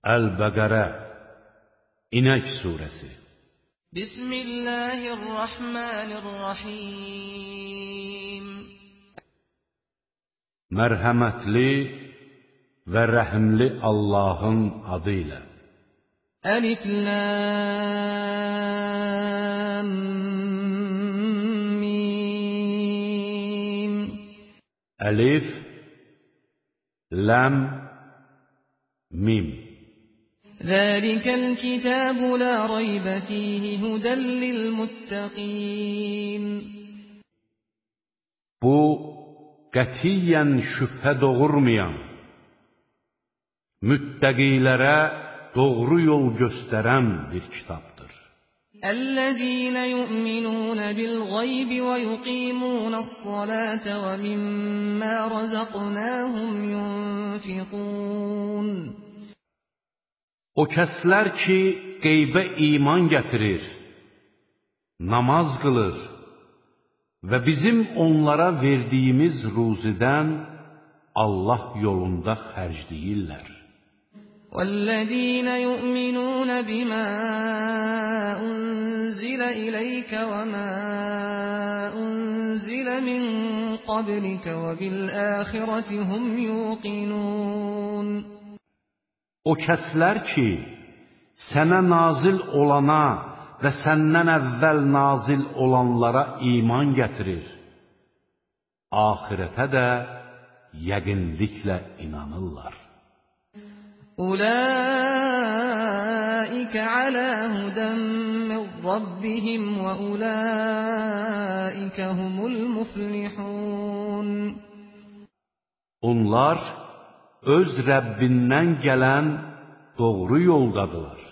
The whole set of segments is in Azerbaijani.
Əl-Bəqərə İnək surəsi Bismillahirrahmanirrahim Mərhəmətli və rəhimli Allahın adı ilə Əlif Lam Mim Əlif Ləm Mim ذلك الكتاب لا ريب فيه هدى للمتقين. Bu qətiyyən şübhə doğurmayan, müttəqilərə doğru yol göstərən bir kitabdır. الذين يؤمنون بالغيب ويقيمون الصلاة ومما رزقناهم ينفقون. O kəslər ki, qeybə iman gətirir, namaz qılır və bizim onlara verdiyimiz ruzidən Allah yolunda xərcləyirlər. والذين يؤمنون بما أنزل إليك وما أنزل من قبلك وبالآخرة هم يوقنون O kəslər ki, sənə nazil olana və səndən əvvəl nazil olanlara iman gətirir, axirətə də yəqinliklə inanırlar. أولئك على هدى من ربهم وأولئك هم المفلحون Onlar öz Rəbbindən gələn doğru yoldadırlar.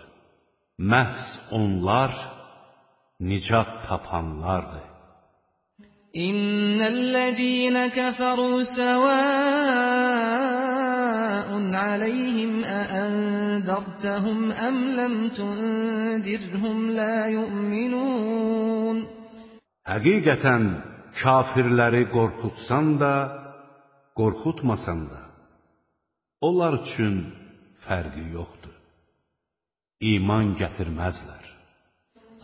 Məhz onlar nicat tapanlardır. İnnellezîne keferû sevâun aleyhim e'endertehum em lem tundirhum la yu'minun. Həqiqətən kafirləri qorxutsan da, qorxutmasan da, onlar üçün fərqi yoxdur. İman gətirməzlər.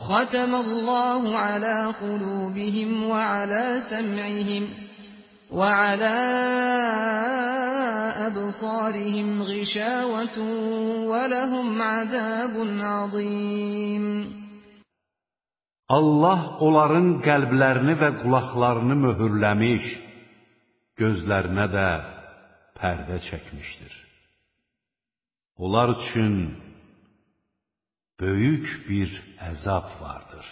Xatəməllahu alə qulubihim və alə səm'ihim və alə əbsarihim ghişəvətun və ləhum əzəbun azim. Allah onların qəlblərini və qulaqlarını möhürləmiş, gözlərinə də pərdə çəkmişdir. Onlar üçün böyük bir əzab vardır.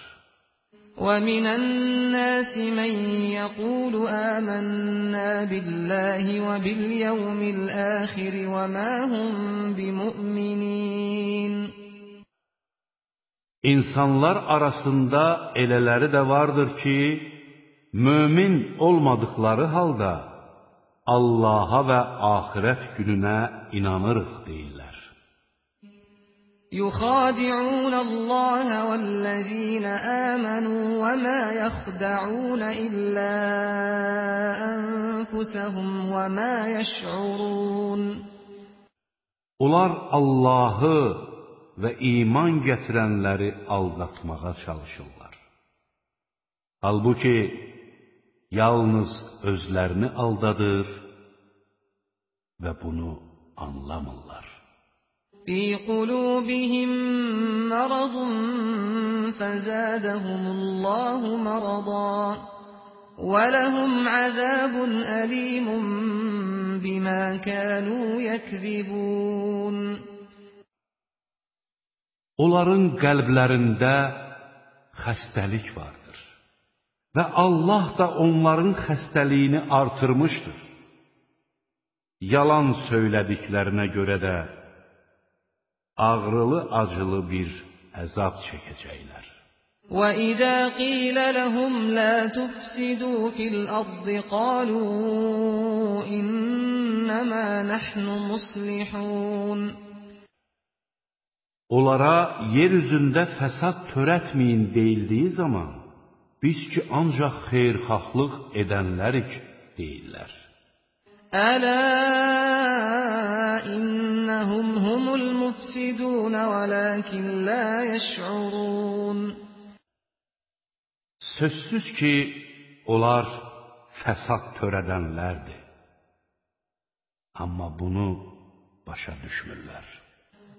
ومن الناس من يقول آمنا بالله وباليوم الآخر وما هم بمؤمنين İnsanlar arasında elələri də vardır ki, mömin olmadıkları halda Allaha və axirət gününə inanırıq deyirlər. يخادعون الله والذين آمنوا وما يخدعون إلا أنفسهم وما يشعرون Onlar Allahı və iman gətirənləri aldatmağa çalışırlar. Halbuki yalnız özlərini aldadır və bunu anlamırlar. Fi qulubihim maradun fazadahumullahu maradan və lahum azabun alimun bima kanu yakzibun Onların qəlblərində xəstəlik vardır. və Allah da onların xəstəliyini artırmışdır. Yalan söylədiklərinə görə də ağrılı-acılı bir əzab çəkəcəklər. وَإِذَا قِيلَ لَهُمْ لَا تُفْسِدُوا فِي الْأَرْضِ قَالُوا إِنَّمَا نَحْنُ مُصْلِحُونَ Onlara yer üzündə fəsad törətməyin deyildiyi zaman, biz ki ancaq xeyirxahlıq edənlərik deyirlər. Ələ innəhum humul mufsidun vəlakin la yəş'urun Sözsüz ki onlar fəsad törədənlərdir. Amma bunu başa düşmürlər.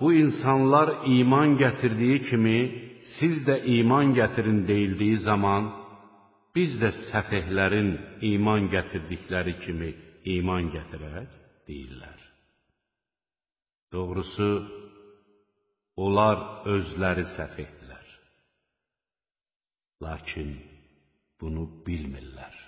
bu insanlar iman gətirdiyi kimi siz də iman gətirin deyildiyi zaman biz də səfehlərin iman gətirdikləri kimi iman gətirək deyirlər. Doğrusu onlar özləri səfehdirlər. Lakin bunu bilmirlər.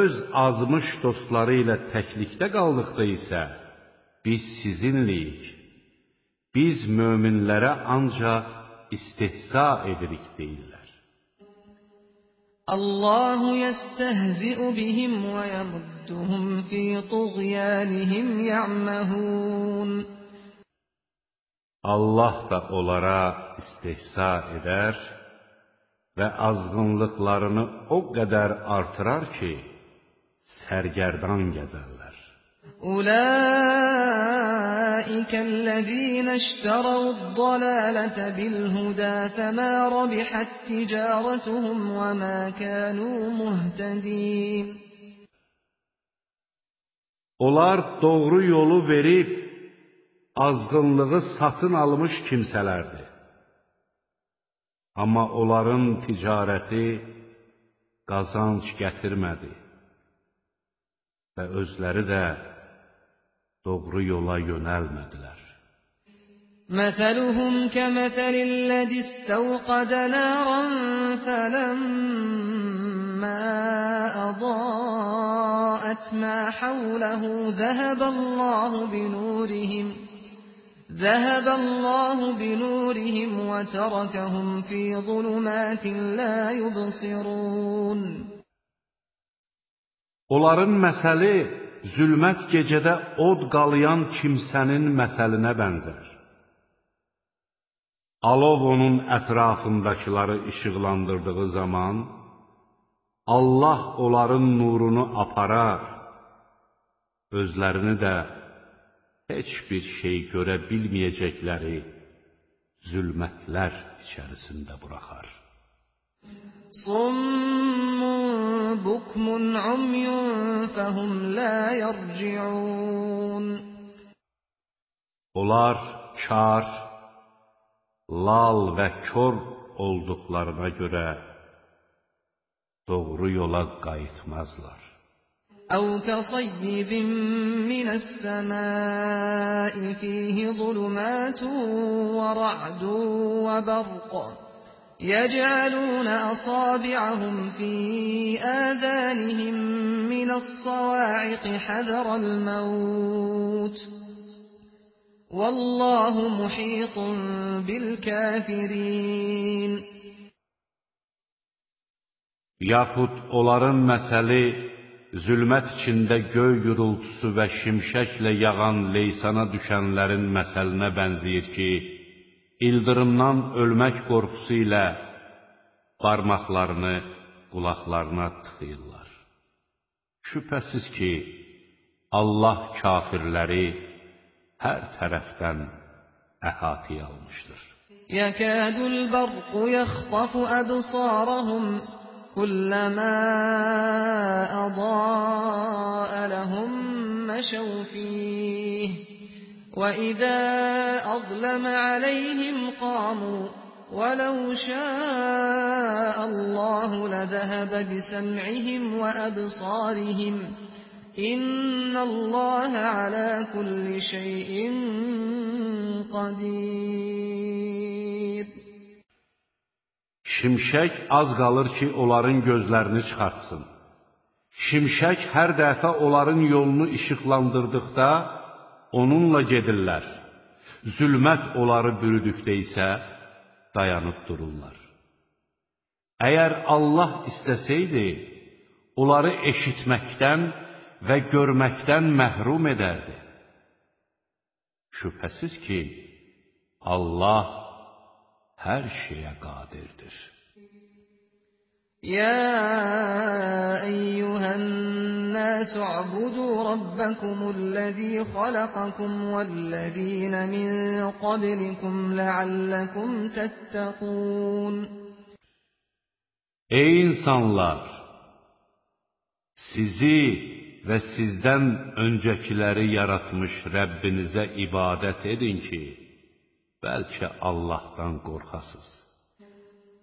Öz azmış dostları ilə təklikdə qaldıqda isə biz sizinləyik. Biz möminlərə ancaq istehza edirik deyirlər. Allahu yestehzi'u bihim və yamudduhum fi tuğyanihim ya'mahun. Allah da onlara istehza edər və azğınlıqlarını o qədər artırar ki, sərgərdan gəzərlər. أولئك الذين اشتروا الضلالة بالهدى فما ربحت تجارتهم وما كانوا مهتدين Onlar doğru yolu verib azğınlığı satın almış kimsələrdir. Amma onların ticarəti qazanc gətirmədi və özləri də doğru yola yönəlmədilər. Məsəluhum kəməsəlilləzi istəvqədə nəran fələmmə əzəət mə həvləhu zəhəbəllahu binurihim ذهب الله بنورهم وتركهم في ظلمات لا يبصرون Onların məsəli zülmət gecədə od qalayan kimsənin məsəlinə bənzər. Alov onun ətrafındakıları işıqlandırdığı zaman, Allah onların nurunu aparar, özlərini də heç bir şey görə bilməyəcəkləri zülmətlər içərisində buraxar. صم بكم عمي فهم لا يرجعون Onlar kar, lal və kör olduqlarına görə doğru yola qayıtmazlar. أو كصيب من السماء فيه ظلمات ورعد وبرق يجعلون أصابعهم في آذانهم من الصواعق حذر الموت والله محيط بالكافرين Yaxud onların məsəli zülmət içində göy gürültüsü və şimşəklə yağan leysana düşənlərin məsəlinə bənzəyir ki, ildırımdan ölmək qorxusu ilə barmaqlarını qulaqlarına tıxıyırlar. Şübhəsiz ki, Allah kafirləri hər tərəfdən əhatəyə almışdır. Yəkədul bərqu yəxtafu əbsarahum kulləmə ədaə ləhum məşəv fiyh وَإِذَا أَظْلَمَ عَلَيْهِمْ قَامُوا وَلَوْ شَاءَ اللَّهُ لَذَهَبَ بِسَمْعِهِمْ وَأَبْصَارِهِمْ إِنَّ اللَّهَ عَلَى كُلِّ شَيْءٍ قَدِيرٌ Şimşək az qalır ki, onların gözlərini çıxartsın. Şimşək hər dəfə onların yolunu işıqlandırdıqda onunla gedirlər. Zülmət onları bürüdükdə isə dayanıb dururlar. Əgər Allah istəsəydi, onları eşitməkdən və görməkdən məhrum edərdi. Şübhəsiz ki, Allah hər şeyə qadirdir. يا أيها الناس اعبدوا ربكم الذي خلقكم والذين من قبلكم لعلكم تتقون Ey insanlar! Sizi və sizdən öncəkiləri yaratmış Rəbbinizə ibadət edin ki, bəlkə Allahdan qorxasız.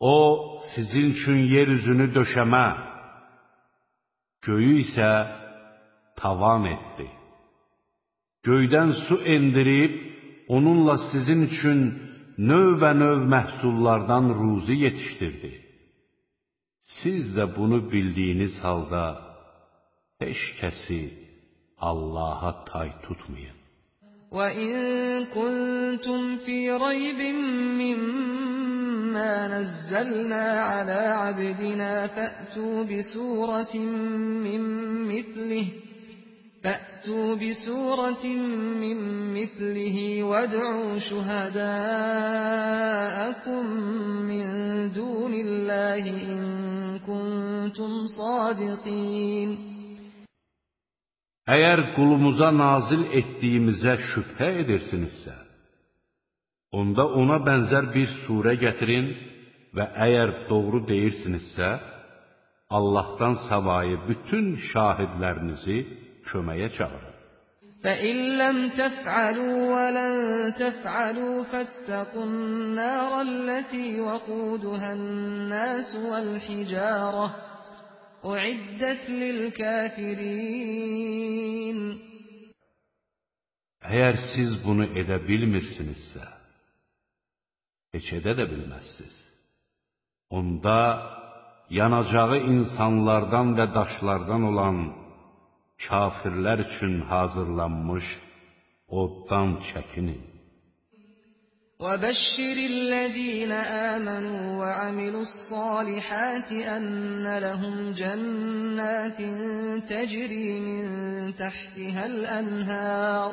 O, sizin üçün yer üzünü döşəmə, göyü isə tavan etdi. Göydən su endirib, onunla sizin üçün növbə-növ məhsullardan ruzi yetişdirdi. Siz də bunu bildiyiniz halda, heç kəsi Allaha tay tutmayın. وَإِن كُنتُمْ فِي رَيْبٍ مِّمَّا مَا نَزَّلْنَا عَلَى عَبْدِنَا فَأْتُوا بِسُورَةٍ مِّن مِّثْلِهِ فَأْتُوا بِسُورَةٍ مِّن مِّثْلِهِ وَادْعُوا شُهَدَاءَكُم مِّن دُونِ اللَّهِ إِن كُنتُمْ صَادِقِينَ Əgər qulumuza nazil etdiyimizə şübhə edirsinizsə, onda ona bənzər bir surə gətirin və əgər doğru deyirsinizsə, Allahdan savayı bütün şahidlərinizi köməyə çağırın. فَإِن لَّمْ تَفْعَلُوا وَلَن تَفْعَلُوا فَاتَّقُوا النَّارَ الَّتِي وَقُودُهَا النَّاسُ وَالْحِجَارَةُ أُعِدَّتْ لِلْكَافِرِينَ Əgər siz bunu edə bilmirsinizsə, heç edə də bilməzsiniz. Onda yanacağı insanlardan və daşlardan olan kafirlər üçün hazırlanmış oddan çəkinin. وَبَشِّرِ الَّذِينَ آمَنُوا وَعَمِلُوا الصَّالِحَاتِ أَنَّ لَهُمْ جَنَّاتٍ تَجْرِي مِن تَحْتِهَا الْأَنْهَارُ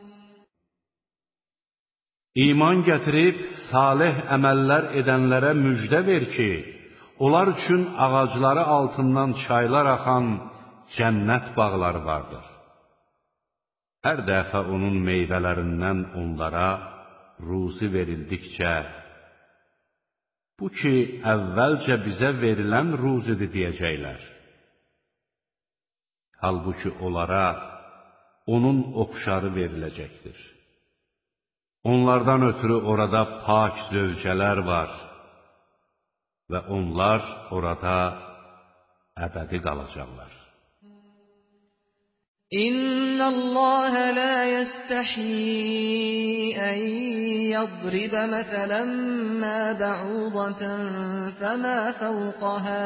İman gətirib salih əməllər edənlərə müjdə ver ki, onlar üçün ağacları altından çaylar axan cənnət bağları vardır. Hər dəfə onun meyvələrindən onlara ruzi verildikcə, bu ki, əvvəlcə bizə verilən ruzidir deyəcəklər. Halbuki onlara onun oxşarı veriləcəkdir. Onlardan ötürü orada pak zövcələr var və onlar orada əbədi qalacaqlar. İnna Allah la yastahi an yadrib mathalan ma ba'udatan fama fawqaha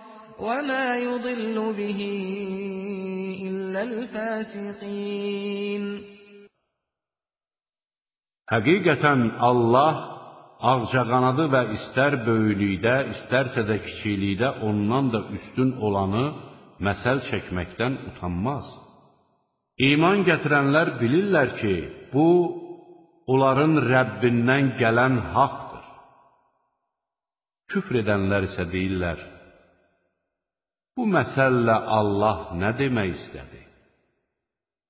وما يضل به إلا الفاسقين Həqiqətən Allah ağcaqanadı və istər böyüklükdə, istərsə də kiçiklikdə ondan da üstün olanı məsəl çəkməkdən utanmaz. İman gətirənlər bilirlər ki, bu, onların Rəbbindən gələn haqdır. Küfr edənlər isə deyirlər, bu məsəllə Allah nə demək istədi?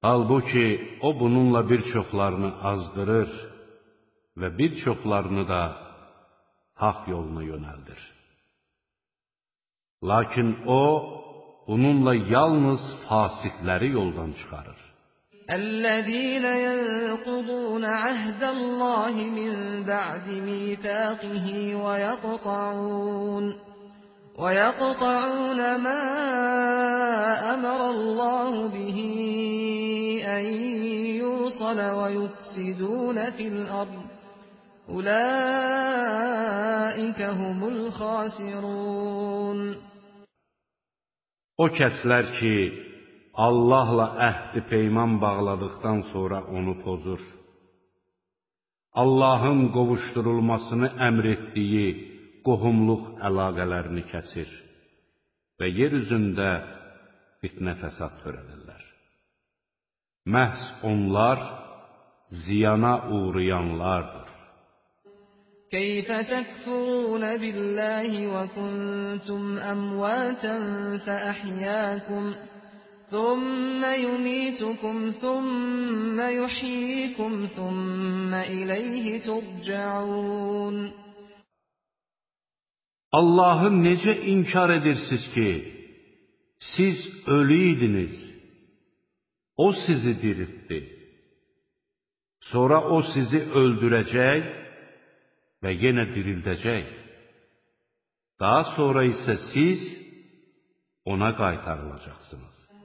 Halbuki, o bununla bir çoxlarını azdırır, və bir çoxlarını da haqq yoluna yönəldir. Lakin o, bununla yalnız fasiqləri yoldan çıxarır. الذين ينقضون عهد الله من بعد ميثاقه ويقطعون ويقطعون ما أمر الله به أن يوصل ويفسدون في الأرض Ulaika humul xasirun O kəslər ki, Allahla əhd peyman bağladıqdan sonra onu pozur. Allahın qovuşdurulmasını əmr etdiyi qohumluq əlaqələrini kəsir və yer üzündə fitnə fəsad törədirlər. Məhz onlar ziyana uğrayanlardır. كيف تكفرون بالله وكنتم أمواتا فأحياكم ثم يميتكم ثم يحييكم ثم إليه ترجعون Allahı necə inkar edirsiniz ki, siz ölüydiniz, O sizi diriltdi. Sonra O sizi öldürəcək və yenə dirildəcək. Daha sonra isə siz ona qaytarılacaqsınız.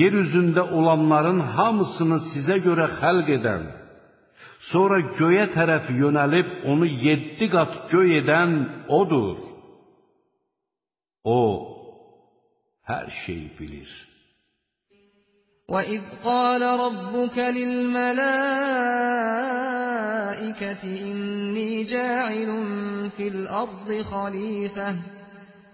Yeryüzündə olanların hamısını sizə görə xəlq edən, sonra göyə tərəf yönəlib onu yeddi qat göy edən O'dur. O, hər şeyi bilir. وَإِذْ قَالَ رَبُّكَ لِلْمَلَائِكَةِ إِنِّي جَاعِلٌ فِي الْأَرْضِ خَلِيفَةً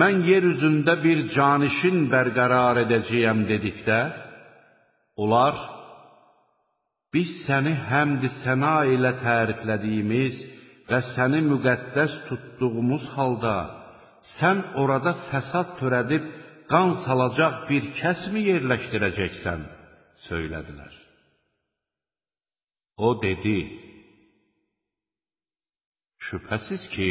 mən yer üzündə bir canişin bərqərar edəcəyəm dedikdə, onlar, biz səni həmd səna ilə təriflədiyimiz və səni müqəddəs tutduğumuz halda, sən orada fəsad törədib qan salacaq bir kəsmi yerləşdirəcəksən, söylədilər. O dedi, şübhəsiz ki,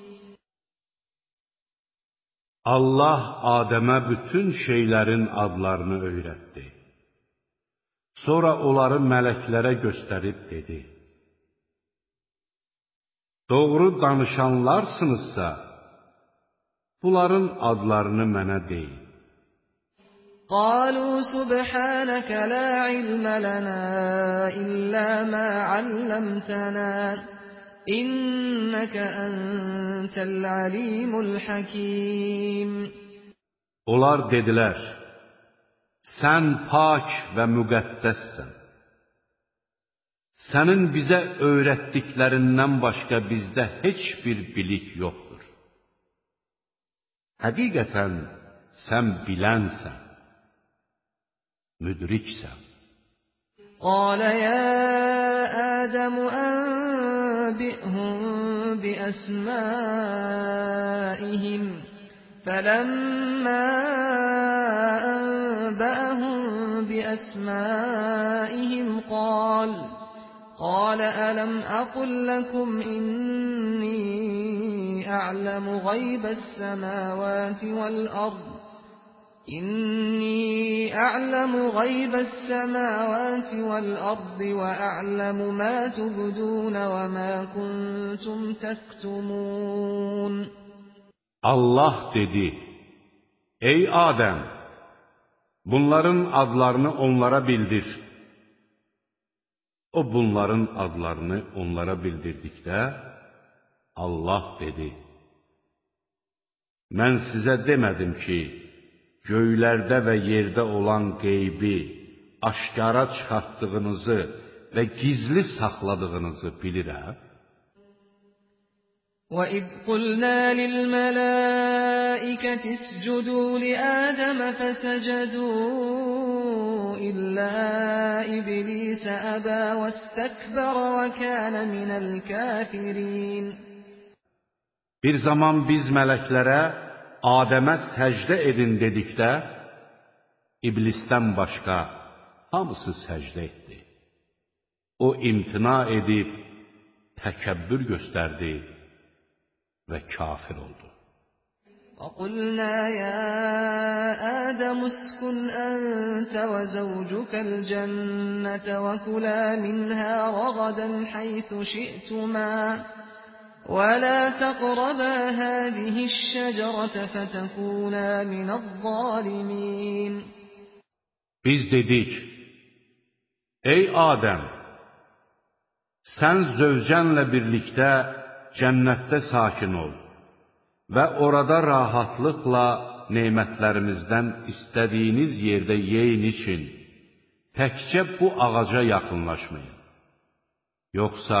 Allah Adəmə bütün şeylərin adlarını öyrətdi. Sonra onları mələklərə göstərib dedi: Doğru danışanlarsınızsa, bunların adlarını mənə deyin. قالوا سبحانك لا علم لنا إلا ما علمتنا İnnəkə əntəl alimul hakim. Onlar dedilər, sən pak və müqəddəssən. Sənin bizə öyrətdiklərindən başqa bizdə heç bir bilik yoxdur. Həqiqətən sən bilənsən, müdriksən. Qalə yə Ədəmü أنبئهم بأسمائهم فلما أنبأهم بأسمائهم قال قال ألم أقل لكم إني أعلم غيب السماوات والأرض İnni a'lemu gaybes semavati vel ardi ve a'lemu ma tubdun ve ma kuntum tektumun. Allah dedi, Ey Adəm, bunların adlarını onlara bildir. O bunların adlarını onlara bildirdikdə, Allah dedi, Mən sizə demədim ki, göylərdə və yerdə olan qeybi aşkara çıxartdığınızı və gizli saxladığınızı bilirəm. وَإِذْ قُلْنَا لِلْمَلَائِكَةِ اسْجُدُوا لِآدَمَ فَسَجَدُوا إِلَّا إِبْلِيسَ أَبَى وَاسْتَكْبَرَ وَكَانَ مِنَ الْكَافِرِينَ Bir zaman biz mələklərə Adəmə səcdə edin dedikdə, iblisdən başqa hamısı səcdə etdi. O imtina edib, təkəbbür göstərdi və kafir oldu. وَقُلْنَا يَا آدَمُ اسْكُنْ أَنْتَ وَزَوْجُكَ الْجَنَّةَ وَكُلَا مِنْهَا رَغَدًا حَيْثُ شِئْتُمَا ولا تقربا هذه الشجرة فتكونا من الظالمين Biz dedik, ey Adəm, sən zövcənlə birlikdə cənnətdə sakin ol və orada rahatlıqla nemətlərimizdən istədiyiniz yerdə yeyin için, təkcə bu ağaca yaxınlaşmayın. Yoxsa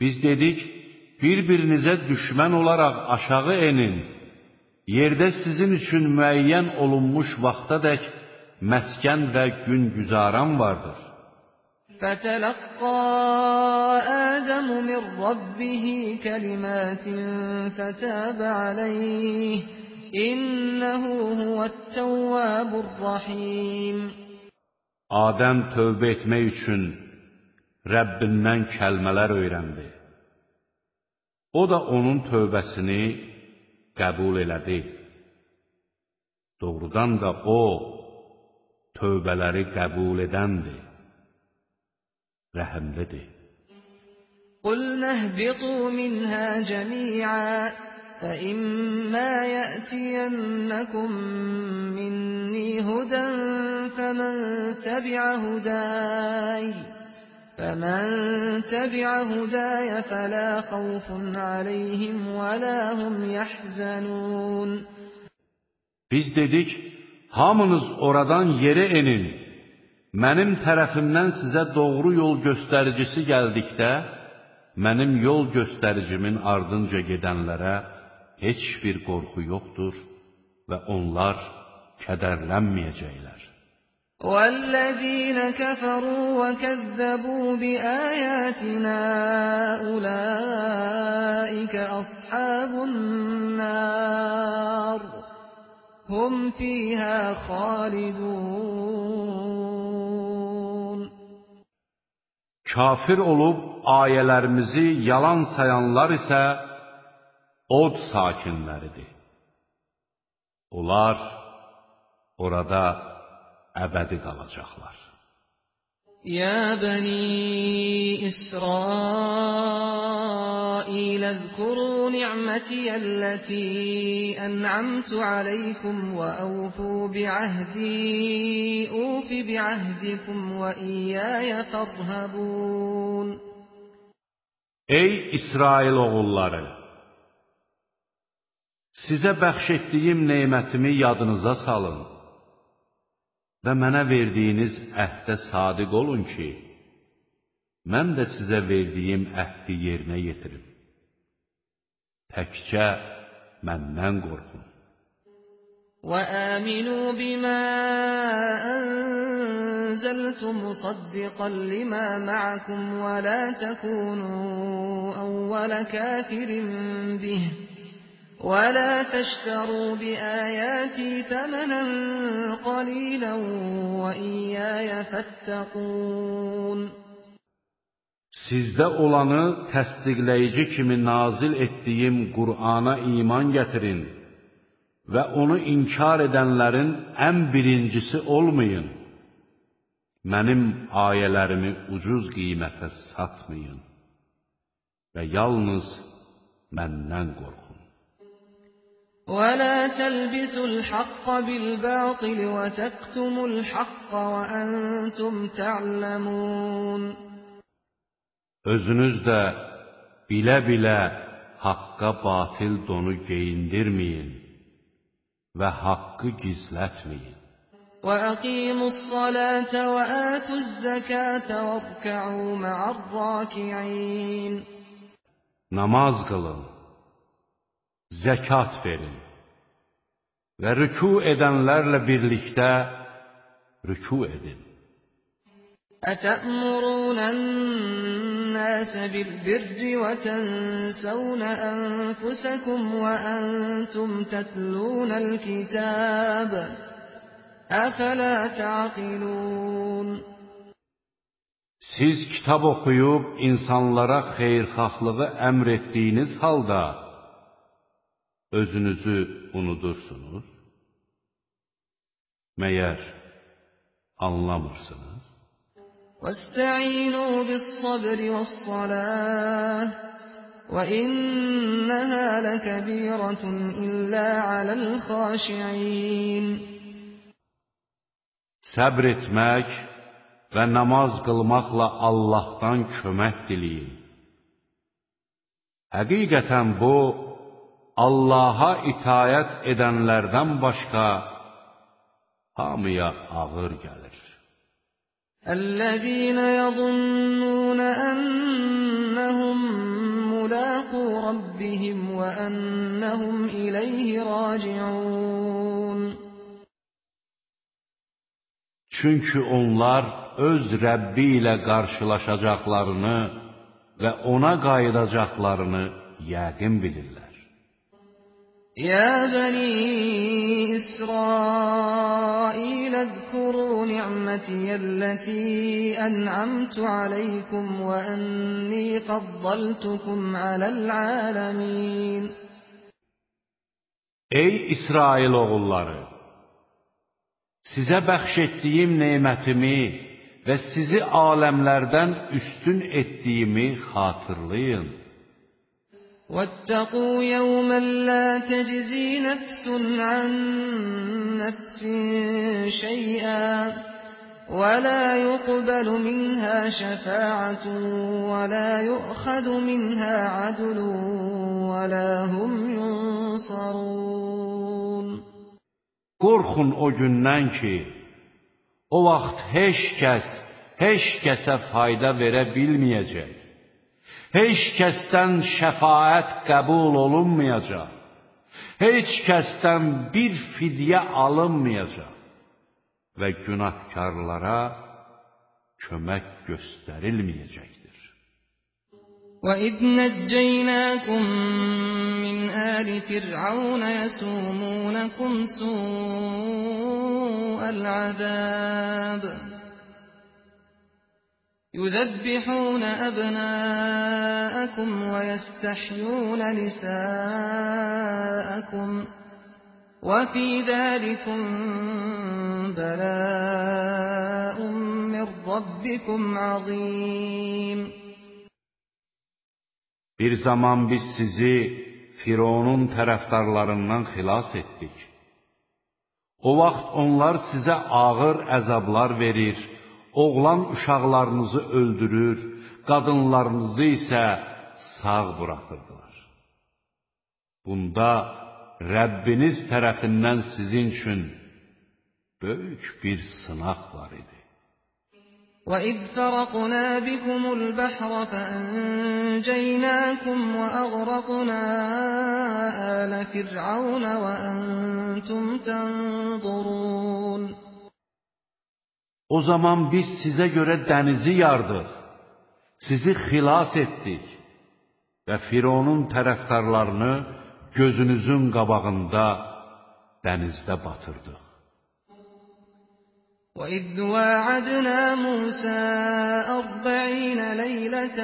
Biz dedik, bir-birinizə düşmən olaraq aşağı enin, yerdə sizin üçün müəyyən olunmuş vaxta dək məskən və gün güzaran vardır. فَتَلَقَّى آدَمُ مِنْ رَبِّهِ كَلِمَاتٍ فَتَابَ عَلَيْهِ إِنَّهُ هُوَ التَّوَّابُ الرَّحِيمُ Adəm tövbə etmək üçün Rəbbindən kəlmələr öyrəndi. O da onun tövbəsini qəbul elədi. Doğrudan da o, tövbələri qəbul edəndir, rəhəmlidir. قُلْنَا اهْبِطُوا مِنْهَا جَمِيعًا فَإِمَّا يَأْتِيَنَّكُم مِّنِّي هُدًى فَمَن تَبِعَ هُدَايَ فمن تبع هداي فلا خوف عليهم ولا هم يحزنون Biz dedik, hamınız oradan yerə enin. Mənim tərəfimdən sizə doğru yol göstəricisi gəldikdə, mənim yol göstəricimin ardınca gedənlərə heç bir qorxu yoxdur və onlar kədərlənməyəcəklər. وَالَّذِينَ كَفَرُوا وَكَذَّبُوا بِآيَاتِنَا أُولَٰئِكَ أَصْحَابُ النَّارِ هُمْ فِيهَا خَالِدُونَ Kafir olub ayələrimizi yalan sayanlar isə od sakinləridir. Onlar orada əbədi qalacaqlar. يا بني إسرائيل اذكروا نعمتي التي أنعمت عليكم وأوفوا بعهدي أوف بعهدكم وإياي فارهبون Ey İsrail oğulları! Sizə bəxş etdiyim nemətimi yadınıza salın və mənə verdiyiniz əhdə sadiq olun ki, mən də sizə verdiyim əhdi yerinə yetirim. Təkcə məndən qorxun. وآمنوا بما أنزلت مصدقا لما معكم ولا تكونوا أول كافر به ولا تشتروا بآياتي ثمنا قليلا وإياي فاتقون Sizdə olanı təsdiqləyici kimi nazil etdiyim Qur'ana iman gətirin və onu inkar edənlərin ən birincisi olmayın. Mənim ayələrimi ucuz qiymətə satmayın və yalnız məndən qorxun. ولا تلبسوا الحق بالباطل وتكتموا الحق وأنتم تعلمون Özünüz də bilə-bilə haqqa batil donu geyindirməyin və haqqı gizlətməyin. وأقيموا الصلاة وآتوا الزكاة واركعوا مع الراكعين Namaz qılın, zəkat verin və rüku edənlərlə birlikdə rüku edin. أتأمرون الناس بالبر وتنسون أنفسكم وأنتم تتلون الكتاب أفلا تعقلون Siz kitab oxuyub insanlara xeyirxahlığı əmr etdiyiniz halda özünüzü unudursunuz? Məyər anlamırsınız? واستعينوا بالصبر والصلاة وإنها لكبيرة إلا على الخاشعين Səbr etmək və namaz qılmaqla Allahdan kömək diləyin. Həqiqətən bu, Allaha itayət edənlərdən başqa hamıya ağır gəlir. Əl-ləzīnə yəzunnunə ənnəhum mulaqu rabbihim və ənnəhum iləyhi raciun. Çünki onlar öz Rəbbi ilə qarşılaşacaqlarını və ona qayıdacaqlarını yəqin bilirlər. يا بني إسرائيل اذكروا نعمتي التي أنعمت عليكم وأني فضلتكم على العالمين Ey İsrail oğulları! Sizə bəxş etdiyim nemətimi və sizi aləmlərdən üstün etdiyimi xatırlayın. واتقوا يوما لا تجزي نفس عن نفس شيئا ولا يقبل منها شفاعة ولا يؤخذ منها عدل ولا هم ينصرون Qorxun o gündən ki, o vaxt heç kəs, heç kəsə fayda verə bilməyəcək. Heç kəsdən şəfaət qəbul olunmayacaq. Heç kəsdən bir fidyə alınmayacaq və günahkarlara kömək göstərilməyəcəkdir. وَإِذْ نَجَّيْنَاكُم مِّنْ آلِ فِرْعَوْنَ يَسُومُونَكُمْ سُوءَ الْعَذَابِ يُذَبِّحُونَ أَبْنَاءَكُمْ وَيَسْتَحْيُونَ نِسَاءَكُمْ ۚ وَفِي ذَٰلِكُم بَلَاءٌ مِّن رَّبِّكُمْ عَظِيمٌ Bir zaman biz sizi Fironun tərəfdarlarından xilas etdik. O vaxt onlar sizə ağır əzablar verir, oğlan uşaqlarınızı öldürür, qadınlarınızı isə sağ buraxırdılar. Bunda Rəbbiniz tərəfindən sizin üçün böyük bir sınaq var idi. وَإِذْ فَرَقْنَا بِكُمُ الْبَحْرَ فَأَنجَيْنَاكُمْ وَأَغْرَقْنَا آلَ فِرْعَوْنَ وَأَنتُمْ تَنظُرُونَ O zaman biz sizə görə dənizi yardıq, sizi xilas etdik və Fironun tərəftarlarını gözünüzün qabağında dənizdə batırdıq. وَإِذْ وَاعَدْنَا مُوسَى أَرْبَعِينَ لَيْلَةً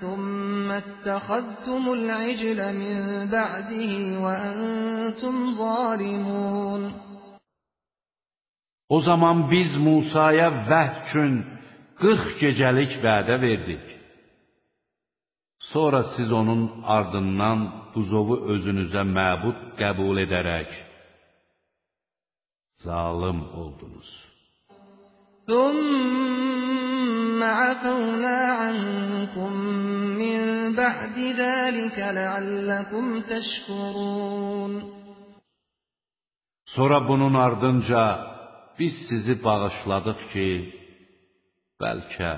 ثُمَّ اتَّخَذْتُمُ الْعِجْلَ مِنْ بَعْدِهِ وَأَنْتُمْ ظَالِمُونَ O zaman biz Musaya vəhd üçün 40 gecəlik vədə verdik. Sonra siz onun ardından buzovu özünüzə məbud qəbul edərək zalım oldunuz. ثُمَّ عَفَوْنَا عَنكُم مِّن بَعْدِ ذَٰلِكَ لَعَلَّكُمْ تَشْكُرُونَ Sonra bunun ardınca biz sizi bağışladıq ki, bəlkə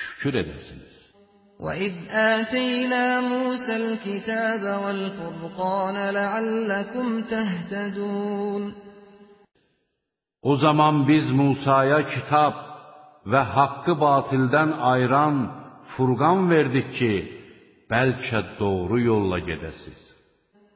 şükür edəsiniz. وَإِذْ آتَيْنَا مُوسَى الْكِتَابَ وَالْفُرْقَانَ لَعَلَّكُمْ تَهْتَدُونَ O zaman biz Musaya kitab və haqqı batildən ayıran Furqan verdik ki, bəlkə doğru yolla gedəsiz.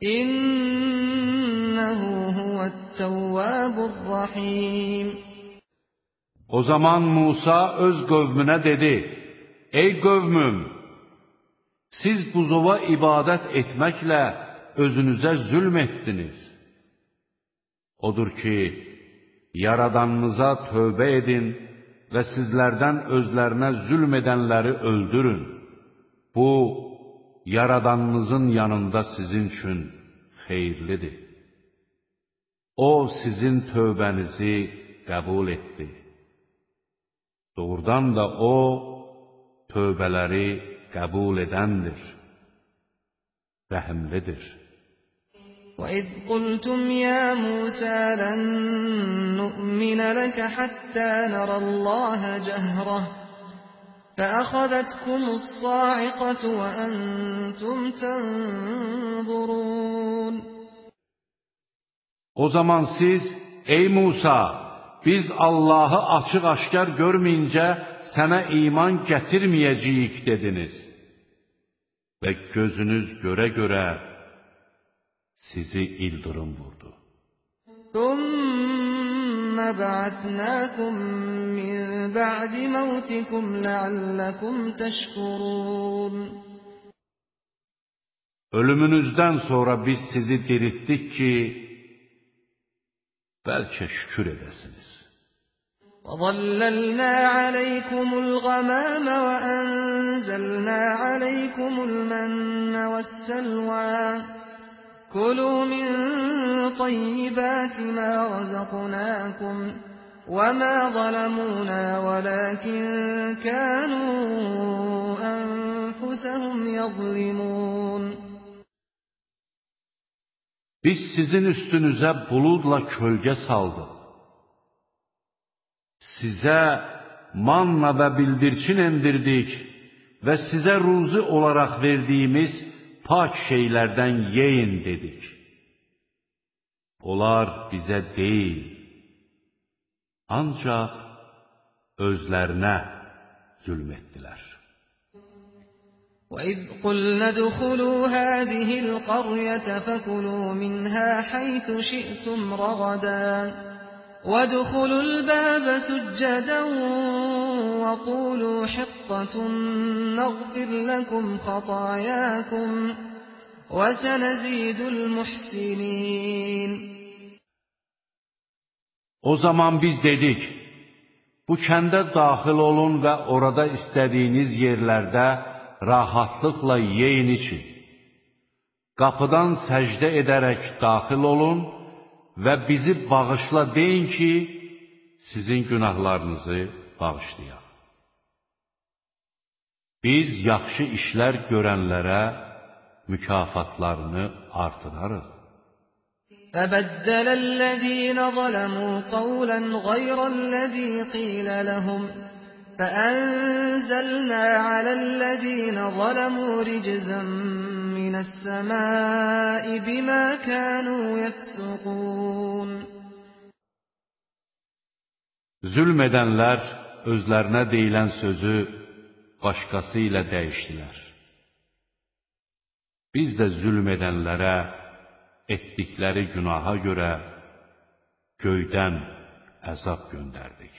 İnnehu huvettevvâburrahîm. O zaman Musa öz gövmüne dedi, Ey gövmüm, siz buzova ibadet etmekle özünüze zulmettiniz. Odur ki, Yaradanınıza tövbe edin ve sizlerden özlerine zulmedenleri öldürün. Bu, yaradanınızın yanında sizin üçün xeyirlidir. O, sizin tövbənizi qəbul etdi. Doğrudan da O, tövbələri qəbul edəndir, rəhimlidir. وَإِذْ قُلْتُمْ يَا مُوسَىٰ لَن نُّؤْمِنَ لَكَ حَتَّىٰ نَرَى اللَّهَ جَهْرَةً فَأَخَذَتْكُمُ الصَّاعِقَةُ وَأَنتُمْ تَنظُرُونَ O zaman siz, ey Musa, biz Allahı açıq-aşkar görməyincə sənə iman gətirməyəcəyik dediniz. Və gözünüz görə-görə sizi ildırım vurdu. ثُمَّ بَعَثْنَاكُم مِّن بَعْدِ مَوْتِكُمْ لَعَلَّكُمْ تَشْكُرُونَ Ölümünüzdən sonra biz sizi diriltdik ki, bəlkə şükür edəsiniz. وظللنا عليكم الغمام وأنزلنا عليكم المن والسلوى كلوا من طيبات ما رزقناكم وما ظلمونا ولكن كانوا أنفسهم يظلمون Biz sizin üstünüzə buludla kölgə saldıq. Sizə manna və bildirçin endirdik və sizə ruzi olaraq verdiyimiz pak şeylərdən yeyin dedik. Onlar bizə deyil, ancaq özlərinə zülm etdilər. وَإِذْ قُلْنَا ادْخُلُوا هَٰذِهِ الْقَرْيَةَ فَكُلُوا مِنْهَا حَيْثُ شِئْتُمْ رَغَدًا وَادْخُلُوا الْبَابَ سُجَّدًا وَقُولُوا حِطَّةٌ نَّغْفِرْ لَكُمْ خَطَايَاكُمْ وَسَنَزِيدُ الْمُحْسِنِينَ O zaman biz dedik, bu kəndə daxil olun və orada istədiyiniz yerlərdə rahatlıqla yeyin için. Qapıdan səcdə edərək daxil olun və bizi bağışla deyin ki, sizin günahlarınızı bağışlayaq. Biz yaxşı işlər görənlərə mükafatlarını artırarıq. فبدل الذين ظلموا قولا غير الذي قيل لهم فأنزلنا على الذين ظلموا رجزا من السماء بما كانوا يفسقون Zülm edənlər özlərinə deyilən sözü başqası ilə dəyişdilər. Biz də zülm edənlərə etdikləri günaha görə göydən əzab göndərdik.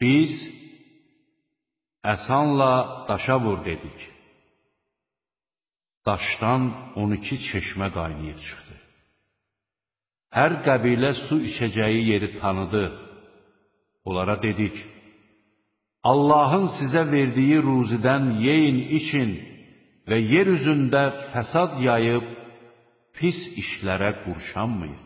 biz əsanla daşa vur dedik. Daşdan 12 çeşmə qaynayıb çıxdı. Hər qəbilə su içəcəyi yeri tanıdı. Onlara dedik, Allahın sizə verdiyi ruzidən yeyin, için və yer üzündə fəsad yayıb pis işlərə qurşanmayın.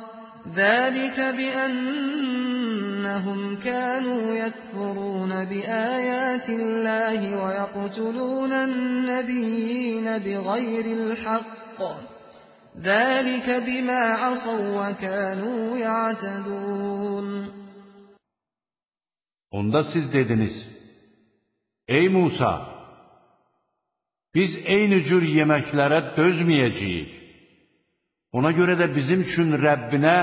ذلك بأنهم كانوا يكفرون بآيات الله ويقتلون النبيين بغير الحق ذلك بما عصوا وكانوا يعتدون Onda siz dediniz, Ey Musa, biz eyni cür yeməklərə dözməyəcəyik. Ona görə də bizim üçün Rəbbinə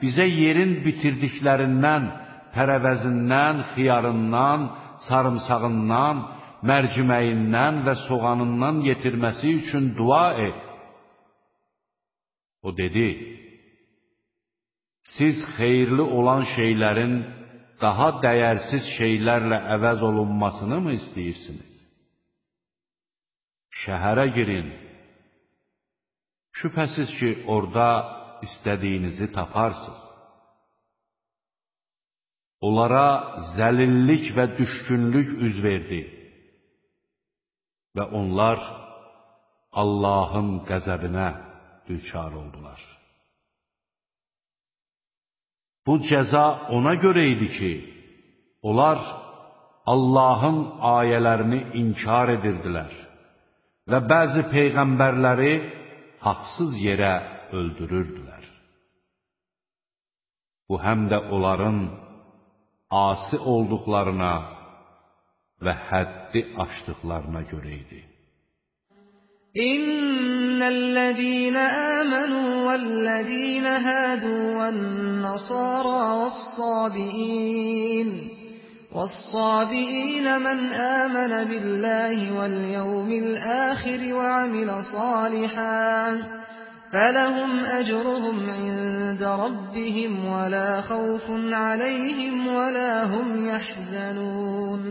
bizə yerin bitirdiklərindən, tərəvəzindən, xiyarından, sarımsağından, mərciməyindən və soğanından yetirməsi üçün dua et. O dedi, siz xeyirli olan şeylərin daha dəyərsiz şeylərlə əvəz olunmasını mı istəyirsiniz? Şəhərə girin. Şübhəsiz ki, orada istədiyinizi taparsınız. Onlara zəlillik və düşkünlük üz verdi və onlar Allahın qəzəbinə düçar oldular. Bu cəza ona görə idi ki, onlar Allahın ayələrini inkar edirdilər və bəzi peyğəmbərləri haqsız yerə öldürürdülər. Bu həm də onların asi olduqlarına və həddi aşdıqlarına görə idi. إن الذين آمنوا والذين هادوا والنصارى والصابئين والصابئين من آمن بالله واليوم الآخر وعمل صالحا فلهم أجرهم عند ربهم ولا خوف عليهم ولا هم يحزنون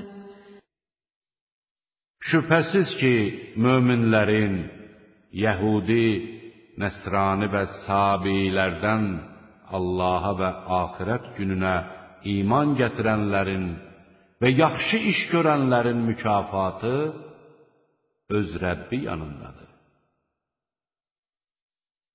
Şübhəsiz ki, möminlərin, yəhudi, nəsrani və sabilərdən Allaha və axirət gününə iman gətirənlərin və yaxşı iş görənlərin mükafatı öz Rəbbi yanındadır.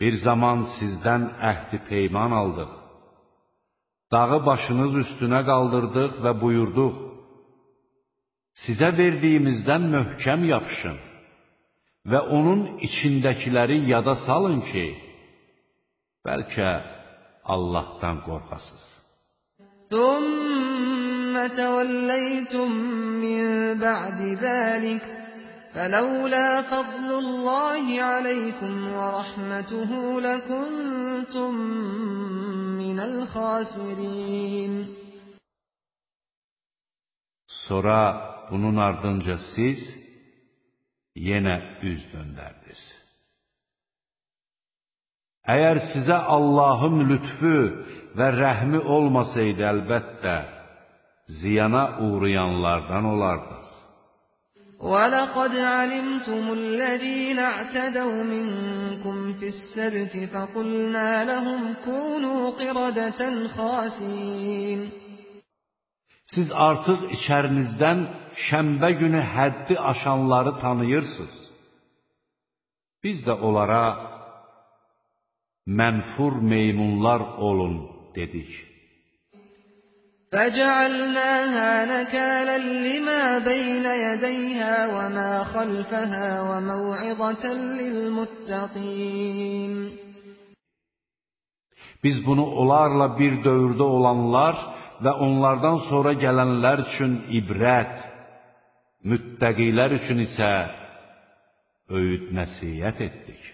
Bir zaman sizdən əhdi peyman aldıq. Dağı başınız üstünə qaldırdıq və buyurduq, sizə verdiyimizdən möhkəm yapışın və onun içindəkiləri yada salın ki, bəlkə Allahdan qorxasız. ثُمَّ تَوَلَّيْتُم مِّن بَعْدِ ذَلِكَ فَلَوْلَا فَضْلُ اللَّهِ عَلَيْكُمْ وَرَحْمَتُهُ لَكُنتُم مِّنَ الْخَاسِرِينَ Sonra bunun ardınca siz yenə üz döndərdiniz. Əgər sizə Allahın lütfü və rəhmi olmasaydı, əlbəttə, ziyana uğrayanlardan olardınız. وَلَقَدْ عَلِمْتُمُ الَّذِينَ اعْتَدَوْا مِنكُمْ فِي السَّبْتِ فَقُلْنَا لَهُمْ كُونُوا قِرَدَةً خَاسِئِينَ Siz artıq içərinizdən şənbə günü həddi aşanları tanıyırsınız. Biz də onlara mənfur meymunlar olun dedik. فَجَعَلْنَاهَا نَكَالًا لِمَا بَيْنَ يَدَيْهَا وَمَا خَلْفَهَا وَمَوْعِظَةً لِلْمُتَّقِينَ Biz bunu onlarla bir dövrdə olanlar və onlardan sonra gələnlər üçün ibrət, müttəqilər üçün isə öyüd nəsiyyət etdik.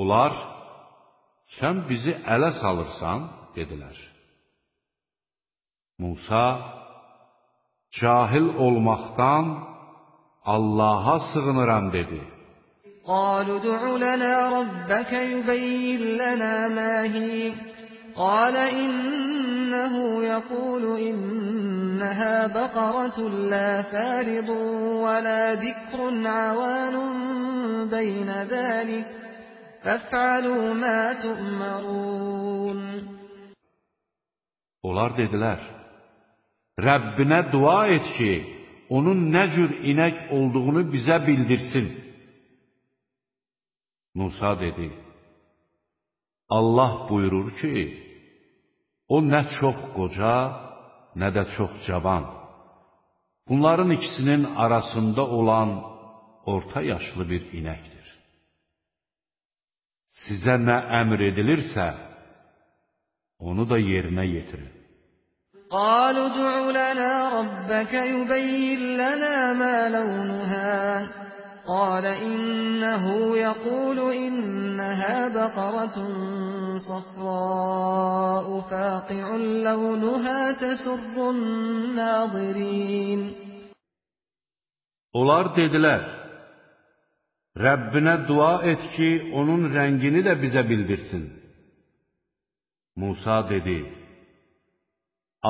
Onlar, sən bizi ələ salırsan, dedilər. Musa, cahil olmaqdan Allaha sığınıram, dedi. قالوا ادع لنا ربك يبين لنا ما هي قال إنه يقول إنها بقرة لا فارض ولا بكر عوان بين ذلك Fəfəlu mə tu'marun. Onlar dedilər, Rəbbinə dua et ki, onun nə cür inək olduğunu bizə bildirsin. Musa dedi, Allah buyurur ki, o nə çox qoca, nə də çox cavan. Bunların ikisinin arasında olan orta yaşlı bir inəkdir. Sizə nə əmr edilirsə, onu da yerinə yetirin. قالوا ادع لنا ربك يبين لنا ما لونها قال إنه يقول إنها بقرة صفراء فاقع لونها تسر الناظرين Onlar dedilər, Rəbbinə dua et ki, onun rəngini də bizə bildirsin. Musa dedi,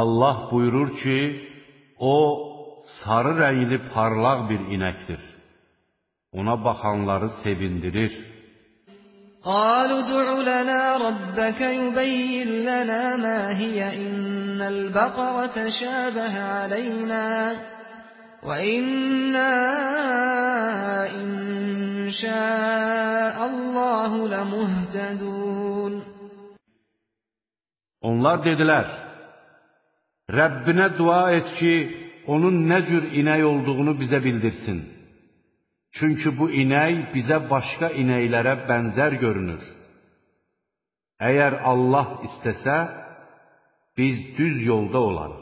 Allah buyurur ki, o, sarı rəngli parlaq bir inəkdir. Ona baxanları sevindirir. قالوا ادع لنا ربك يبين لنا ما هي إن البقرة شابه علينا وإنا إن شاء الله لمهتدون Onlar dedilər, Rəbbinə dua et ki, onun nə cür inək olduğunu bizə bildirsin. Çünki bu inək bizə başqa inəklərə bənzər görünür. Əgər Allah istəsə, biz düz yolda olarıq.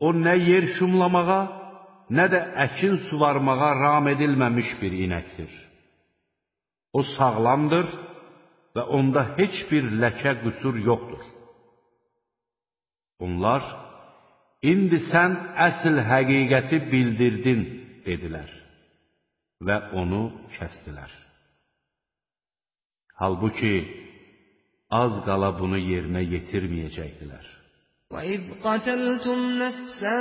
o nə yer şumlamağa, nə də əkin suvarmağa ram edilməmiş bir inəkdir. O sağlamdır və onda heç bir ləkə qüsur yoxdur. Onlar, indi sən əsl həqiqəti bildirdin, dedilər və onu kəstilər. Halbuki, az qala bunu yerinə yetirməyəcəkdilər. وَإِذْ قَتَلْتُمْ نَفْسًا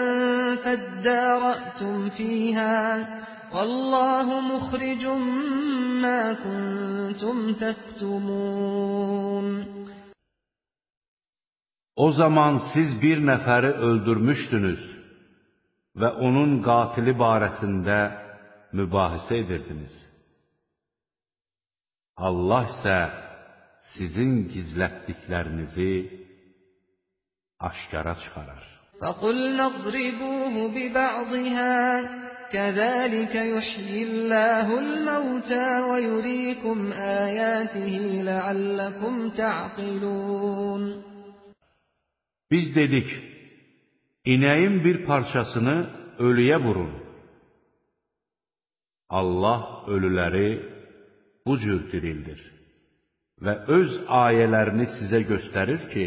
فَادَّارَأْتُمْ فِيهَا وَاللَّهُ مُخْرِجٌ مَا كُنْتُمْ تَكْتُمُونَ O zaman siz bir nəfəri öldürmüşdünüz və onun qatili barəsində mübahisə edirdiniz. Allah isə sizin gizlətdiklərinizi aşkara çıxarar. فَقُلْنَا اضْرِبُوهُ بِبَعْضِهَا كَذَلِكَ يُحْيِي اللَّهُ الْمَوْتَى وَيُرِيكُمْ آيَاتِهِ لَعَلَّكُمْ تَعْقِلُونَ Biz dedik, inəyin bir parçasını ölüyə vurun. Allah ölüləri bu cür dirildir və öz ayələrini sizə göstərir ki,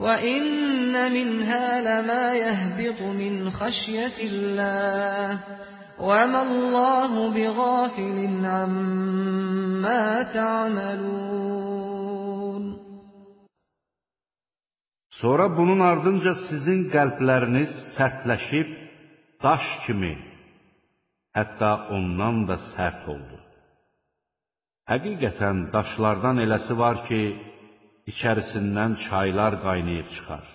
وَإِنَّ مِنْهَا لَمَا يَهْبِطُ مِنْ خَشْيَةِ اللَّهِ وَمَا اللَّهُ بِغَافِلٍ عَمَّا تَعْمَلُونَ Sonra bunun ardınca sizin qəlbləriniz sərtləşib daş kimi, hətta ondan da sərt oldu. Həqiqətən daşlardan eləsi var ki, içərisindən çaylar qaynayıb çıxar.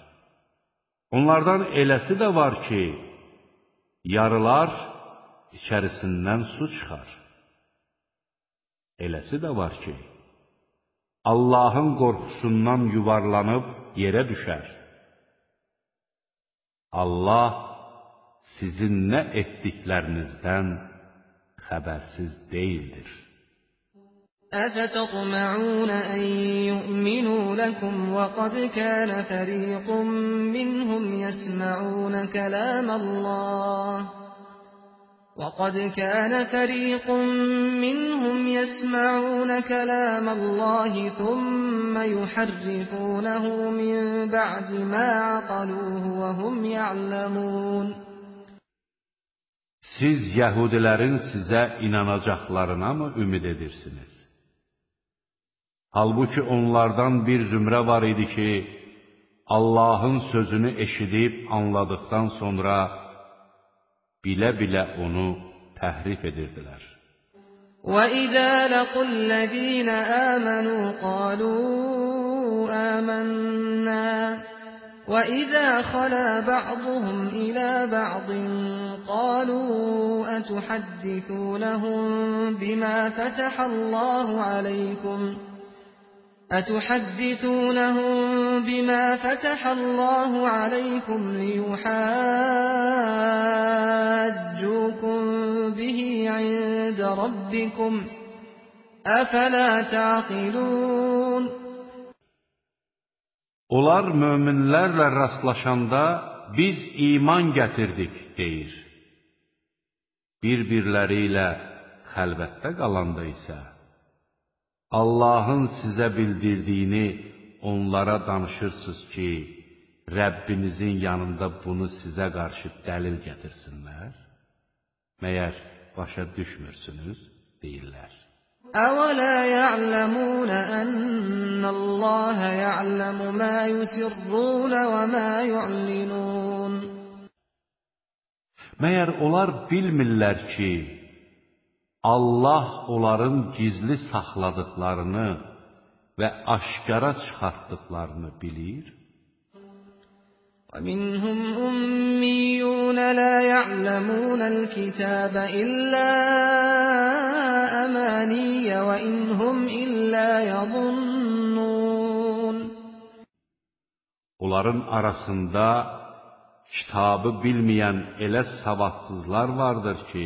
Onlardan eləsi də var ki, yarılar içərisindən su çıxar. Eləsi də var ki, Allahın qorxusundan yuvarlanıb yerə düşər. Allah sizin nə etdiklərinizdən xəbərsiz deyildir. أفتطمعون أن يؤمنوا لكم وقد كان فريق منهم يسمعون كلام الله وقد كان فريق منهم يسمعون كلام الله ثم يحرفونه من بعد ما عقلوه وهم يعلمون Siz Yəhudilərin sizə inanacaqlarına mı ümid edirsiniz? Halbuki onlardan bir zümrə var idi ki, Allahın sözünü eşidib anladıqdan sonra bilə-bilə onu təhrif edirdilər. وَإِذَا لَقُوا الَّذِينَ آمَنُوا قَالُوا آمَنَّا وَإِذَا خَلَا بَعْضُهُمْ إِلَى بَعْضٍ قَالُوا أَتُحَدِّثُونَهُم بِمَا فَتَحَ اللَّهُ عَلَيْكُمْ ۖ أتحدثونهم بما فتح الله عليكم ليحاجوكم به عند ربكم أفلا تعقلون Onlar möminlərlə rastlaşanda biz iman gətirdik deyir. Bir-birləri ilə xəlvətdə qalanda isə Allahın sizə bildirdiyini onlara danışırsınız ki, Rəbbinizin yanında bunu sizə qarşı dəlil gətirsinlər? Məyər başa düşmürsünüz? deyirlər. أَوَلَا يَعْلَمُونَ أَنَّ اللَّهَ يَعْلَمُ مَا يُسِرُّونَ وَمَا يُعْلِنُونَ Məyər onlar bilmirlər ki, Allah onların gizli saxladıqlarını və aşkara çıxartdıqlarını bilir. وَمِنْهُمْ أُمِّيُّونَ لَا يَعْلَمُونَ الْكِتَابَ إِلَّا أَمَانِيَّ وَإِنْ هُمْ إِلَّا يَظُنُّونَ Onların arasında kitabı bilməyən elə savadsızlar vardır ki,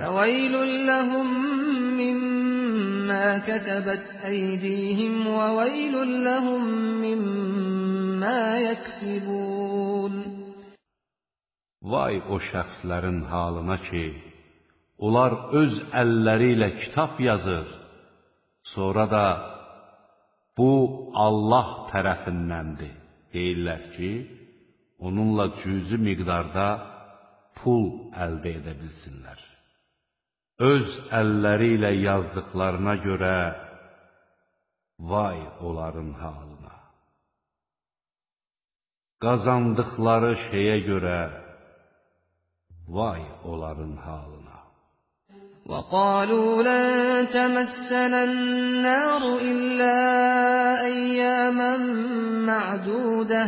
فويل لهم مما كتبت أيديهم وويل لهم مما يكسبون Vay o şəxslərin halına ki, onlar öz əlləri ilə kitab yazır, sonra da bu Allah tərəfindəndir deyirlər ki, onunla cüzi miqdarda pul əldə edə bilsinlər öz əlləri ilə yazdıqlarına görə vay onların halına. Qazandıqları şeyə görə vay onların halına. وقالوا لن تمسنا النار إلا أياما معدودة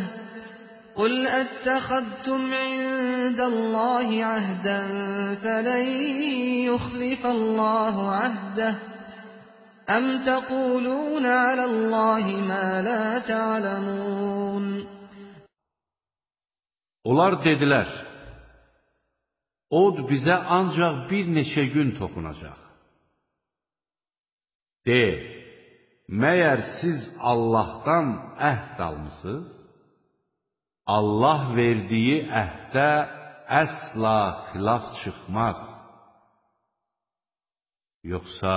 قل أتخذتم عند الله عهدا فلن يخلف الله عهده أم تقولون على الله ما لا تعلمون Onlar dedilər, Od bizə ancaq bir neçə gün toxunacaq. De, məyər siz Allahdan əhd almısınız? Allah verdiyi əhdə əsla xilaf çıxmaz. Yoxsa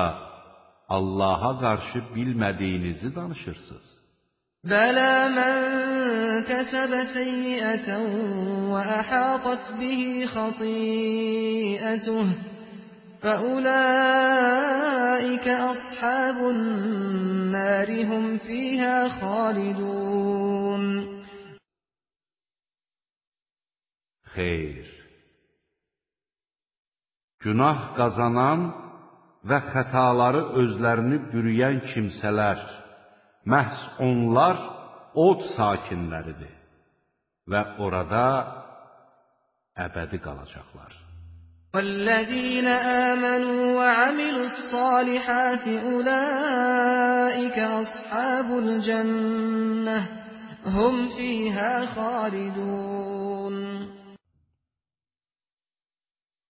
Allaha qarşı bilmədiyinizi danışırsınız. Bələ mən kəsəbə seyyiətən və əhatət bihi xatiyyətuh فأولئك أصحاب النار هم فيها خالدون Xeyr. Günah qazanan və xətaları özlərini bürüyən kimsələr, məhz onlar od sakinləridir və orada əbədi qalacaqlar. وَالَّذِينَ آمَنُوا وَعَمِلُوا الصَّالِحَاتِ أُولَٰئِكَ أَصْحَابُ الْجَنَّةِ هُمْ فِيهَا خَالِدُونَ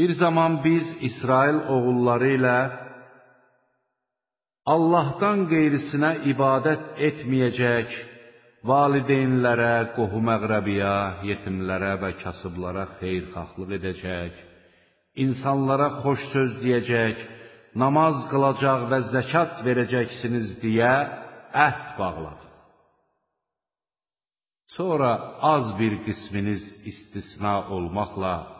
Bir zaman biz İsrail oğulları ilə Allahdan qeyrisinə ibadət etməyəcək, valideynlərə, qohum-əqrəbiyə, yetimlərə və kasıblara xeyirxahlıq edəcək, insanlara xoş söz deyəcək, namaz qılacaq və zəkat verəcəksiniz deyə əhd bağladıq. Sonra az bir qisminiz istisna olmaqla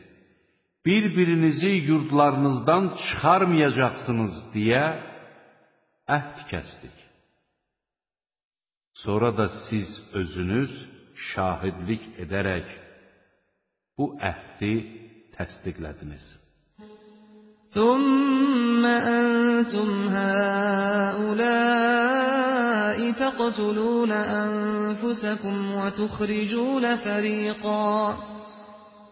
bir-birinizi yurdlarınızdan çıxarmayacaqsınız deyə əhd kəsdik. Sonra da siz özünüz şahidlik edərək bu əhdi təsdiqlədiniz. ثم أنتم هؤلاء تقتلون أنفسكم وتخرجون فريقاً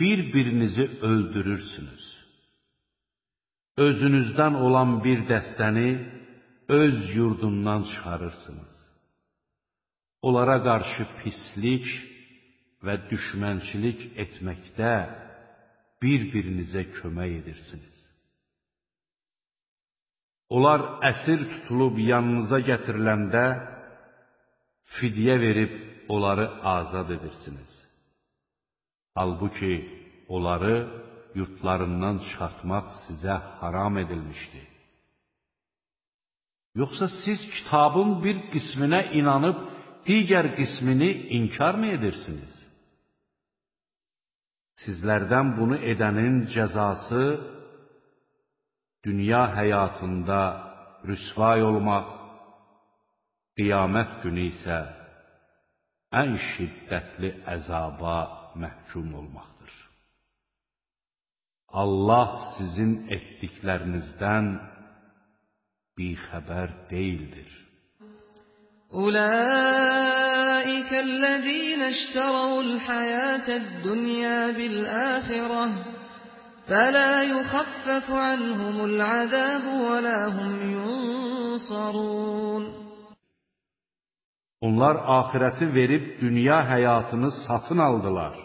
bir-birinizi öldürürsünüz. Özünüzdən olan bir dəstəni öz yurdundan çıxarırsınız. Onlara qarşı pislik və düşmənçilik etməkdə bir-birinizə kömək edirsiniz. Onlar əsir tutulub yanınıza gətiriləndə fidyə verib onları azad edirsiniz. Halbuki onları yurtlarından çıxartmaq sizə haram edilmişdi. Yoxsa siz kitabın bir qisminə inanıb digər qismini inkar mı edirsiniz? Sizlərdən bunu edənin cəzası dünya həyatında rüsvay olmaq, qiyamət günü isə ən şiddətli əzaba məhkum olmaqdır. Allah sizin etdiklərinizdən bixəbər deyildir. أولئك الذين اشتروا الحياة الدنيا بالآخرة فلا يخفف عنهم العذاب ولا هم ينصرون Onlar ahirəti verib dünya həyatını satın aldılar.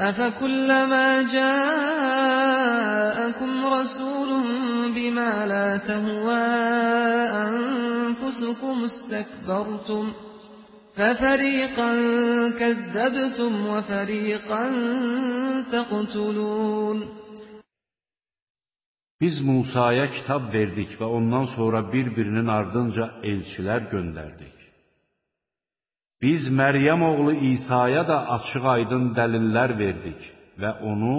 أَفَكُلَّمَا جَاءَكُمْ رَسُولٌ بِمَا لَا تَهْوَىٰ أَنفُسُكُمُ اسْتَكْبَرْتُمْ فَفَرِيقًا كَذَّبْتُمْ وَفَرِيقًا تَقْتُلُونَ Biz Musaya kitab verdik və ondan sonra bir-birinin ardınca elçilər göndərdik. Biz Məryəm oğlu İsa'ya da açıq-aydın dəlillər verdik və onu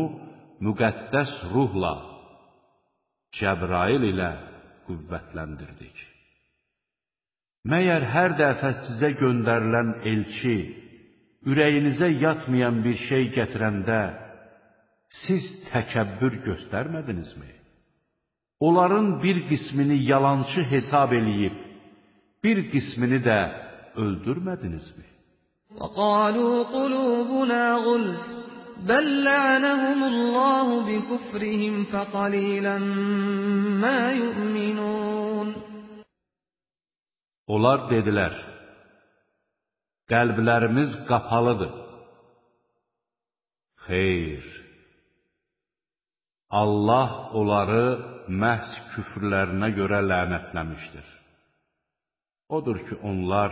müqəddəs ruhla, Cəbrail ilə qüvvətləndirdik. Məyər hər dəfə sizə göndərilən elçi ürəyinizə yatmayan bir şey gətirəndə siz təkəbbür göstərmədinizmi? Onların bir qismini yalançı hesab eləyib, bir qismini də öldürmədinizmi? وَقَالُوا قُلُوبُنَا غُلْفٌ بَلْ لَعَنَهُمُ اللَّهُ بِكُفْرِهِمْ فَقَلِيلًا مَا يُؤْمِنُونَ Onlar dedilər, qəlblərimiz qapalıdır. Xeyr, Allah onları məhz küfrlərinə görə lənətləmişdir. Odur ki, onlar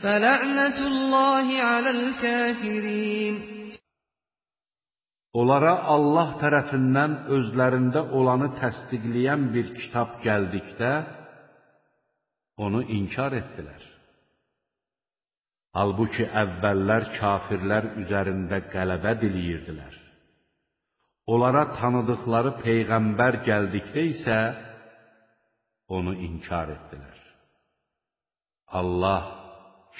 Fələnətullahi aləl-kafirin. Onlara Allah tərəfindən özlərində olanı təsdiqləyən bir kitab gəldikdə, onu inkar etdilər. Halbuki əvvəllər kafirlər üzərində qələbə diliyirdilər. Onlara tanıdıqları Peyğəmbər gəldikdə isə, onu inkar etdilər. Allah,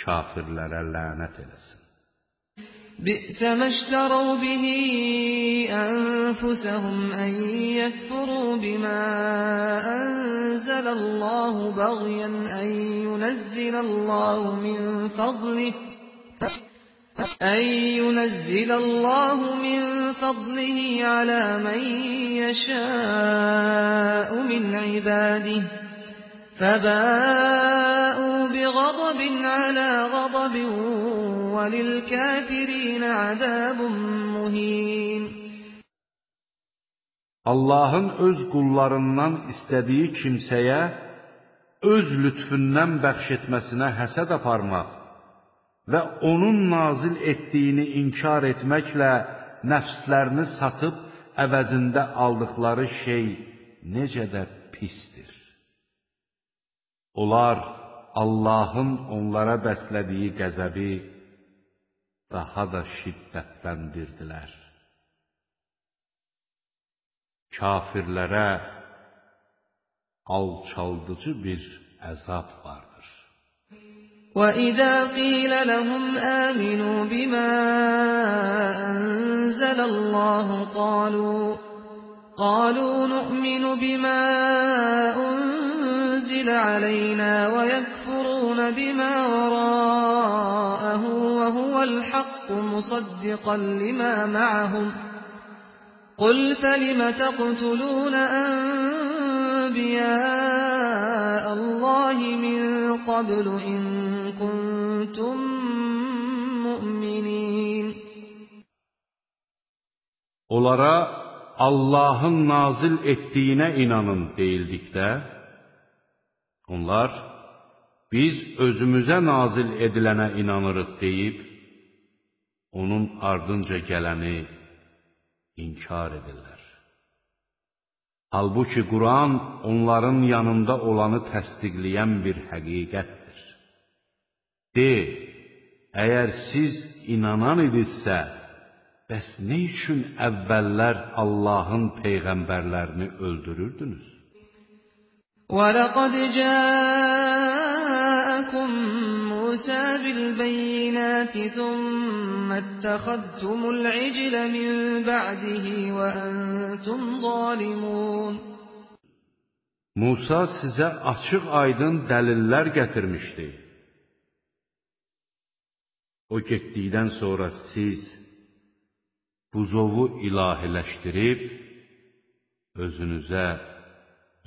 kafirlərə lənət eləsin. بئس ما اشتروا به أنفسهم أن يكفروا بما أنزل الله بغيا أن ينزل الله من فضله أن ينزل الله من فضله على من يشاء من عباده فباءوا بغضب على غضب وللكافرين عذاب مهين Allahın öz qullarından istədiyi kimsəyə öz lütfündən bəxş etməsinə həsəd aparmaq və onun nazil etdiyini inkar etməklə nəfslərini satıb əvəzində aldıqları şey necə də pisdir. Onlar Allahın onlara bəslədiyi qəzəbi daha da şiddətləndirdilər. Kafirlərə alçaldıcı bir əzab vardır. وَإِذَا قِيلَ لَهُمْ آمِنُوا بِمَا أَنزَلَ اللَّهُ قَالُوا قَالُوا نُؤْمِنُ بِمَا أُنزِلَ عَلَيْنَا وَيَكْفُرُونَ بِمَا وَرَاءَهُ وَهُوَ الْحَقُّ مُصَدِّقًا لِّمَا مَعَهُمْ. قُلْ فَلِمَ تَقْتُلُونَ أَنبِيَاءَ اللَّهِ مِن قَبْلُ إِن كنتم مؤمنين؟ Onlara Allahın nazil etdiyinə inanın deyildikdə, onlar biz özümüzə nazil edilənə inanırıq deyib, onun ardınca gələni inkar edirlər. Halbuki Quran onların yanında olanı təsdiqləyən bir həqiqətdir. De, əgər siz inanan idinizsə, bəs nə üçün əvvəllər Allahın peyğəmbərlərini öldürürdünüz? وَلَقَدْ جَاءَكُمْ مُوسَى بِالْبَيِّنَاتِ ثُمَّ اتَّخَذْتُمُ الْعِجْلَ مِنْ بَعْدِهِ وَأَنْتُمْ ظَالِمُونَ Musa sizə açıq-aydın dəlillər gətirmişdi. O getdikdən sonra siz buzovu ilahiləşdirib özünüzə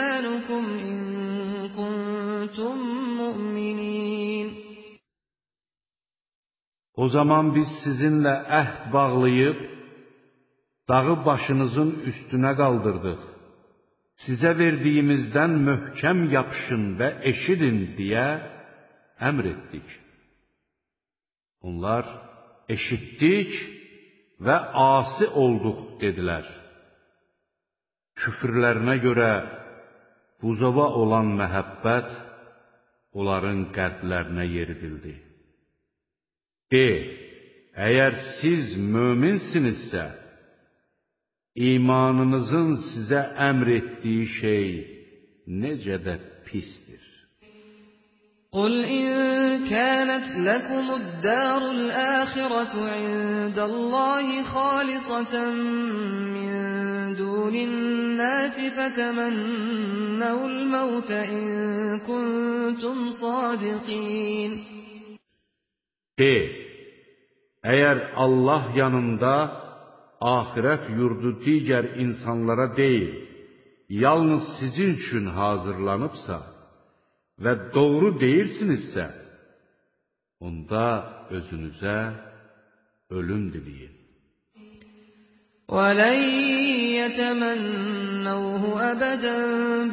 إِيمَانُكُمْ إِن كُنتُم مُّؤْمِنِينَ O zaman biz sizinlə əhd bağlayıb, dağı başınızın üstünə qaldırdıq. Sizə verdiyimizdən möhkəm yapışın və eşidin deyə əmr etdik. Onlar eşitdik və asi olduq dedilər. Küfrlərinə görə buzova olan məhəbbət onların qəlblərinə yeridildi. De, əgər siz möminsinizsə, imanınızın sizə əmr etdiyi şey necə də pisdir. قُلْ إِن كَانَتْ لَكُمُ الدَّارُ الْآخِرَةُ عِندَ اللَّهِ خَالِصَةً مِّن دُونِ النَّاسِ فَتَمَنَّوُا الْمَوْتَ إِن كُنتُمْ صَادِقِينَ De, əgər Allah yanında axirət yurdu digər insanlara deyil, yalnız sizin üçün hazırlanıbsa və doğru deyirsinizsə, onda özünüzə ölüm diləyin. وَلَن يَتَمَنَّوْهُ أَبَدًا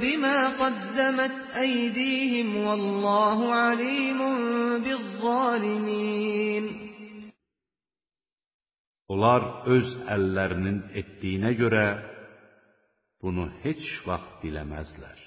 بِمَا قَدَّمَتْ أَيْدِيهِمْ وَاللَّهُ عَلِيمٌ بِالظَّالِمِينَ Onlar öz əllərinin etdiyinə görə bunu heç vaxt diləməzlər.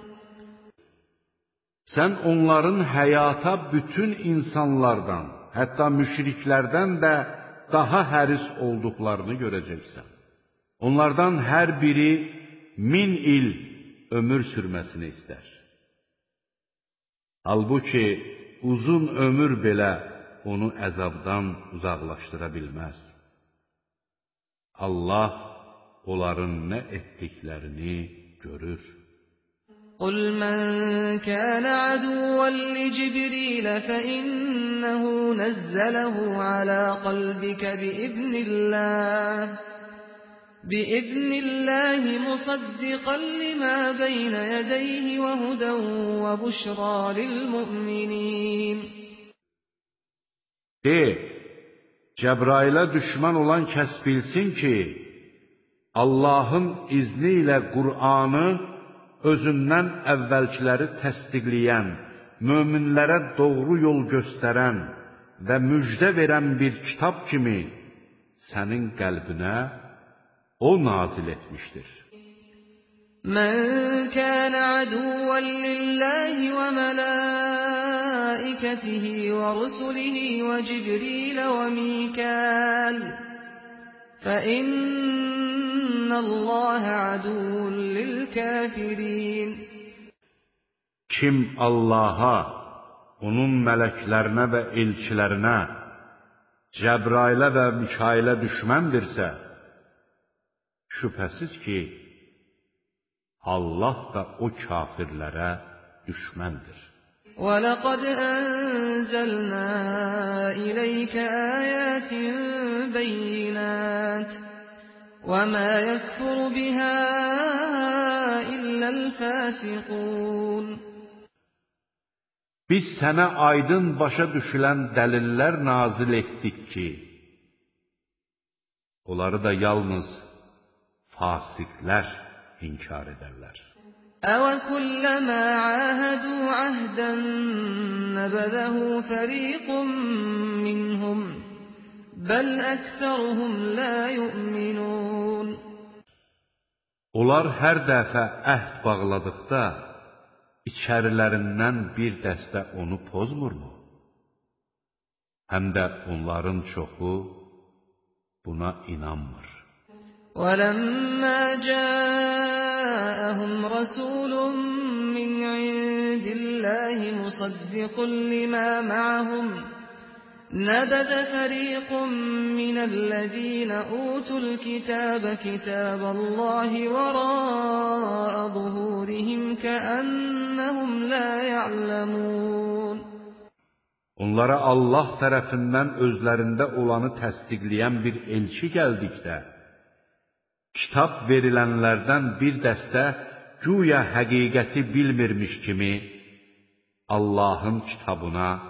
Sən onların həyata bütün insanlardan, hətta müşriklərdən də daha həris olduqlarını görəcəksən. Onlardan hər biri min il ömür sürməsini istər. Halbuki uzun ömür belə onu əzabdan uzaqlaşdıra bilməz. Allah onların nə etdiklərini görür. قُلْ مَن كَانَ عَدُوًّا لِّجِبْرِيلَ فَإِنَّهُ نَزَّلَهُ عَلَىٰ قَلْبِكَ بِإِذْنِ اللَّهِ بِإِذْنِ اللَّهِ مُصَدِّقًا لِّمَا بَيْنَ يَدَيْهِ وَهُدًى وَبُشْرَىٰ لِلْمُؤْمِنِينَ De, Cəbrailə düşmən olan kəs bilsin ki, Allahın izni ilə Qur'anı özündən əvvəlkiləri təsdiqləyən möminlərə doğru yol göstərən və müjdə verən bir kitab kimi sənin qəlbinə o nazil etmişdir. من كان عدوا لله وملائكته ورسله وجبريل وميكال فإن الله عدو للكافرين Kim Allaha, onun mələklərinə və elçilərinə, Cəbrailə və Mikailə düşməndirsə, şübhəsiz ki, Allah da o kafirlərə düşməndir. وَلَقَدْ أَنزَلْنَا إِلَيْكَ آيَاتٍ بَيِّنَاتٍ وَمَا يَكْفُرُ بِهَا إِلَّا الْفَاسِقُونَ Biz sənə aydın başa düşülən dəlillər nazil etdik ki, onları da yalnız fasiqlər inkar edərlər. أَوَكُلَّمَا عَاهَدُوا عَهْدًا نَبَذَهُ فَرِيقٌ مِّنْهُمْ بَلْ أَكْثَرُهُمْ لَا يُؤْمِنُونَ Onlar hər dəfə əhd bağladıqda, içərilərindən bir dəstə onu pozmurmu? Həm də onların çoxu buna inanmır. وَلَمَّا جَاءَهُمْ رَسُولٌ مِّنْ عِندِ اللَّهِ مُصَدِّقٌ لِّمَا مَعَهُمْ نَبَذَ فَرِيقٌ مِّنَ الَّذِينَ أُوتُوا الْكِتَابَ كِتَابَ اللَّهِ وَرَاءَ ظُهُورِهِمْ كَأَنَّهُمْ لَا يَعْلَمُونَ Onlara Allah tərəfindən özlərində olanı təsdiqləyən bir elçi gəldikdə, kitab verilənlərdən bir dəstə güya həqiqəti bilmirmiş kimi Allahın kitabına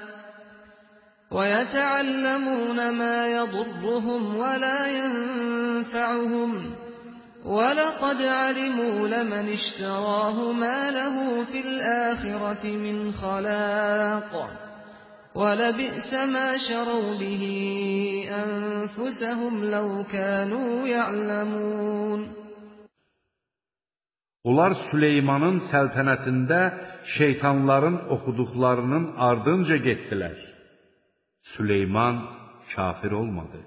وَيَتَعَلَّمُونَ مَا يَضُرُّهُمْ وَلَا يَنفَعُهُمْ وَلَقَدْ عَلِمُوا لَمَنِ اشْتَرَاهُ مَا لَهُ فِي الْآخِرَةِ مِنْ خَلَاقٍ وَلَبِئْسَ مَا شَرَوْا بِهِ أَنفُسَهُمْ لَوْ كَانُوا يَعْلَمُونَ Onlar Süleymanın səltənətində şeytanların oxuduqlarının ardınca getdilər. Süleyman kafir olmadı.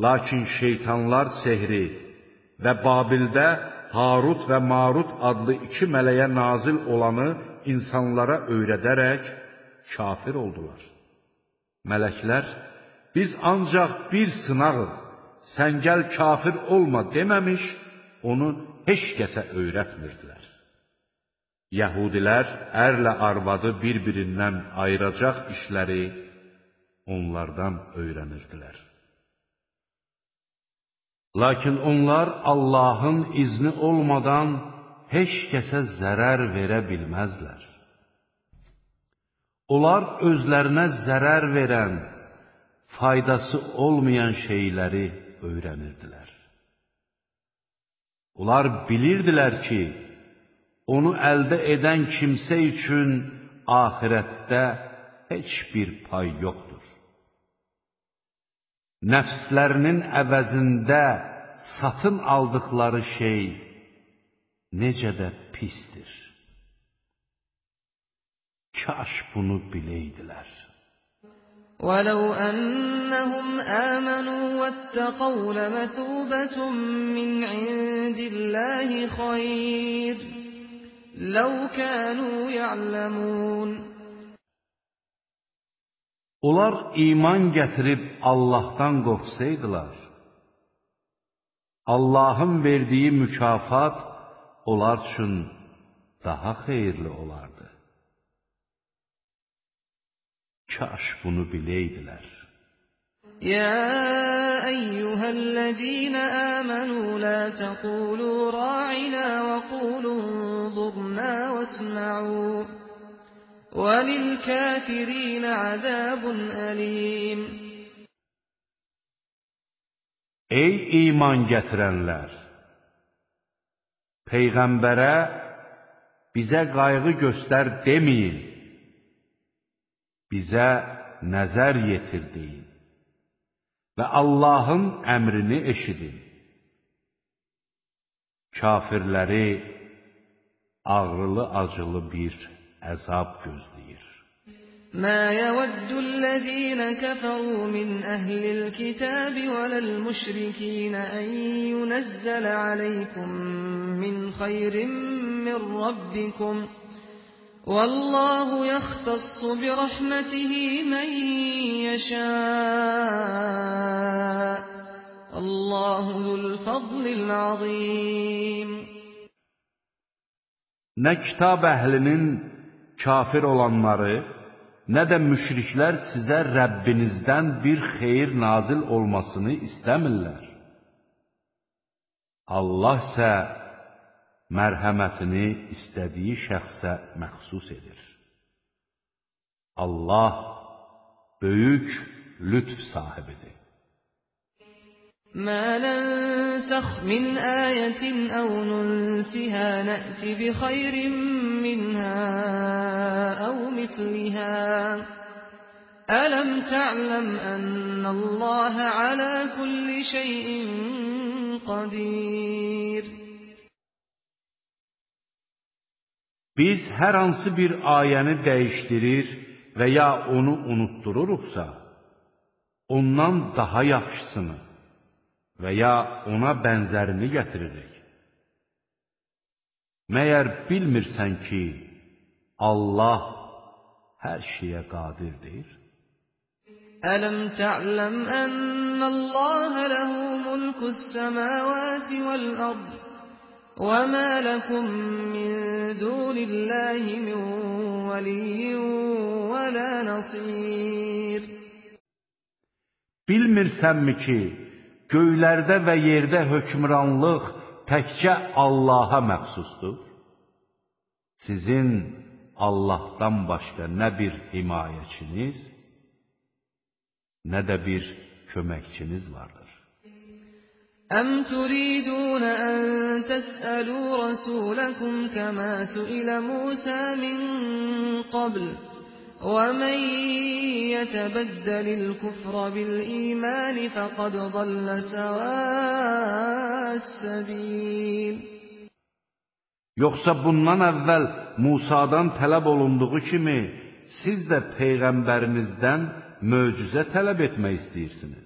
Lakin şeytanlar sehri və Babildə Harut və Marut adlı iki mələyə nazil olanı insanlara öyrədərək kafir oldular. Mələklər, biz ancaq bir sınağıq, sən gəl kafir olma deməmiş, onu heç kəsə öyrətmirdilər. Yəhudilər ərlə arvadı bir-birindən ayıracaq işləri onlardan öyrənirdilər. Lakin onlar Allahın izni olmadan heç kəsə zərər verə bilməzlər. Onlar özlərinə zərər verən, faydası olmayan şeyləri öyrənirdilər. Onlar bilirdilər ki, onu əldə edən kimsə üçün ahirətdə heç bir pay yoxdur. Nəfslərinin əvəzində satın aldıqları şey necə də pisdir. Kaş bunu biləydilər. ولو أنهم آمنوا واتقوا لمثوبة من عند الله خير لو كانوا يعلمون Onlar iman gətirib Allahdan qorxsaydılar, Allahın verdiyi mükafat onlar üçün daha xeyirli olardı. Kaş bunu biləydilər. يا أيها الذين آمنوا لا تقولوا راعنا وقولوا انظرنا واسمعوا وللكافرين عذاب أليم Ey iman gətirənlər! Peyğəmbərə bizə qayğı göstər deməyin. Bizə nəzər yetirdiyin və Allahın əmrini eşidin. Kafirləri ağrılı-acılı bir əzab gözləyir. ما يود الذين كفروا من أهل الكتاب ولا المشركين أن ينزل عليكم من خير من ربكم والله يختص برحمته من يشاء الله ذو الفضل العظيم Nə kitab əhlinin kafir olanları, nə də müşriklər sizə Rəbbinizdən bir xeyir nazil olmasını istəmirlər. Allah isə mərhəmətini istədiyi şəxsə məxsus edir. Allah böyük lütf sahibidir. ما ننسخ من آية أو ننسها نأت بخير منها أو مثلها ألم تعلم أن الله على كل شيء قدير Biz hər hansı bir ayəni dəyişdirir və ya onu unutdururuqsa, ondan daha yaxşısını və ya ona bənzərini gətiririk. Məyər bilmirsən ki, Allah hər şeyə qadirdir? Ələm tə'ləm ənəlləhə ləhu mulkus səməvəti vəl-ərd mə ləkum min dunilləhi min vəliyyin və lə nasir Bilmirsənmi ki, göylərdə və yerdə hökmranlıq təkcə Allaha məxsusdur? Sizin Allahdan başqa nə bir himayəçiniz, nə də bir köməkçiniz vardır. Əm turidun ən təsəlu rasuləkum kəmə suilə Musa min qabl ومن يتبدل الكفر بالإيمان فقد ضل سواء السبيل Yoxsa bundan əvvəl Musadan tələb olunduğu kimi siz də peyğəmbərinizdən möcüzə tələb etmək istəyirsiniz.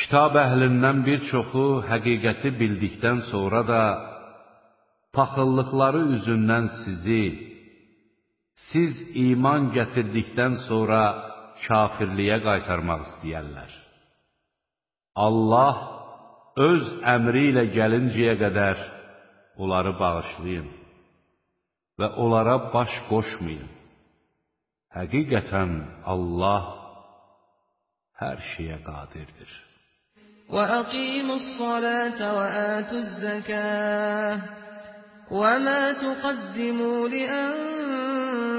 Kitab əhlindən bir çoxu həqiqəti bildikdən sonra da paxıllıqları üzündən sizi siz iman gətirdikdən sonra kafirliyə qaytarmaq istəyərlər. Allah öz əmri ilə gəlincəyə qədər onları bağışlayın. və onlara baş qoşmayın. Həqiqətən Allah hər şeyə qadirdir. وَأَقِيمُوا الصَّلَاةَ وَآتُوا الزَّكَاةَ وَمَا تُقَدِّمُوا لِأَنفُسِكُم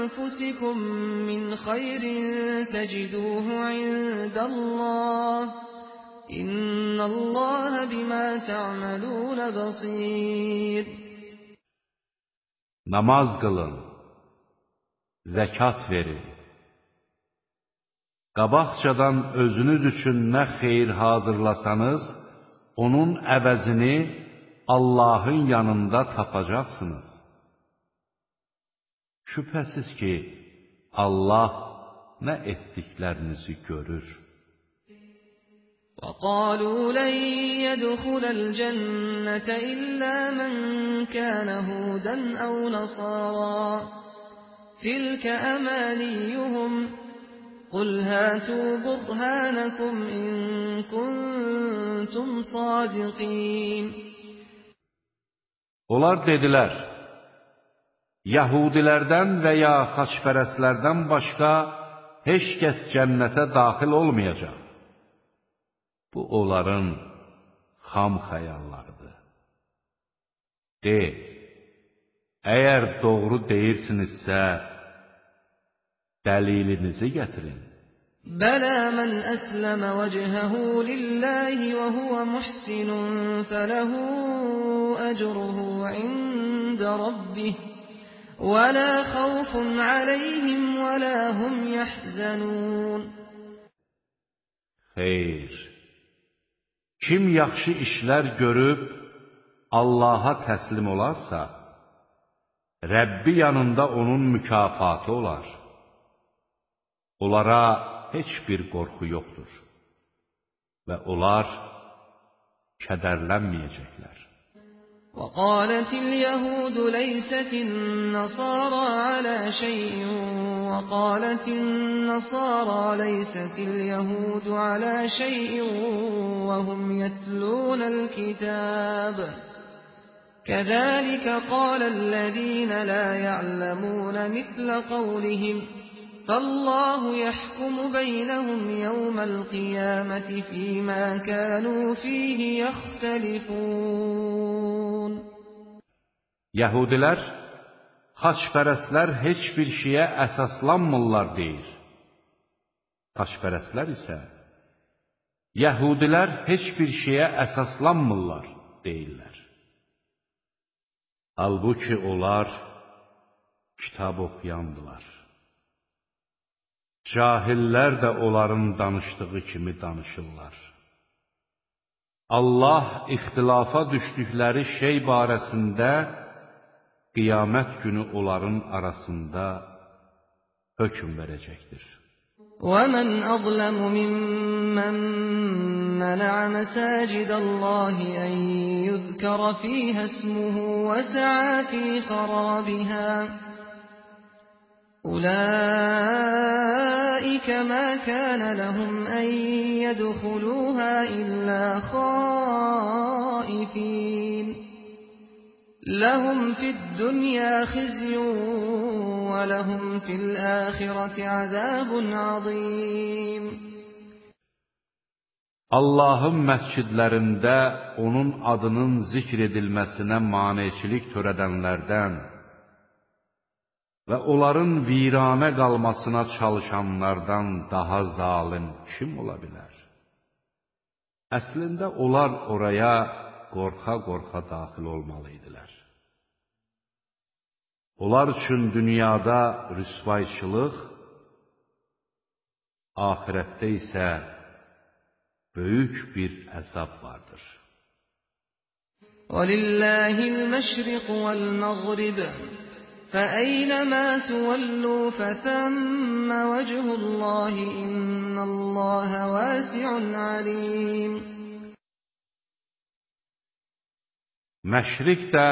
مِّنْ خَيْرٍ تَجِدُوهُ عِندَ اللَّهِ إِنَّ اللَّهَ بِمَا تَعْمَلُونَ بَصِيرٌ Namaz qılın, zəkat verin. Qabaqcadan özünüz üçün nə xeyir hazırlasanız, onun əvəzini Allahın yanında tapacaqsınız. Şübhəsiz ki, Allah nə etdiklərinizi görür. وقالوا لن يدخل الجنة إلا من كان هودا أو نصارا تلك أمانيهم قل هاتوا برهانكم إن كنتم صادقين Onlar dedilər, Yahudilərdən və ya xaçpərəslərdən başqa heç kəs cənnətə daxil olmayacaq. Bu onların xam xəyallarıdır. De, əgər doğru deyirsinizsə, Dəlilinizi gətirin. Bələ mən əsləmə vəcəhəhu lilləhi və huvə muhsinun fələhu əcruhu ində rabbih və lə xəvfun aleyhim və lə hum yəhzənun. Xeyr, kim yaxşı işlər görüb Allaha təslim olarsa, Rəbbi yanında onun mükafatı olar. Onlara heç bir qorxu yoxdur və onlar kədərlənməyəcəklər. وقالت اليهود ليست النصارى على شيء وقالت النصارى ليست اليهود على شيء وهم يتلون الكتاب كذلك قال الذين لا يعلمون مثل قولهم فالله يحكم بينهم يوم القيامة فيما كانوا فيه يختلفون Yəhudilər, xaçpərəslər heç bir şeyə əsaslanmırlar deyir. Xaçpərəslər isə, Yəhudilər heç bir şeyə əsaslanmırlar deyirlər. Halbuki onlar kitab oxuyandılar. Cahillər də onların danışdığı kimi danışırlar. Allah ixtilafa düşdükləri şey barəsində qiyamət günü onların arasında hökm verəcəkdir. وَمَنْ أَظْلَمُ مِمَّنْ مَنَعَ مَسَاجِدَ اللَّهِ أَنْ يُذْكَرَ فِيهَا اسْمُهُ وَسَعَى فِي خَرَابِهَا أولئك ما كان لهم أن يدخلوها إلا خائفين لهم في الدنيا خزي ولهم في الآخرة عذاب عظيم Allahın məscidlərində onun adının zikr edilməsinə maneçilik törədənlərdən və onların viranə qalmasına çalışanlardan daha zalim kim ola bilər? Əslində onlar oraya qorxa-qorxa daxil olmalı idilər. Onlar üçün dünyada rüsvayçılıq, ahirətdə isə böyük bir əzab vardır. وَلِلَّهِ الْمَشْرِقُ وَالْمَغْرِبُ فأينما تولوا فثم وجه الله إن الله واسع عليم Məşriq də,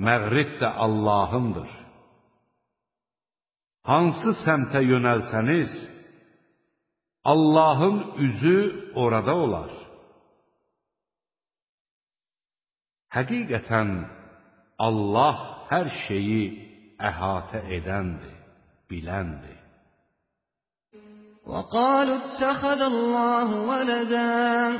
məğrib də Allahındır. Hansı səmtə yönəlsəniz, Allahın üzü orada olar. Həqiqətən Allah hər şeyi əhatə edəndir, biləndir. وقالوا اتخذ الله ولدا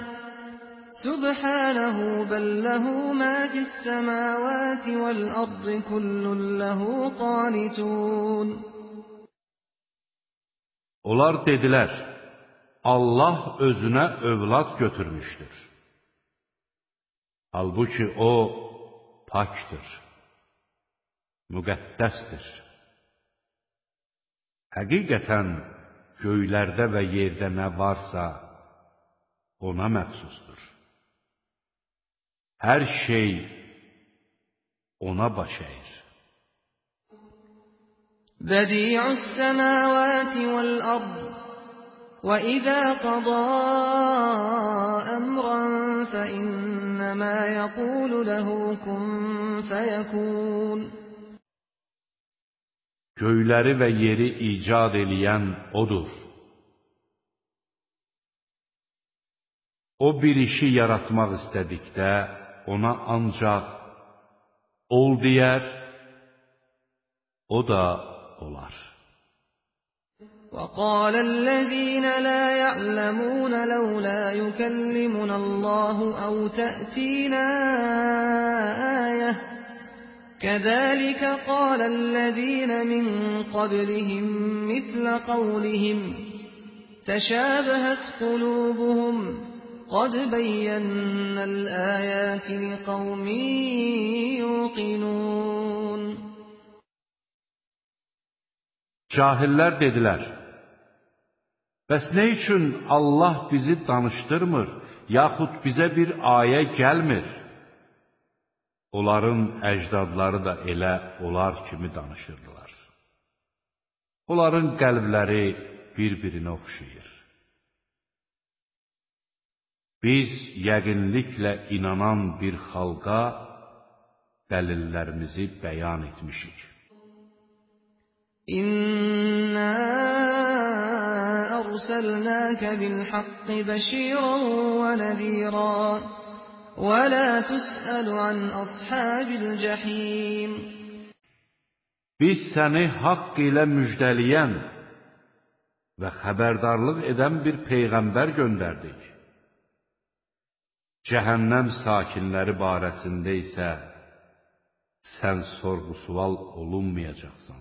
سبحانه بل له ما في السماوات والأرض كل له قانتون Onlar dedilər, Allah özünə övlad götürmüşdür. Halbuki o pakdır, müqəddəsdir. Həqiqətən göylərdə və yerdə nə varsa, ona məxsusdur. Hər şey ona baş əyir. Bədi'us səmavati vel ard və izə qada əmran fə innəmə yəqulu lehu kun fəyəkun Göyləri və yeri icad eləyən O'dur. O bir işi yaratmaq istədikdə ona ancaq ol deyər, o da olar. وقال الذين لا يعلمون لولا يكلمنا الله أو تأتينا آية كذلك قال الذين من قبلهم مثل قولهم تشابهت قلوبهم قد بينا الآيات لقوم يوقنون Cahillər dedilər, bəs nə üçün Allah bizi danışdırmır, yaxud bizə bir ayə gəlmir? Onların əcdadları da elə onlar kimi danışırdılar. Onların qəlbləri bir-birinə oxşayır. Biz yəqinliklə inanan bir xalqa dəlillərimizi bəyan etmişik. İnna arsalnaka bil haqqi beşiran ve nadhiran. وَلَا تُسْأَلُ عَنْ أَصْحَابِ الْجَحِيمِ Biz səni haqq ilə müjdələyən və xəbərdarlıq edən bir peyğəmbər göndərdik. Cəhənnəm sakinləri barəsində isə sən sorğu-sual olunmayacaqsan.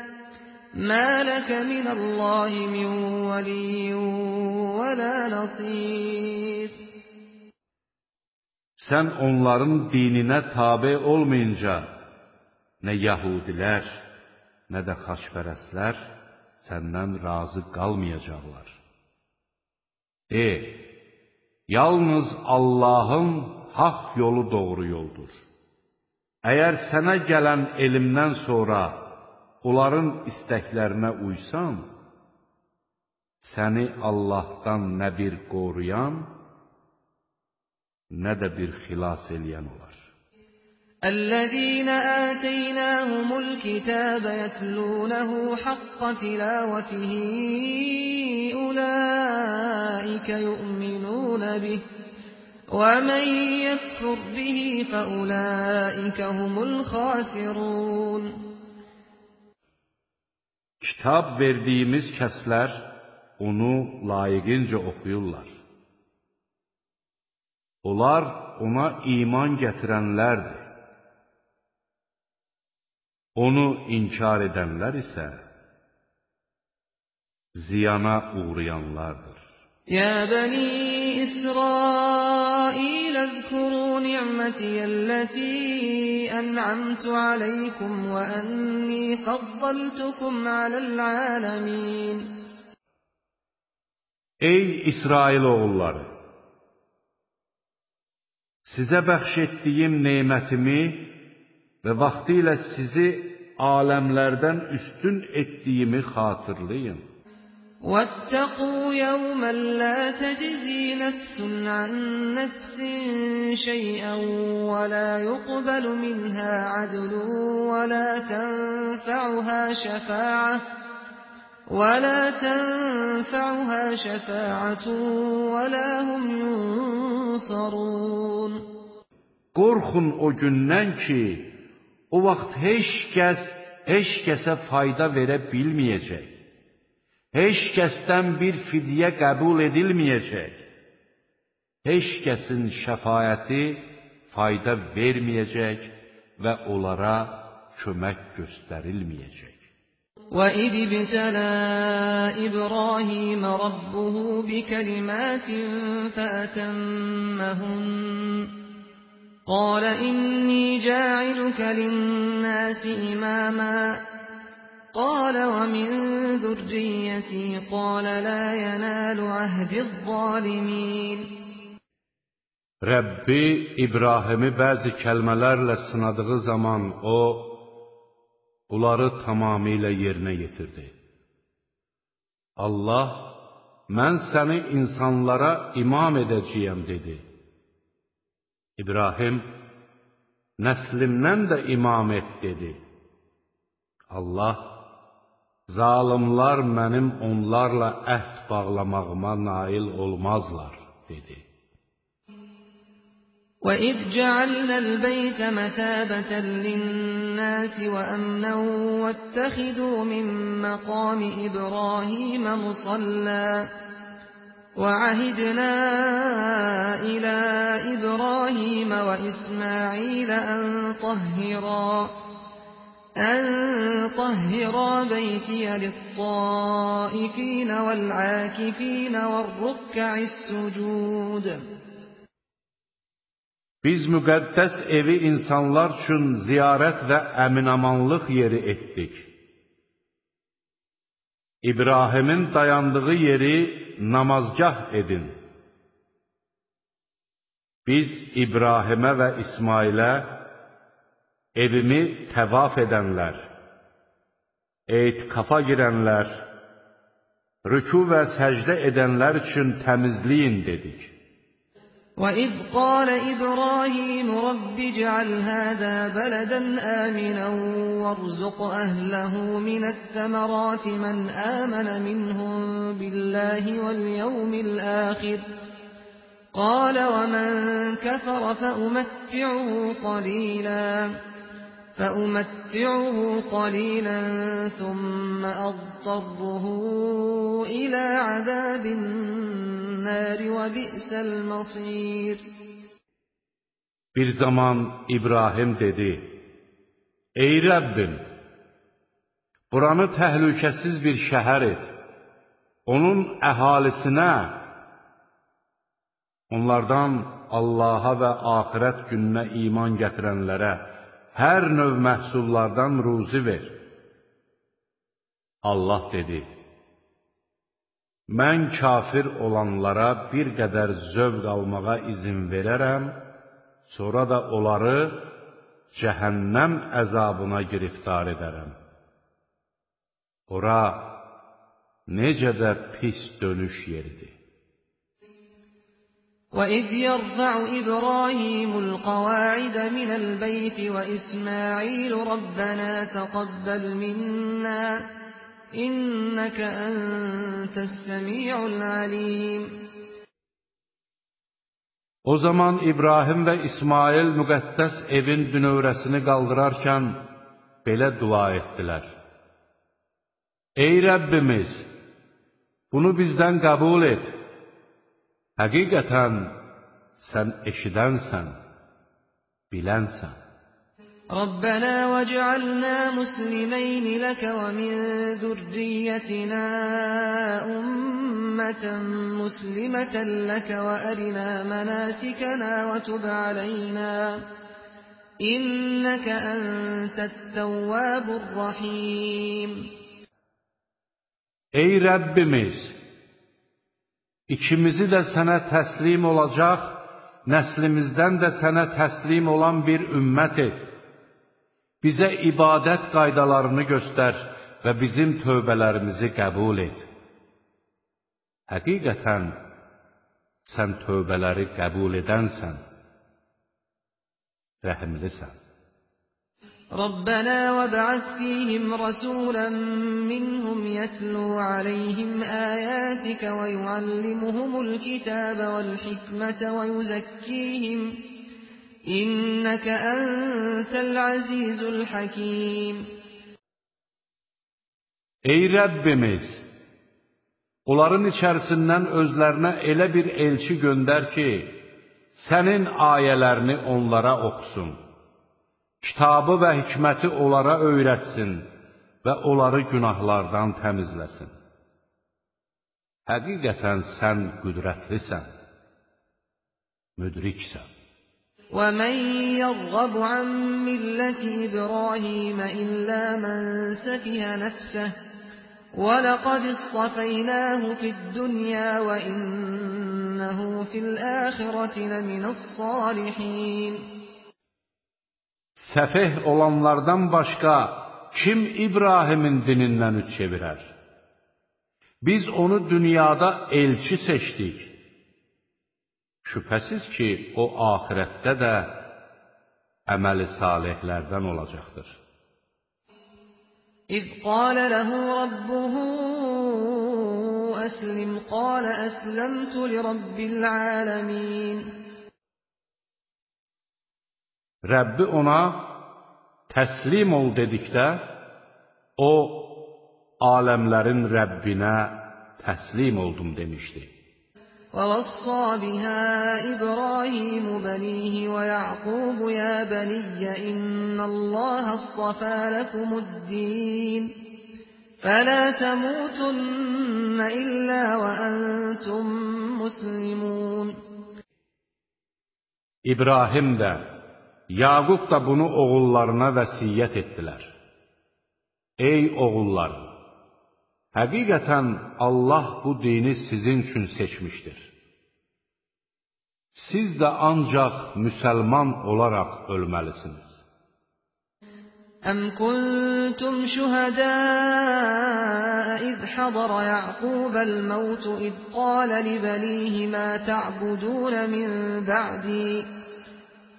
مِنَ اللَّهِ مِن وَلِيٍّ وَلَا نَصِيرٍ Sən onların dininə tabe olmayınca, nə yəhudilər, nə də xaçpərəslər səndən razı qalmayacaqlar. De, yalnız Allahın haqq yolu doğru yoldur. Əgər sənə gələn elmdən sonra onların istəklərinə uysan, səni Allahdan nə bir qoruyan, nə də bir xilas eləyən olar. الذين آتيناهم الكتاب يتلونه حق تلاوته أولئك يؤمنون به ومن يكفر به فأولئك هم الخاسرون Kitab verdiyimiz kəslər onu layiqincə oxuyurlar. Onlar ona iman gətirənlərdir. Onu inkar edənlər isə ziyana uğrayanlardır. يا بني إسرائيل اذكروا نعمتي التي أنعمت عليكم وأني فضلتكم على العالمين Ey İsrail oğulları! Sizə bəxş etdiyim nemətimi və vaxtilə sizi aləmlərdən üstün etdiyimi xatırlayın. واتقوا يوما لا تجزي نفس عن نفس شيئا ولا يقبل منها عدل ولا تنفعها شفاعة ولا تنفعها شفاعة ولا هم ينصرون Qorxun o gündən ki, o vaxt heç kəs heç kəsə fayda verə bilməyəcək. Heç kəsdən bir fidyə qəbul edilməyəcək. Heç kəsin şəfaəti fayda verməyəcək və onlara kömək göstərilməyəcək. وَإِذِ ابْتَلَى إِبْرَاهِيمَ رَبُّهُ بِكَلِمَاتٍ فَأَتَمَّهُنَّ قَالَ إِنِّي جَاعِلُكَ لِلنَّاسِ إِمَامًا قال ومن ذريتي قال لا ينال عهد الظالمين Rəbbi İbrahimi bəzi kəlmələrlə sınadığı zaman o, bunları tamamilə yerinə yetirdi. Allah, mən səni insanlara imam edəcəyəm, dedi. İbrahim, nəslimdən də imam et, dedi. Allah, Zalimlar mənim onlarla əhd bağlamağıma nail olmazlar, dedi. وَإِذْ جَعَلْنَا الْبَيْتَ مَثَابَةً لِلنَّاسِ وَأَمْنًا وَاتَّخِذُوا مِن مَّقَامِ إِبْرَاهِيمَ مُصَلًّى وَعَهِدْنَا إِلَىٰ إِبْرَاهِيمَ وَإِسْمَاعِيلَ أَن طَهِّرَا أن طهرا بيتي للطائفين والعاكفين والركع السجود Biz müqəddəs evi insanlar üçün ziyarət və əminamanlıq yeri etdik. İbrahimin dayandığı yeri namazgah edin. Biz İbrahimə və İsmailə evimi təvaf edənlər, eytikafa girənlər, rüku və səcdə edənlər üçün təmizləyin dedik. وَإِذْ قَالَ إِبْرَاهِيمُ رَبِّ اجْعَلْ هَذَا بَلَدًا آمِنًا وَارْزُقْ أَهْلَهُ مِنَ الثَّمَرَاتِ مَنْ آمَنَ مِنْهُم بِاللَّهِ وَالْيَوْمِ الْآخِرِ قَالَ وَمَنْ كَفَرَ فَأُمَتِّعُهُ قَلِيلًا فأمتعه قليلا ثم أضطره إلى عذاب النار وبئس المصير Bir zaman İbrahim dedi, Ey Rəbbim, buranı təhlükəsiz bir şəhər et, onun əhalisinə, onlardan Allaha və axirət gününə iman gətirənlərə, hər növ məhsullardan ruzi ver. Allah dedi, Mən kafir olanlara bir qədər zövq almağa izin verərəm, sonra da onları cəhənnəm əzabına giriftar edərəm. Ora necə də pis dönüş yeridir. وَإِذْ يَرْفَعُ إِبْرَاهِيمُ الْقَوَاعِدَ مِنَ الْبَيْتِ وَإِسْمَاعِيلُ رَبَّنَا تَقَبَّلْ مِنَّا إِنَّكَ أَنْتَ السَّمِيعُ الْعَلِيمُ O zaman İbrahim və İsmail müqəddəs evin dünövrəsini qaldırarkən belə dua etdilər. Ey Rəbbimiz, bunu bizdən qəbul et. Həqiqətən sən eşidənsən, bilənsən. ربنا واجعلنا مسلمين لك ومن ذريتنا أمة مسلمة لك وأرنا مناسكنا وتب علينا إنك أنت التواب الرحيم Ey Rəbbimiz! İkimizi də sənə təslim olacaq, nəslimizdən də sənə təslim olan bir ümmət et. Bizə ibadət qaydalarını göstər və bizim tövbələrimizi qəbul et. Həqiqətən sən tövbələri qəbul edənsən, rəhimlisən. ربنا وابعث فيهم رسولا منهم يتلو عليهم آياتك ويعلمهم الكتاب والحكمة ويزكيهم إنك أنت العزيز الحكيم Ey Rəbbimiz! Onların içərisindən özlərinə elə bir elçi göndər ki, sənin ayələrini onlara oxusun. Kitabı və hikməti onlara öyrətsin və onları günahlardan təmizləsin. Həqiqətən sən qüdrətlisən, müdriksən. وَمَنْ يَرْغَبُ عَنْ مِلَّةِ إِبْرَاهِيمَ إِلَّا مَنْ سَفِهَ نَفْسَهُ وَلَقَدِ اصْطَفَيْنَاهُ فِي الدُّنْيَا وَإِنَّهُ فِي الْآخِرَةِ لَمِنَ الصَّالِحِينَ Səfeh olanlardan başqa kim İbrahimin dinindən üç çevirər? Biz onu dünyada elçi seçdik. Şübhəsiz ki, o axirətdə də əməli salihlərdən olacaqdır. İz qalə ləhu rabbuhu əslim, qalə əsləmtu li rabbil aləmin. Rəbbi ona təslim ol dedikdə, o, aləmlərin Rəbbinə təslim oldum demişdi. وَوَصَّى بِهَا إِبْرَاهِيمُ بَنِيهِ وَيَعْقُوبُ يَا بَنِيَّ إِنَّ اللَّهَ اصْطَفَى لَكُمُ الدِّينَ فَلَا تَمُوتُنَّ إِلَّا وَأَنْتُمْ مُسْلِمُونَ İbrahim də Yaqub da bunu oğullarına vəsiyyət etdilər. Ey oğullar! Həqiqətən Allah bu dini sizin üçün seçmişdir. Siz də ancaq müsəlman olaraq ölməlisiniz. أم كنتم شهداء إذ حضر يعقوب الموت إذ قال لبنيه ما تعبدون من بعدي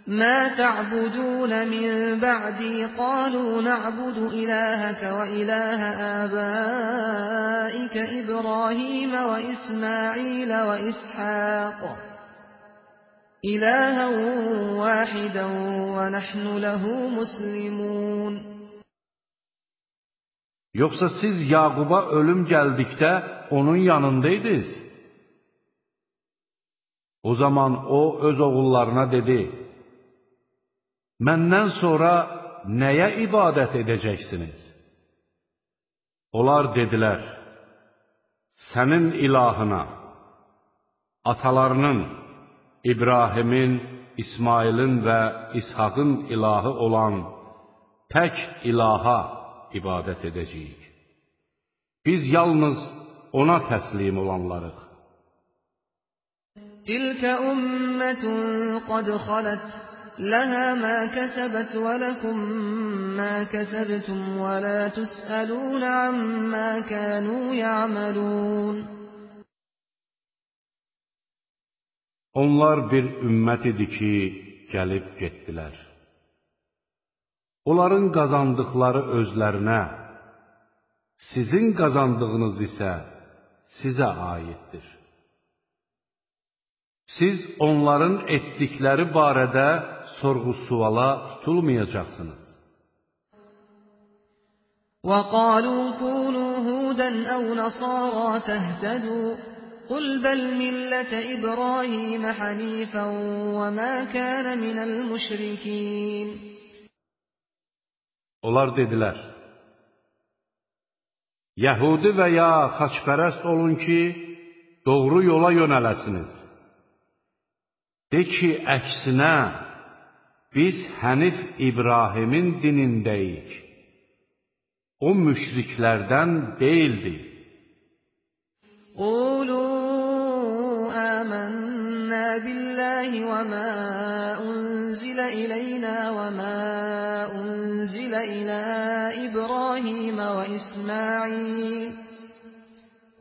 ما تعبدون من بعدي قالوا نعبد إلهك وإله آبائك إبراهيم وإسماعيل وإسحاق إلها واحدا ونحن له مسلمون Yoxsa siz Yaquba ölüm gəldikdə onun yanındaydınız? O zaman o öz oğullarına dedi: Məndən sonra nəyə ibadət edəcəksiniz? Onlar dedilər, sənin ilahına, atalarının, İbrahimin, İsmailin və İshaqın ilahı olan tək ilaha ibadət edəcəyik. Biz yalnız ona təslim olanlarıq. Tilkə ümmətun qad xalət لها ما كسبت ولكم ما كسبتم ولا تسألون عما كانوا يعملون Onlar bir ümmət idi ki, gəlib getdilər. Onların qazandıqları özlərinə, sizin qazandığınız isə sizə aiddir. Siz onların etdikləri barədə sorğu-suala tutulmayacaqsınız. وَقَالُوا كُونُوا هُودًا أَوْ نَصَارَىٰ تَهْتَدُوا قُلْ بَلْ مِلَّةَ إِبْرَاهِيمَ حَنِيفًا وَمَا كَانَ مِنَ الْمُشْرِكِينَ Onlar dedilər, Yəhudi və ya xaçpərəst olun ki, doğru yola yönələsiniz. De ki, əksinə, biz Hənif İbrahimin dinindəyik. O müşriklərdən deyildi. Qulu آمنا بالله وما أنزل إلينا وما أنزل إلى إبراهيم وإسماعيل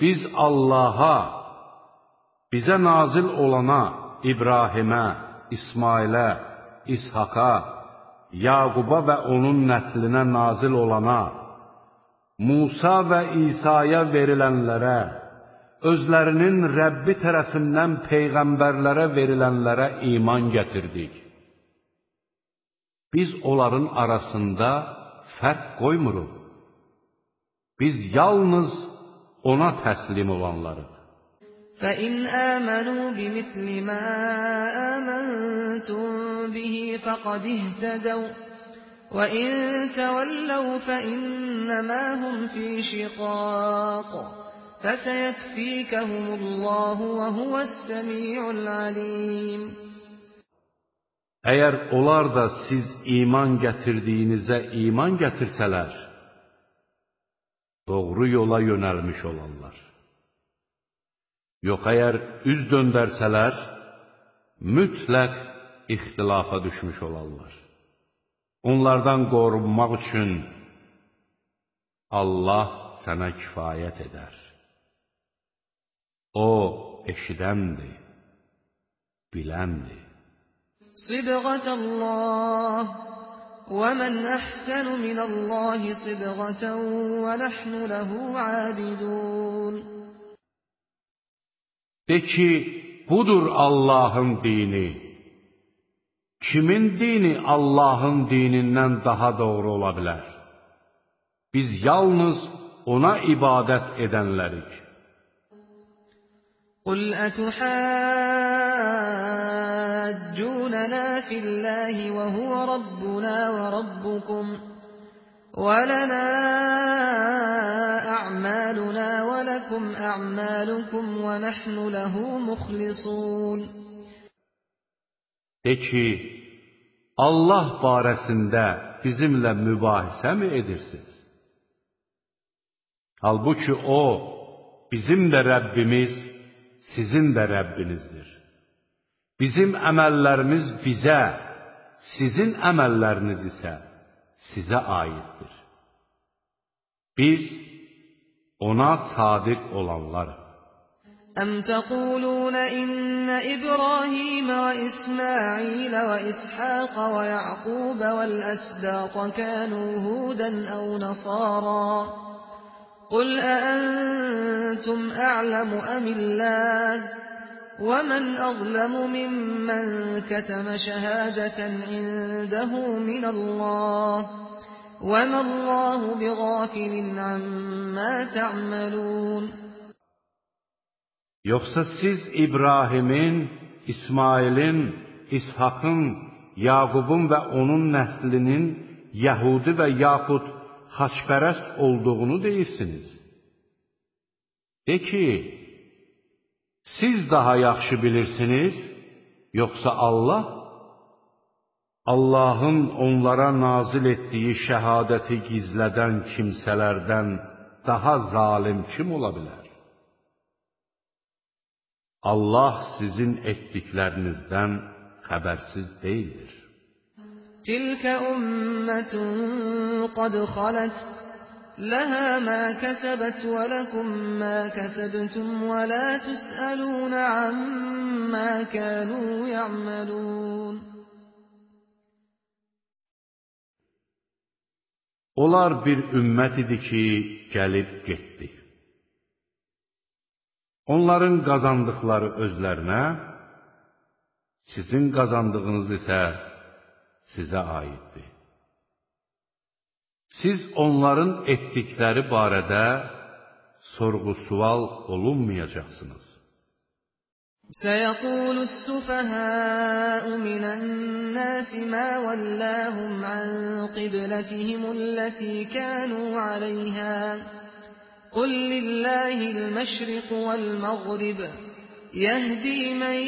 biz Allaha, bizə nazil olana, İbrahimə, İsmailə, İshaqa, Yaquba və onun nəslinə nazil olana, Musa və İsa'ya verilənlərə, özlərinin Rəbbi tərəfindən peyğəmbərlərə verilənlərə iman gətirdik. Biz onların arasında fərq qoymuruq. Biz yalnız ona təslim olanlarıq. فَإِنْ آمَنُوا بِمِثْلِ مَا آمَنْتُمْ بِهِ فَقَدِ اهْتَدَوْا وَإِنْ تَوَلَّوْا فَإِنَّمَا هُمْ فِي شِقَاقٍ فَسَيَكْفِيكَهُمُ اللَّهُ وَهُوَ السَّمِيعُ الْعَلِيمُ Əgər onlar da siz iman gətirdiyinizə iman gətirsələr, doğru yola yönəlmiş olarlar. Yox, əgər üz döndərsələr, mütləq ixtilafa düşmüş olarlar. Onlardan qorunmaq üçün Allah sənə kifayət edər. O, eşidəndir, biləndir. Sibğətəlləh وَمَنْ أَحْسَنُ مِنَ اللَّهِ صِبْغَةً وَنَحْنُ لَهُ عَابِدُونَ De ki, budur Allahın dini. Kimin dini Allahın dinindən daha doğru ola bilər? Biz yalnız ona ibadət edənlərik. قُلْ أَتُحَاجُّونَنَا فِي اللَّهِ وَهُوَ رَبُّنَا وَرَبُّكُمْ وَلَنَا أَعْمَالُنَا وَلَكُمْ أَعْمَالُكُمْ وَنَحْنُ لَهُ مُخْلِصُونَ De ki, Allah barəsində bizimlə mübahisə mi edirsiniz? Halbuki O, bizim də Rəbbimiz, sizin də Rəbbinizdir. Bizim əməllərimiz bizə, sizin əməlləriniz isə sizə aiddir. Biz ona sadiq olanlarıq. أَمْ تَقُولُونَ إِنَّ إِبْرَاهِيمَ وَإِسْمَاعِيلَ وَإِسْحَاقَ وَيَعْقُوبَ وَالْأَسْبَاطَ كَانُوا هُودًا أَوْ نَصَارَىٰ ۗ قُلْ أَأَنتُمْ أَعْلَمُ أَمِ اللَّهُ ۗ وَمَنْ أَظْلَمُ مِمَّن كَتَمَ شَهَادَةً عِندَهُ مِنَ اللَّهِ ۗ وَمَا اللَّهُ بِغَافِلٍ عَمَّا تَعْمَلُونَ Yoxsa siz İbrahimin, İsmailin, İshakın, Yaqubun və onun nəslinin xaçpərəst olduğunu deyirsiniz? De ki, siz daha yaxşı bilirsiniz, yoxsa Allah? Allahın onlara nazil etdiyi şəhadəti gizlədən kimsələrdən daha zalim kim ola bilər? Allah sizin etdiklərinizdən xəbərsiz deyildir. Tilkə ümmətun qad xalat لها ما كسبت ولكم ما كسبتم ولا تسألون عما كانوا يعملون Onlar bir ümmət idi ki, gəlib getdi. Onların qazandıqları özlərinə, sizin qazandığınız isə sizə aiddir. Siz onların etdikləri barədə sorğu-sual olunmayacaqsınız. سيقول السفهاء من الناس ما ولاهم عن قبلتهم التي كانوا عليها قل لله المشرق والمغرب يهدي من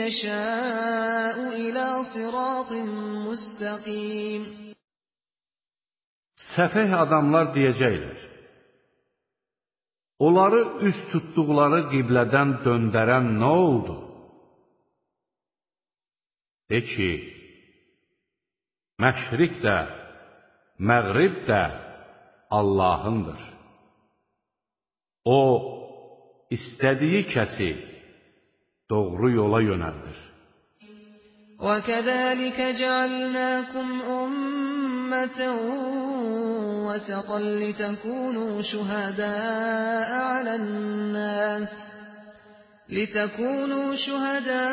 يشاء إلى صراط مستقيم Səfeh adamlar deyəcəklər, onları üst tutduqları qiblədən döndərən nə oldu? De ki, məşriq də, məğrib də Allahındır. O, istədiyi kəsi doğru yola yönəldir. وَكَذَلِكَ جَعَلْنَاكُمْ أُمَّةً وَسَطًا لِتَكُونُوا شُهَدَاءَ عَلَى النَّاسِ لِتَكُونُوا شُهَدَاءَ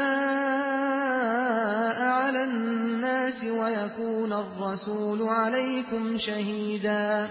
عَلَى النَّاسِ وَيَكُونَ الرَّسُولُ عَلَيْكُمْ شَهِيدًا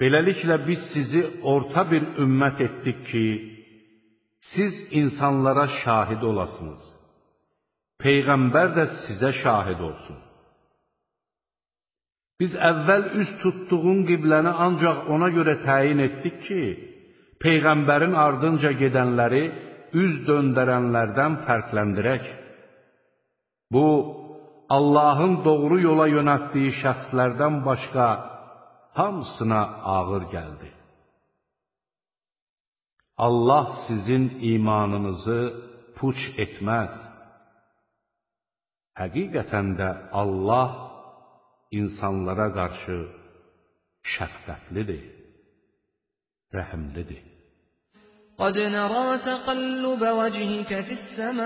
Beləliklə biz sizi orta bir ümmət etdik ki, siz insanlara şahid olasınız. Peyğəmbər də sizə şahid olsun. Biz əvvəl üst tutduğun qibləni ancaq ona görə təyin etdik ki, Peyğəmbərin ardınca gedənləri üz döndərənlərdən fərqləndirək. Bu, Allahın doğru yola yönətdiyi şəxslərdən başqa hamısına ağır gəldi. Allah sizin imanınızı puç etməz. Həqiqətən də Allah insanlara qarşı şəfqətlidir, rəhimlidir. قد نرى تقلب وجهك في السماء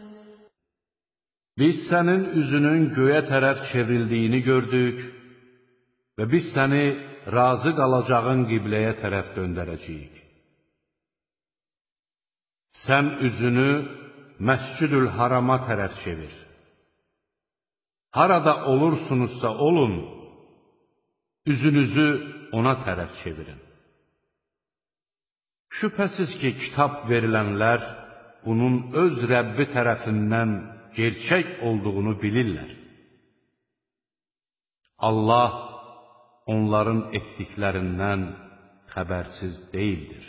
Biz sənin üzünün göyə tərəf çevrildiyini gördük və biz səni razı qalacağın qibləyə tərəf döndərəcəyik. Sən üzünü Məscidül Harama tərəf çevir. Harada olursunuzsa olun, üzünüzü ona tərəf çevirin. Şübhəsiz ki, kitab verilənlər bunun öz Rəbbi tərəfindən gerçək olduğunu bilirlər. Allah onların etdiklərindən xəbərsiz deyildir.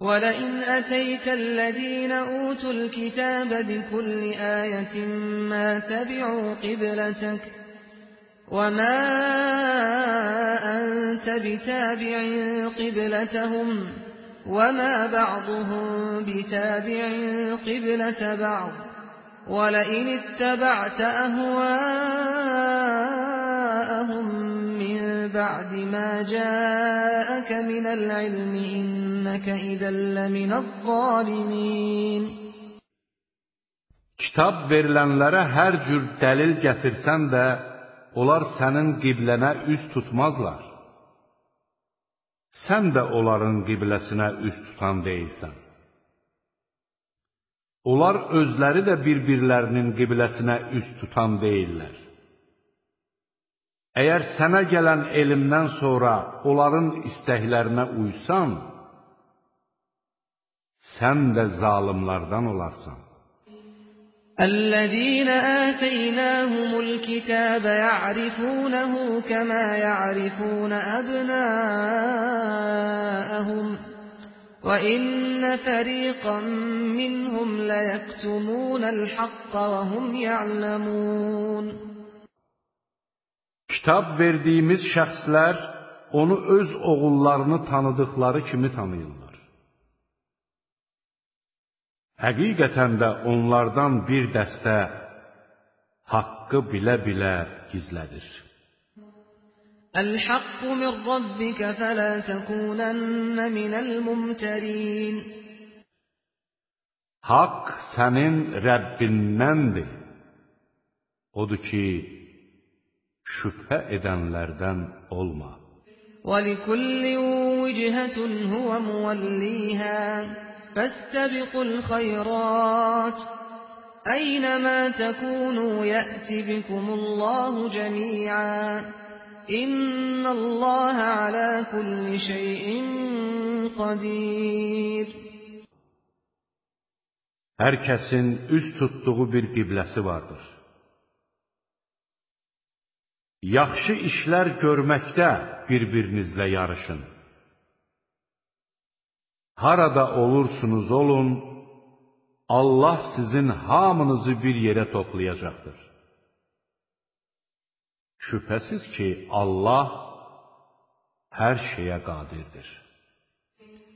وَلَئِنْ أَتَيْتَ الَّذِينَ أُوتُوا الْكِتَابَ بِكُلِّ آيَةٍ مَا تَبِعُوا قِبْلَتَكَ وَمَا أَنْتَ بِتَابِعٍ قِبْلَتَهُمْ وما بعضهم بتابع قبلة بعض ولئن اتبعت أهواءهم من بعد ما جاءك من العلم إنك إذا لمن الظالمين Kitab verilənlərə hər cür dəlil gətirsən də, onlar sənin qiblənə üz tutmazlar. Sən də onların qibləsinə üz tutan deyilsən. Onlar özləri də bir-birlərinin qibləsinə üz tutan deyillər. Əgər sənə gələn elmdən sonra onların istəklərinə uysan, sən də zalimlardan olarsan. الذين آتيناهم الكتاب يعرفونه كما يعرفون أبناءهم وإن فريقا منهم ليكتمون الحق وهم يعلمون Kitab verdiyimiz şəxslər onu öz oğullarını tanıdıqları kimi tanıyırlar. Həqiqətən də onlardan bir dəstə haqqı bilə-bilə gizlədir. الحق من ربك فلا تكونن من الممترين Haqq sənin Rəbbindəndir. Odur ki, şübhə edənlərdən olma. وَلِكُلٍّ وِجْهَةٌ هُوَ مُوَلِّيهَا فَاسْتَبِقُوا الْخَيْرَاتِ أَيْنَمَا تَكُونُوا يَأْتِ بِكُمُ اللَّهُ جَمِيعًا إِنَّ اللَّهَ عَلَى كُلِّ شَيْءٍ قَدِيرٌ Hər kəsin üz tutduğu bir qibləsi vardır. Yaxşı işlər görməkdə bir-birinizlə yarışın. Harada olursunuz olun, Allah sizin hamınızı bir yerə toplayacaqdır. Şübhəsiz ki, Allah hər şeyə qadirdir.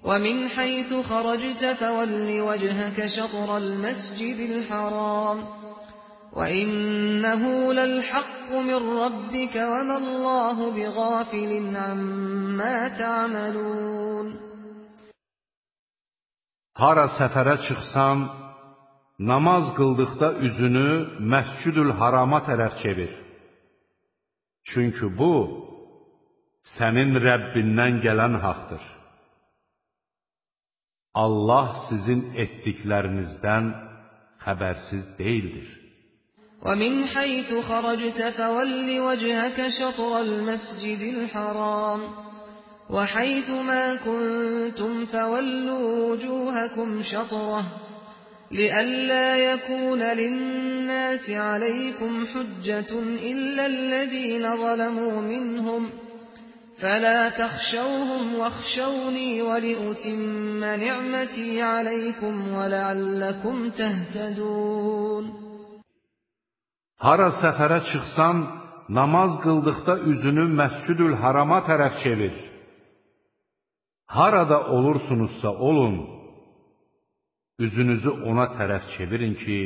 وَمِنْ حَيْثُ خَرَجْتَ فَوَلِّ وَجْهَكَ شَطْرَ الْمَسْجِدِ الْحَرَامِ وَإِنَّهُ لَلْحَقُّ مِنْ رَبِّكَ وَمَا اللَّهُ بِغَافِلٍ عَمَّا تَعْمَلُونَ Hara səfərə çıxsan, namaz qıldıqda üzünü Məscidül Harama tərəf çevir. Çünki bu, sənin Rəbbindən gələn haqdır. Allah sizin etdiklərinizdən xəbərsiz deyildir. وَمِنْ حَيْثُ خَرَجْتَ فَوَلِّ وَجْهَكَ شَطْرَ الْمَسْجِدِ الْحَرَامِ وَحَيْثُ مَا كُنْتُمْ فَوَلُّوا وُجُوهَكُمْ شَطْرَهُ لِئَلَّا يَكُونَ لِلنَّاسِ عَلَيْكُمْ حُجَّةٌ إِلَّا الَّذِينَ ظَلَمُوا مِنْهُمْ فَلَا تَخْشَوْهُمْ وَاخْشَوْنِي وَلِأُتِمَّ نِعْمَتِي عَلَيْكُمْ وَلَعَلَّكُمْ تَهْتَدُونَ Hara səfərə çıxsan, namaz qıldıqda üzünü Məscidül Harama tərəf çevir. Harada olursunuzsa olun, üzünüzü ona tərəf çevirin ki,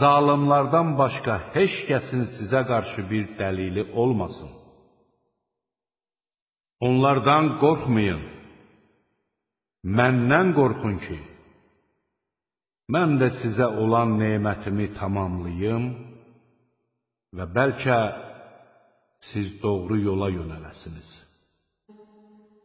zalimlardan başqa heç kəsin sizə qarşı bir dəlili olmasın. Onlardan qorxmayın. Məndən qorxun ki, mən də sizə olan nemətimi tamamlayım və bəlkə siz doğru yola yönələsiniz.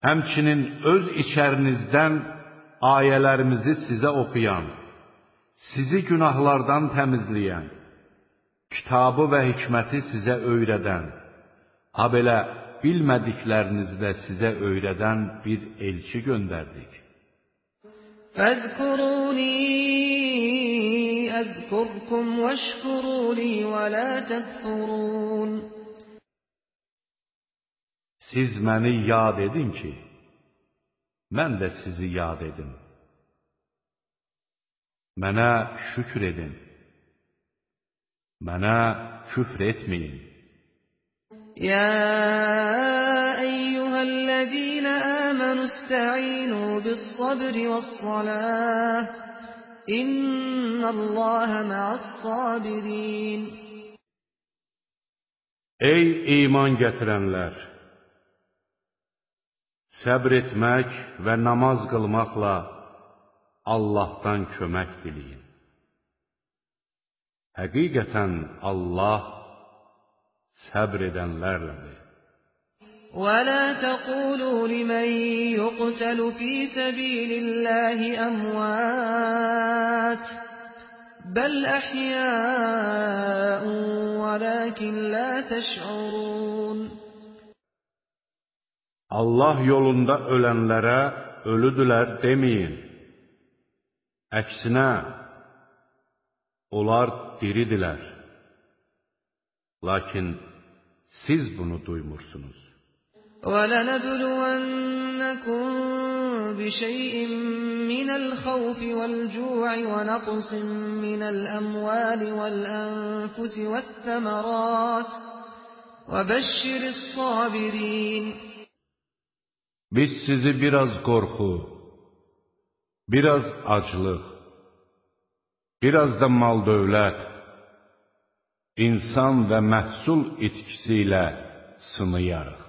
Həmçinin öz içərinizdən ayələrimizi sizə oxuyan, sizi günahlardan təmizləyən, kitabı və hikməti sizə öyrədən, ha belə bilmədiklərinizi də sizə öyrədən bir elçi göndərdik. Fəzkuruni əzkurkum və şkuruli və la təkfurun. Siz məni yad edin ki, mən də sizi yad edim. Mənə şükür edin. Mənə küfr etməyin. Ya eyyuhellezine amenu ista'inu bis sabri vas salah. İnnallaha ma'as sabirin. Ey iman gətirənlər! Səbr etmək və namaz qılmaqla Allahdan kömək diləyin. Həqiqətən Allah səbr edənlərlədir. ولا تقولوا لمن يقتل في سبيل الله أموات بل أحياء ولكن لا تشعرون Allah yolunda ölənlərə ölüdülər deməyin. Əksinə, onlar diridilər. Lakin siz bunu duymursunuz. وَلَنَبْلُوَنَّكُم بِشَيْءٍ مِّنَ الْخَوْفِ وَالْجُوعِ وَنَقْصٍ مِّنَ الْأَمْوَالِ وَالْأَنفُسِ وَالثَّمَرَاتِ وَبَشِّرِ الصَّابِرِينَ Biz sizi biraz qorxu, biraz aclıq, biraz da mal-dövlət, insan və məhsul itkisi ilə sınıyarıq.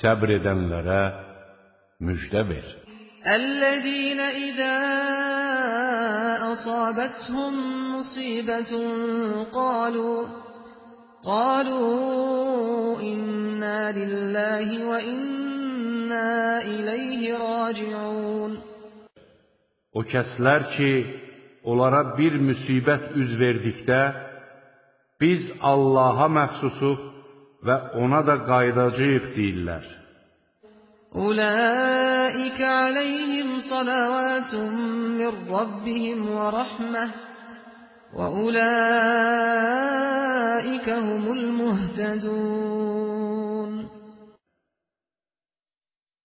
Səbr edənlərə müjdə ver. الذين إذا أصابتهم مصيبة قالوا قالوا إنا لله وإنا إليه راجعون O kəslər ki, onlara bir müsibət üz verdikdə, biz Allaha məxsusuq və ona da qaydacağıq deyirlər. أولئك عليهم صلوات من ربهم ورحمة وأولئك هم المهتدون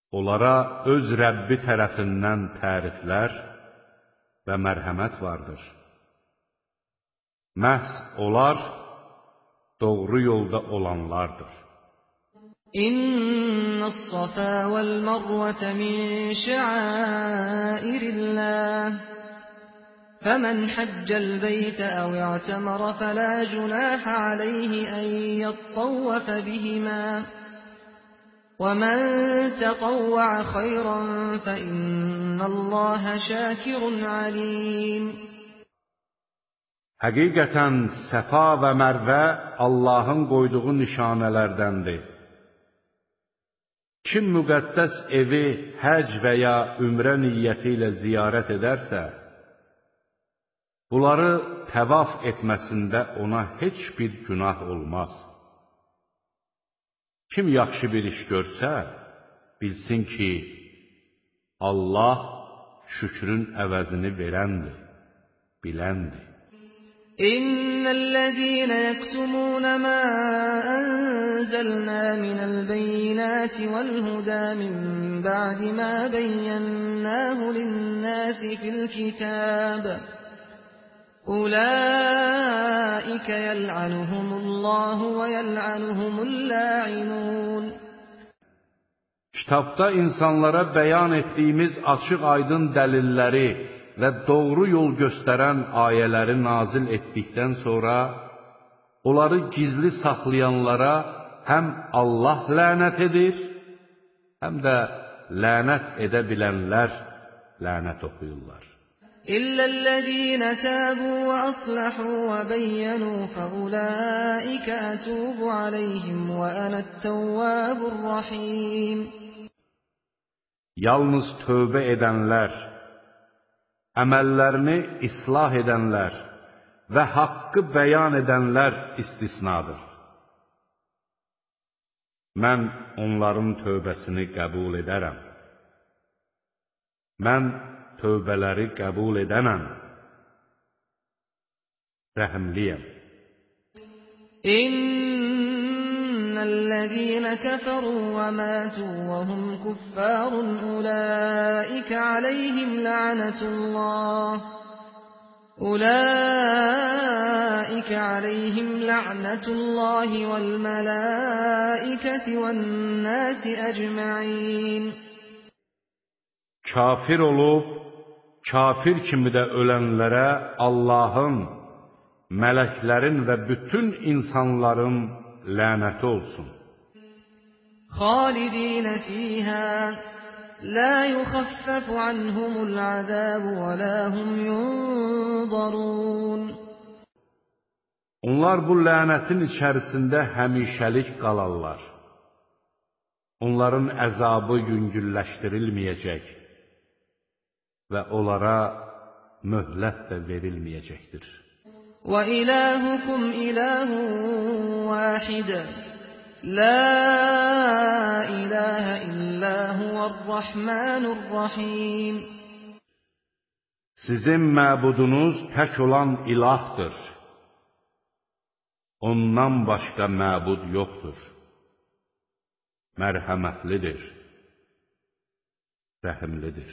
Onlara öz Rəbbi tərəfindən təriflər və mərhəmət vardır. Məhz onlar doğru yolda olanlardır. إن الصفا والمروة من شعائر الله فمن حج البيت أو اعتمر فلا جناح عليه أن يطوف بهما ومن تطوع خيرا فإن الله شاكر عليم Həqiqətən Səfa və Mərvə Allahın qoyduğu nişanələrdəndir. Kim müqəddəs evi həc və ya ümrə niyyəti ilə ziyarət edərsə, bunları təvaf etməsində ona heç bir günah olmaz. Kim yaxşı bir iş görsə, bilsin ki, Allah şükrün əvəzini verəndir, biləndir. إن الذين يكتمون ما أنزلنا من البينات والهدى من بعد ما بيناه للناس في الكتاب أولئك يلعنهم الله ويلعنهم اللاعنون Kitabda insanlara bəyan etdiyimiz açıq-aydın dəlilləri və doğru yol göstərən ayələri nazil etdikdən sonra, onları gizli saxlayanlara həm Allah lənət edir, həm də lənət edə bilənlər lənət oxuyurlar. إلا الذين تابوا وأصلحوا وبينوا فأولئك أتوب عليهم وأنا التواب الرحيم Yalnız tövbə edənlər, əməllərini islah edənlər və haqqı bəyan edənlər istisnadır. Mən onların tövbəsini qəbul edərəm. Mən tövbələri qəbul edənəm. Rəhimliyəm. إن الذين كفروا وماتوا وهم كفار أولئك عليهم لعنة الله أولئك عليهم لعنة الله والملائكة والناس أجمعين Kafir olub, kafir kimi də ölənlərə Allahın, mələklərin və bütün insanların lənəti olsun. خالدين فيها لا يخفف عنهم العذاب ولا هم ينظرون Onlar bu lənətin içərisində həmişəlik qalarlar. Onların əzabı yüngülləşdirilməyəcək və onlara möhlət də verilməyəcəkdir. Və ilahukum ilahun vahid. La ilahe illa huvarrahmanurrahim. Sizin məbudunuz tək olan ilahdır. Ondan başqa məbud yoxdur. Mərhəmətlidir, rəhimlidir.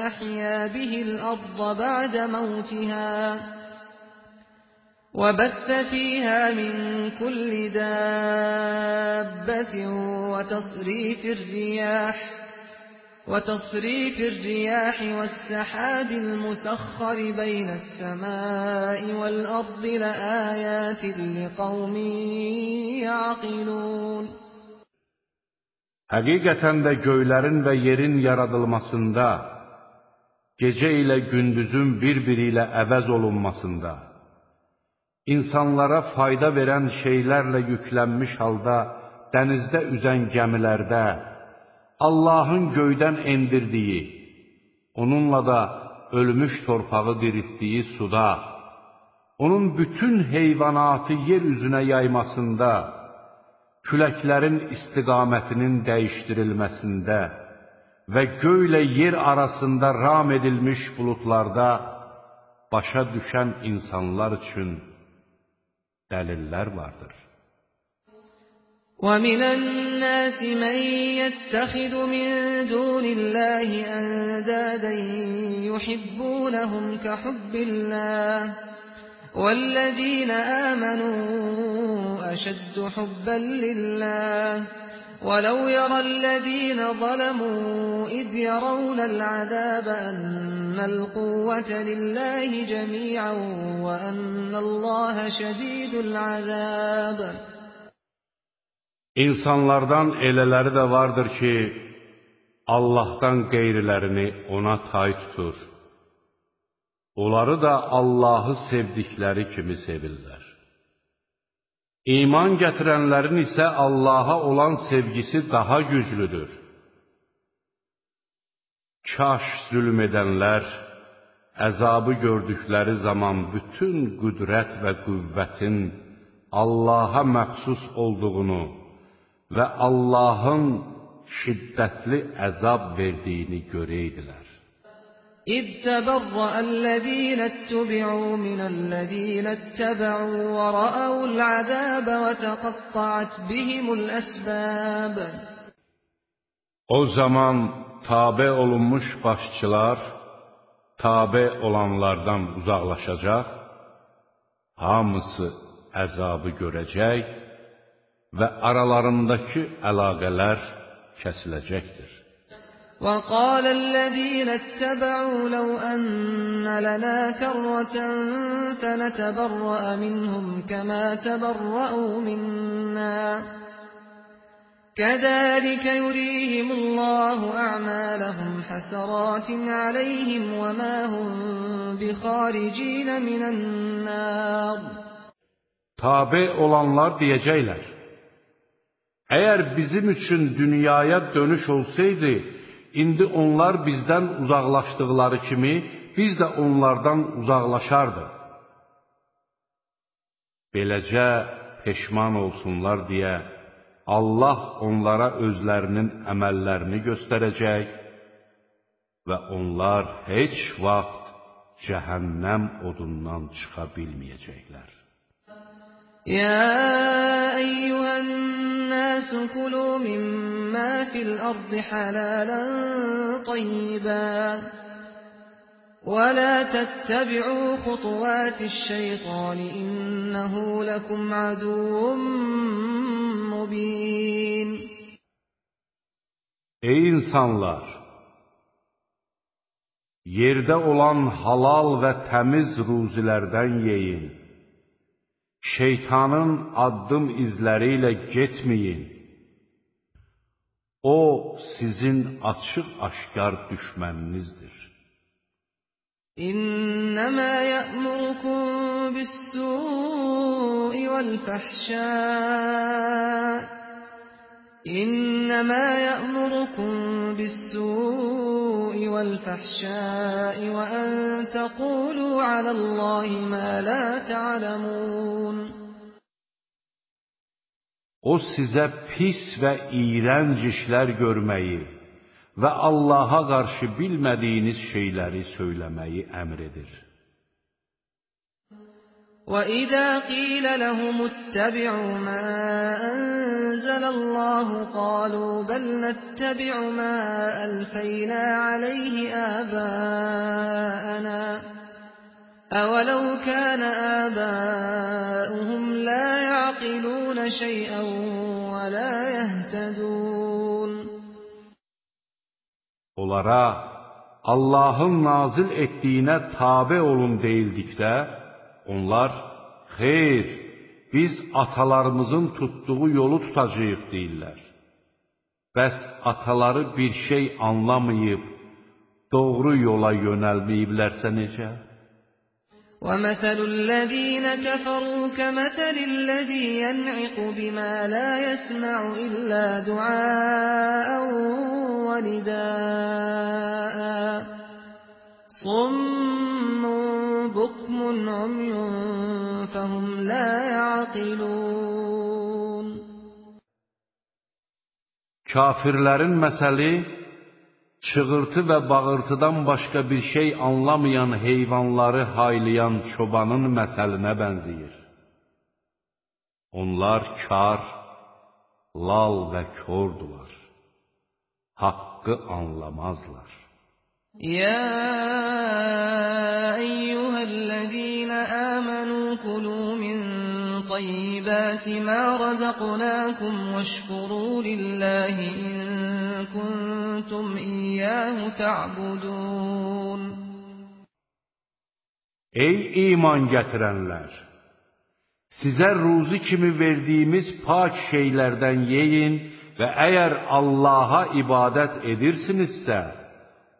فأحيا به الأرض بعد موتها وبث فيها من كل دابة وتصريف الرياح وتصريف الرياح والسحاب المسخر بين السماء والأرض لآيات لقوم يعقلون. Həqiqətən də göylərin və yerin yaradılmasında, gecə ilə gündüzün bir-biri əvəz olunmasında, insanlara fayda verən şeylərlə yüklənmiş halda dənizdə üzən gəmilərdə, Allahın göydən endirdiyi, onunla da ölmüş torpağı diriltdiyi suda, onun bütün heyvanatı yer üzünə yaymasında, küləklərin istiqamətinin dəyişdirilməsində və göylə yer arasında ram edilmiş buludlarda başa düşən insanlar üçün dəlillər vardır. وَمِنَ النَّاسِ مَن يَتَّخِذُ مِن دُونِ اللَّهِ أَندَادًا يُحِبُّونَهُمْ كَحُبِّ اللَّهِ وَالَّذِينَ آمَنُوا أَشَدُّ حُبًّا لِّلَّهِ وَلَوْ يَرَى الَّذِينَ ظَلَمُوا إِذْ يَرَوْنَ الْعَذَابَ أَنَّ الْقُوَّةَ لِلَّهِ جَمِيعًا وَأَنَّ اللَّهَ شَدِيدُ الْعَذَابِ İnsanlardan elələri də vardır ki, Allahdan qeyrilərini ona tay tutur. Onları da Allahı sevdikləri kimi sevirlər. İman gətirənlərin isə Allaha olan sevgisi daha güclüdür. Kaş zülm edənlər, əzabı gördükləri zaman bütün qüdrət və qüvvətin Allaha məxsus olduğunu və Allahın şiddətli əzab verdiyini görəydilər. إذ تبرأ الذين اتبعوا من الذين اتبعوا ورأوا العذاب وتقطعت بهم الأسباب O zaman tabe olunmuş başçılar tabe olanlardan uzaqlaşacaq, hamısı əzabı görəcək və aralarındakı əlaqələr kəsiləcəkdir. وقال الذين اتبعوا لو أن لنا كرة فنتبرأ منهم كما تبرأوا منا. كذلك يريهم الله أعمالهم حسرات عليهم وما هم بخارجين من النار. Tabe olanlar deyəcəklər, Əgər bizim üçün dünyaya dönüş olsaydı, indi onlar bizdən uzaqlaşdıqları kimi, biz də onlardan uzaqlaşardıq. Beləcə peşman olsunlar deyə Allah onlara özlərinin əməllərini göstərəcək və onlar heç vaxt cəhənnəm odundan çıxa bilməyəcəklər. يا أيها الناس كلوا مما في الأرض حلالا طيبا ولا تتبعوا خطوات الشيطان إنه لكم عدو مبين Ey insanlar! Yerdə olan halal və təmiz ruzilərdən yeyin. Şeytanın addım izləri ilə. O sizin açıq-aşkar düşməninizdir. İnnəmə ya'murukum bis-su'i vel-fahşâ' İnnəmə ya'murukum bis-su'i vel-fahşâ'i və an təqulu alallahi ma la ta'lemun O sizə pis və iyrənc işlər görməyi və Allaha qarşı bilmədiyiniz şeyləri söyləməyi əmr edir. وَإِذَا قِيلَ لَهُمُ اتَّبِعُوا مَا أَنزَلَ اللَّهُ قَالُوا بَلْ نَتَّبِعُ مَا أَلْفَيْنَا عَلَيْهِ آبَاءَنَا أَوَلَوْ كَانَ آبَاؤُهُمْ لَا يَعْقِلُونَ شَيْئًا وَلَا يَهْتَدُونَ Onlara Allahın nazil etdiyinə tabe olun deyildikdə, onlar, xeyr, biz atalarımızın tutduğu yolu tutacağıq deyirlər. Bəs ataları bir şey anlamayıb, doğru yola yönəlməyiblərsə necə? وَمَثَلُ الَّذِينَ كَفَرُوا كَمَثَلِ الَّذِي يَنْعِقُ بِمَا لَا يَسْمَعُ إِلَّا دُعَاءً وَنِدَاءً صُمٌّ بُكْمٌ عُمْيٌ فَهُمْ لَا يَعْقِلُونَ Kafirlərin məsəli çığırtı və bağırtıdan başqa bir şey anlamayan heyvanları haylayan çobanın məsəlinə bənzəyir. Onlar kar, lal və kordular. Haqqı anlamazlar. يا أيها الذين آمنوا كلوا من طيبات ما رزقناكم واشكروا لله إن كنتم إياه تعبدون Ey iman gətirənlər! Sizə ruzi kimi verdiyimiz pak şeylərdən yeyin və əgər Allaha ibadət edirsinizsə,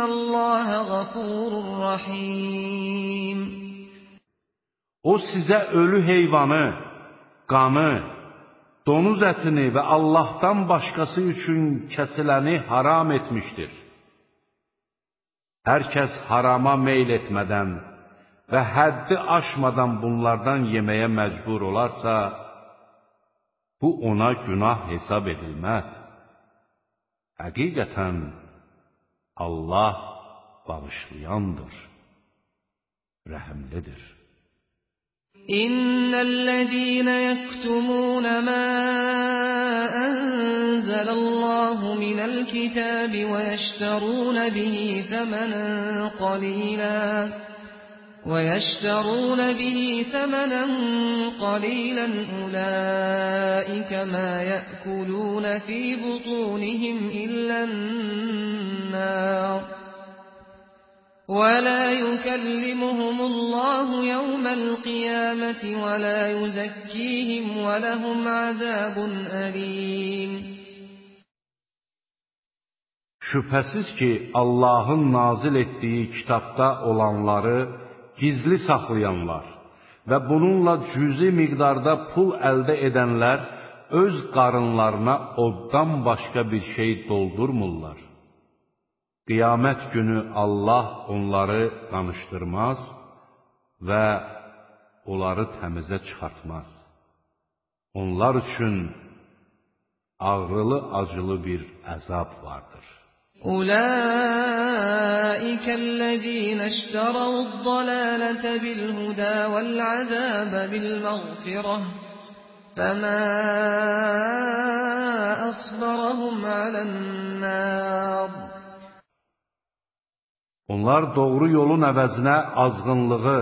الله غفور رحيم O sizə ölü heyvanı, qanı, donuz ətini və Allahdan başqası üçün kəsiləni haram etmişdir. Hər kəs harama meyl etmədən və həddi aşmadan bunlardan yeməyə məcbur olarsa, bu ona günah hesab edilməz. Həqiqətən Allah bağışlayandır, rəhəmlidir. إن الذين يكتمون ما أنزل الله من الكتاب ويشترون به ثمنا قليلا ويشترون به ثمنا قليلا أولئك ما يأكلون في بطونهم إلا النار ولا يكلمهم الله يوم القيامة ولا يزكيهم ولهم عذاب أليم. Şübhəsiz ki, Allahın nazil etdiyi kitabda olanları gizli saxlayanlar və bununla cüzi miqdarda pul əldə edənlər öz qarınlarına oddan başqa bir şey doldurmurlar. Qiyamət günü Allah onları danışdırmaz və onları təmizə çıxartmaz. Onlar üçün ağrılı-acılı bir əzab vardır. أولئك الذين اشتروا الضلالة بالهدى والعذاب بالمغفرة فما أصبرهم على النار Onlar doğru yolun əvəzinə azğınlığı,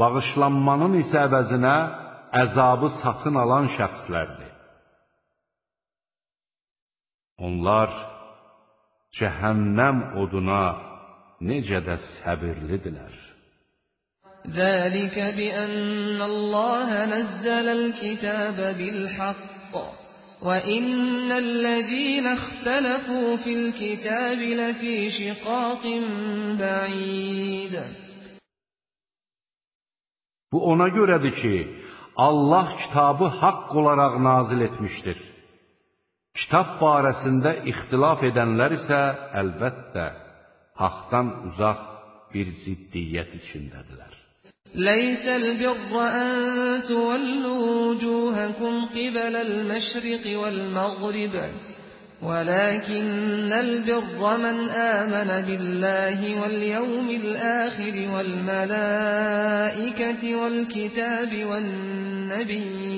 bağışlanmanın isə əvəzinə əzabı satın alan şəxslərdir. Onlar cəhənnəm oduna necə də səbirlidirlər. Zəlikə bi ənnəlləhə nəzzələl-kitəbə bil-haqq və innəl-ləzīnə ixtələfū fil-kitəbi ləfī şiqaqin bə'id. Bu ona görədir ki, Allah kitabı haqq olaraq nazil etmişdir. Kitab barəsində ixtilaf edənlər isə əlbəttə haqdan uzaq bir ziddiyyət içindədirlər. ليس البر أن تولوا وجوهكم قبل المشرق والمغرب ولكن البر من آمن بالله واليوم الآخر والملائكة والكتاب والنبيين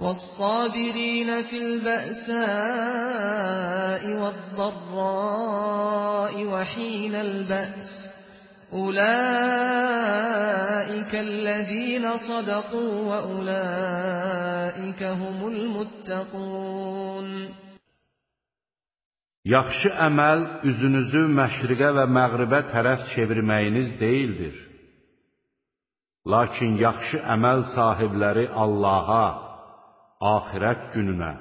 والصابرين في البأساء والضراء وحين البأس أولئك الذين صدقوا وأولئك هم المتقون Yaxşı əməl üzünüzü məşriqə və məğribə tərəf çevirməyiniz deyildir. Lakin yaxşı əməl sahibləri Allaha, axirət gününə,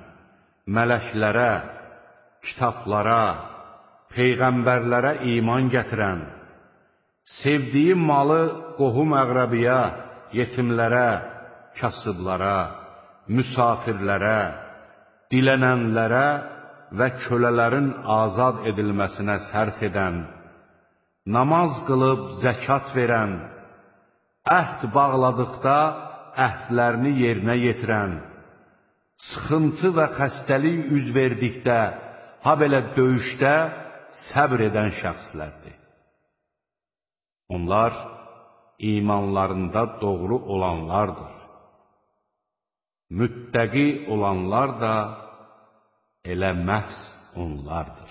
mələklərə, kitablara, peyğəmbərlərə iman gətirən, sevdiyi malı qohum əqrəbiyə, yetimlərə, kasıblara, müsafirlərə, dilənənlərə və kölələrin azad edilməsinə sərf edən, namaz qılıb zəkat verən, əhd bağladıqda əhdlərini yerinə yetirən, sıxıntı və xəstəlik üz verdikdə, ha belə döyüşdə səbr edən şəxslərdir. Onlar imanlarında doğru olanlardır. Müttəqi olanlar da elə məhz onlardır.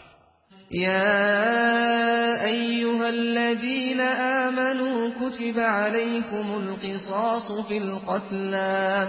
يا أيها الذين آمنوا كتب عليكم القصاص في القتلى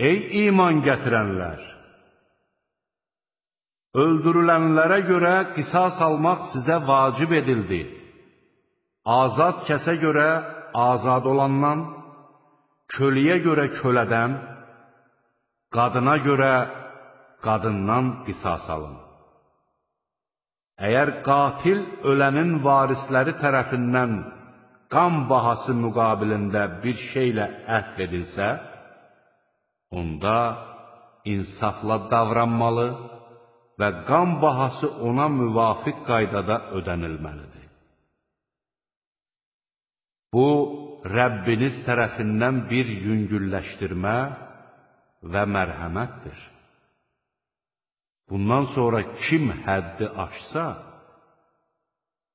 Ey iman gətirənlər! Öldürülənlərə görə qisas almaq sizə vacib edildi. Azad kəsə görə azad olandan, köləyə görə kölədən, qadına görə qadından qisas alın. Əgər qatil ölənin varisləri tərəfindən qan bahası müqabilində bir şeylə əhv edilsə, onda insafla davranmalı və qan bahası ona müvafiq qaydada ödənilməlidir. Bu, Rəbbiniz tərəfindən bir yüngülləşdirmə və mərhəmətdir. Bundan sonra kim həddi aşsa,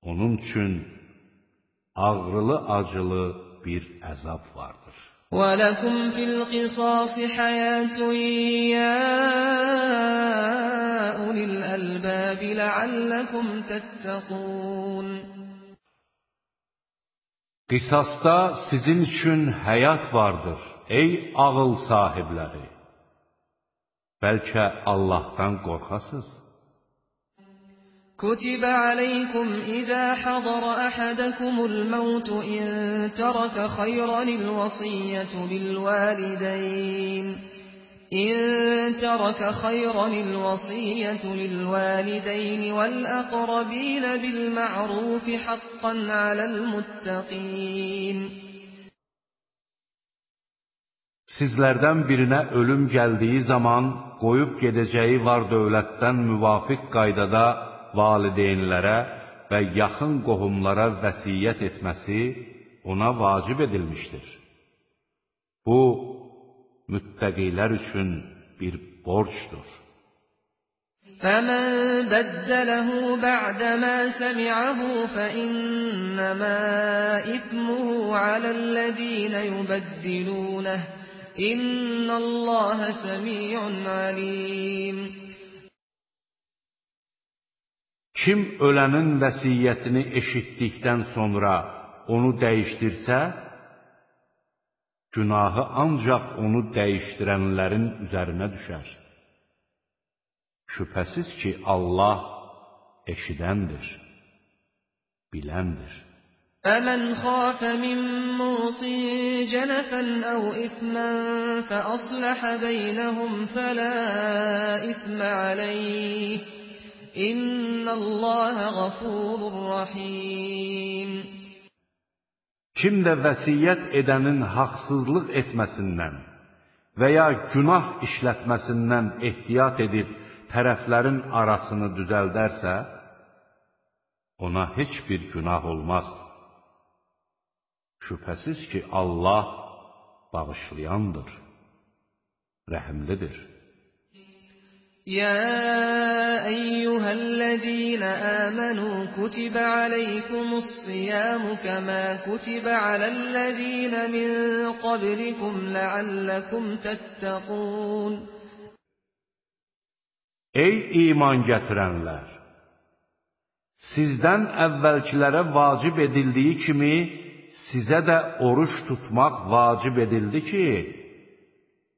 onun üçün ağrılı-acılı bir əzab vardır. وَلَكُمْ فِي الْقِصَاصِ حَيَاةٌ يَا أُولِي الْأَلْبَابِ لَعَلَّكُمْ تَتَّقُونَ Qisasda sizin üçün həyat vardır, ey ağıl sahibləri. Bəlkə Allahdan qorxasız? كتب عليكم إذا حضر أحدكم الموت إن ترك خيرا الوصية للوالدين إن ترك خيرا الوصية للوالدين والأقربين بالمعروف حقا على المتقين Sizlərdən birinə ölüm gəldiyi zaman qoyub gedəcəyi var dövlətdən müvafiq qaydada valideynlərə və yaxın qohumlara vəsiyyət etməsi ona vacib edilmişdir. Bu, müttəqilər üçün bir borcdur. فَمَنْ بَدَّلَهُ بَعْدَمَا سَمِعَهُ فَإِنَّمَا إِثْمُهُ عَلَى الَّذِينَ يُبَدِّلُونَهُ إِنَّ اللَّهَ سَمِيعٌ عَلِيمٌ Kim ölənin vəsiyyətini eşitdikdən sonra onu dəyişdirsə, günahı ancaq onu dəyişdirənlərin üzərinə düşər. Şübhəsiz ki, Allah eşidəndir, biləndir. فَمَنْ خَافَ مِنْ مُوصٍ جَنَفًا أَوْ إِثْمًا فَأَصْلَحَ بَيْنَهُمْ فَلَا إِثْمَ عَلَيْهِ İnnallaha ghafurur rahim Kim də vəsiyyət edənin haqsızlıq etməsindən və ya günah işlətməsindən ehtiyat edib tərəflərin arasını düzəldərsə, ona heç bir günah olmaz. Şübhəsiz ki, Allah bağışlayandır, rəhimlidir. يا أيها الذين آمنوا كتب عليكم الصيام كما كتب على الذين من قبلكم لعلكم تتقون Ey iman gətirənlər! Sizdən əvvəlkilərə vacib edildiyi kimi, sizə də oruç tutmaq vacib edildi ki,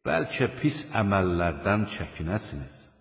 bəlkə pis əməllərdən çəkinəsiniz.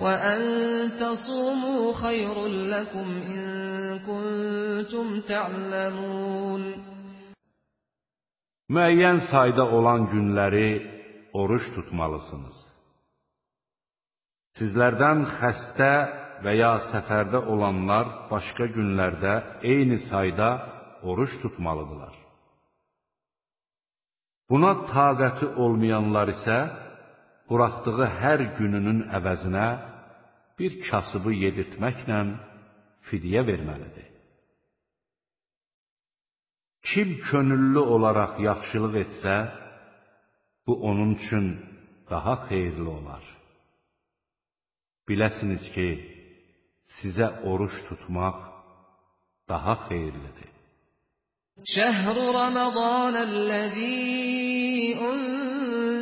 وأن تصوموا خير لكم إن كنتم تعلمون Müəyyən sayda olan günləri oruç tutmalısınız. Sizlərdən xəstə və ya səfərdə olanlar başqa günlərdə eyni sayda oruç tutmalıdırlar. Buna taqəti olmayanlar isə buraxdığı hər gününün əvəzinə bir kasıbı yedirtməklə fidyə verməlidir. Kim könüllü olaraq yaxşılıq etsə, bu onun üçün daha xeyirli olar. Biləsiniz ki, sizə oruç tutmaq daha xeyirlidir. Şəhr-i Ramazan, əl-ləzî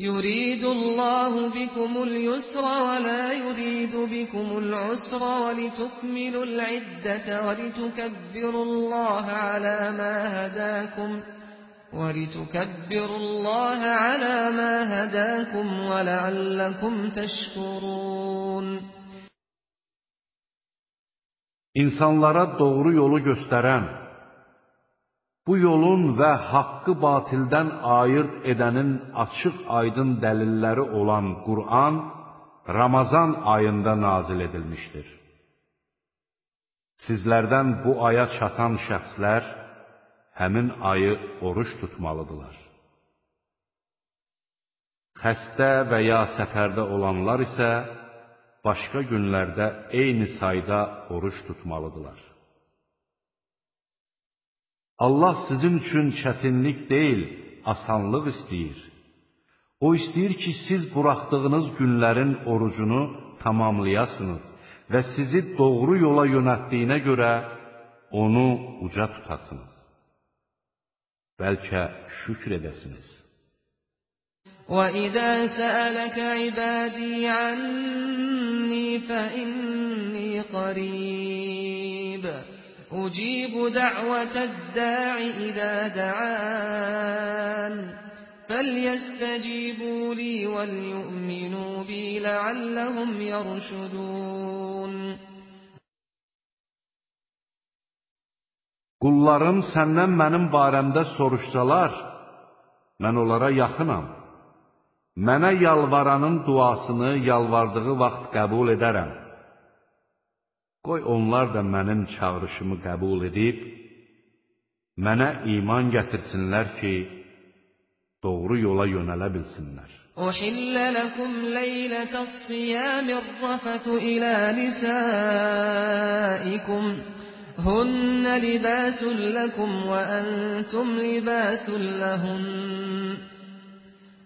يريد الله بكم اليسر ولا يريد بكم العسر ولتكملوا العدة ولتكبروا الله على ما هداكم ولتكبروا الله على ما هداكم ولعلكم تشكرون. İnsanlara doğru yolu göstərən bu yolun və haqqı batildən ayırt edənin açıq-aydın dəlilləri olan Qur'an Ramazan ayında nazil edilmişdir. Sizlərdən bu aya çatan şəxslər həmin ayı oruç tutmalıdırlar. Xəstə və ya səfərdə olanlar isə başqa günlərdə eyni sayda oruç tutmalıdırlar. Allah sizin üçün çətinlik deyil, asanlıq istəyir. O istəyir ki, siz buraxdığınız günlərin orucunu tamamlayasınız və sizi doğru yola yönəltdiyinə görə onu uca tutasınız. Bəlkə şükr edəsiniz. وَإِذَا سَأَلَكَ عِبَادِي عَنِّي فَإِنِّي قَرِيبٌ أُجِيبُ دَعْوَةَ الدَّاعِ إِذَا دَعَانِ فَلْيَسْتَجِيبُوا لِي وَلْيُؤْمِنُوا بِي لَعَلَّهُمْ يَرْشُدُونَ Qullarım səndən mənim barəmdə soruşsalar, mən onlara yaxınam. Mənə yalvaranın duasını yalvardığı vaxt qəbul edərəm. Qoy onlar da mənim çağrışımı qəbul edib, mənə iman gətirsinlər ki, doğru yola yönələ bilsinlər. أحل لكم ليلة الصيام الرفث إلى نسائكم هن لباس لكم وأنتم لباس لهن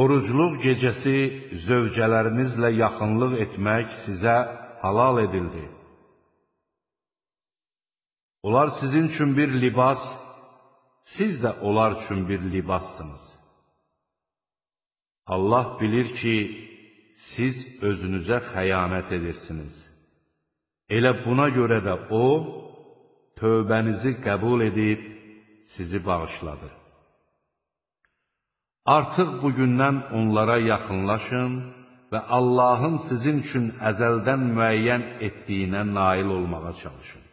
Orucluq gecəsi zövcələrinizlə yaxınlıq etmək sizə halal edildi. Onlar sizin üçün bir libas, siz də onlar üçün bir libassınız. Allah bilir ki, siz özünüzə xəyanət edirsiniz. Elə buna görə də O, tövbənizi qəbul edib, sizi bağışladı. Artıq bugündən onlara yaxınlaşın və Allahın sizin üçün əzəldən müəyyən etdiyinə nail olmağa çalışın.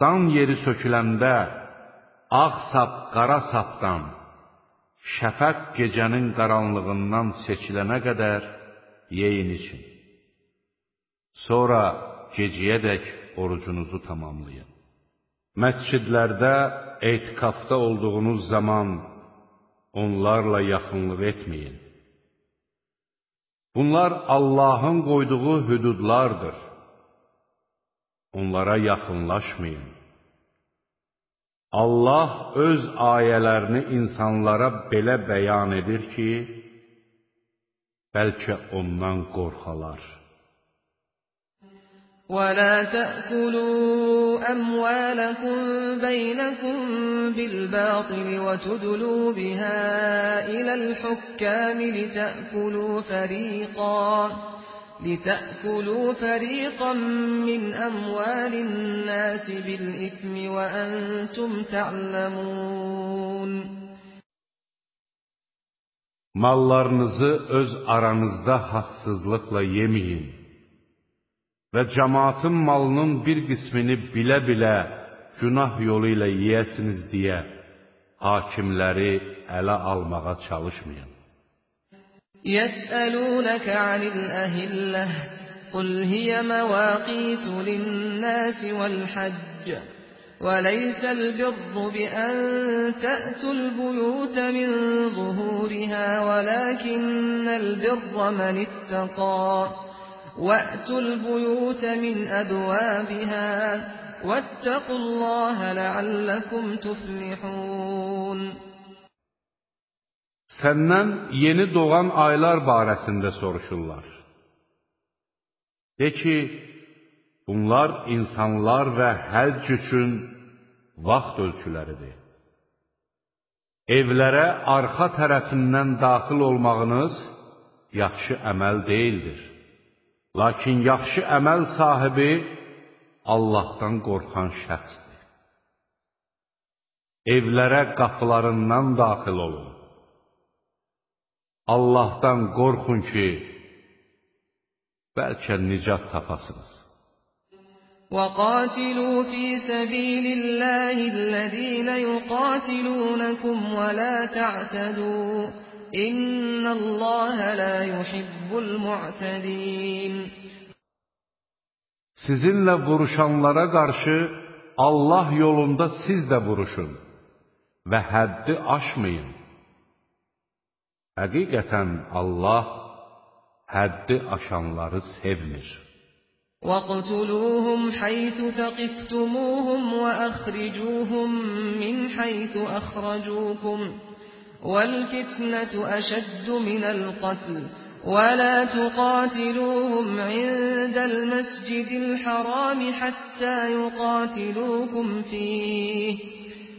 Dan yeri söküləndə ağ sap qara sapdan, şəfəq gecənin qaranlığından seçilənə qədər yeyin için. Sonra gecəyədək orucunuzu tamamlayın. Məscidlərdə etikafda olduğunuz zaman onlarla yaxınlıq etməyin. Bunlar Allahın qoyduğu hüdudlardır. Onlara yaxınlaşmayın. Allah öz ayələrini insanlara belə bəyan edir ki, bəlkə ondan qorxalar. ولا تأكلوا أموالكم بينكم بالباطل وتدلوا بها إلى الحكام لتأكلوا فريقا لتأكلوا فريقا من أموال الناس بالإثم وأنتم تعلمون Mallarınızı öz aranızda haqsızlıqla yeməyin. Və cəmaatın malının bir qismini bilə-bilə günah yolu ilə yeyəsiniz deyə hakimləri ələ almağa çalışmayın. Yəsəlunəkə anil əhilləh Qul hiyə məvaqitu linnəsi vəl-həcc وليس البر بأن تأتوا البيوت من ظهورها ولكن البر من اتقى وَأْتُوا الْبُيُوتَ مِنْ أَبْوَابِهَا وَاتَّقُوا اللَّهَ لَعَلَّكُمْ تُفْلِحُونَ Səndən yeni doğan aylar barəsində soruşurlar. De ki, bunlar insanlar və həcc üçün vaxt ölçüləridir. Evlərə arxa tərəfindən daxil olmağınız yaxşı əməl deyildir. Lakin yaxşı əməl sahibi Allahdan qorxan şəxsdir. Evlərə qapılarından daxil olun. Allahdan qorxun ki, bəlkə nicat tapasınız. وَقَاتِلُوا فِي سَبِيلِ اللَّهِ الَّذِينَ يُقَاتِلُونَكُمْ وَلَا تَعْتَدُوا إن الله لا يحب المعتدين Sizinlə vuruşanlara qarşı Allah yolunda siz də vuruşun və həddi aşmayın. Həqiqətən Allah həddi aşanları sevmir. وَاقْتُلُوهُمْ حَيْثُ ثَقِفْتُمُوهُمْ وَأَخْرِجُوهُمْ مِنْ حَيْثُ أَخْرَجُوكُمْ وَالْفِتْنَةُ أَشَدُّ مِنَ الْقَتْلِ وَلَا تُقَاتِلُوهُمْ عِندَ الْمَسْجِدِ الْحَرَامِ حَتَّى يُقَاتِلُوكُمْ فِيهِ.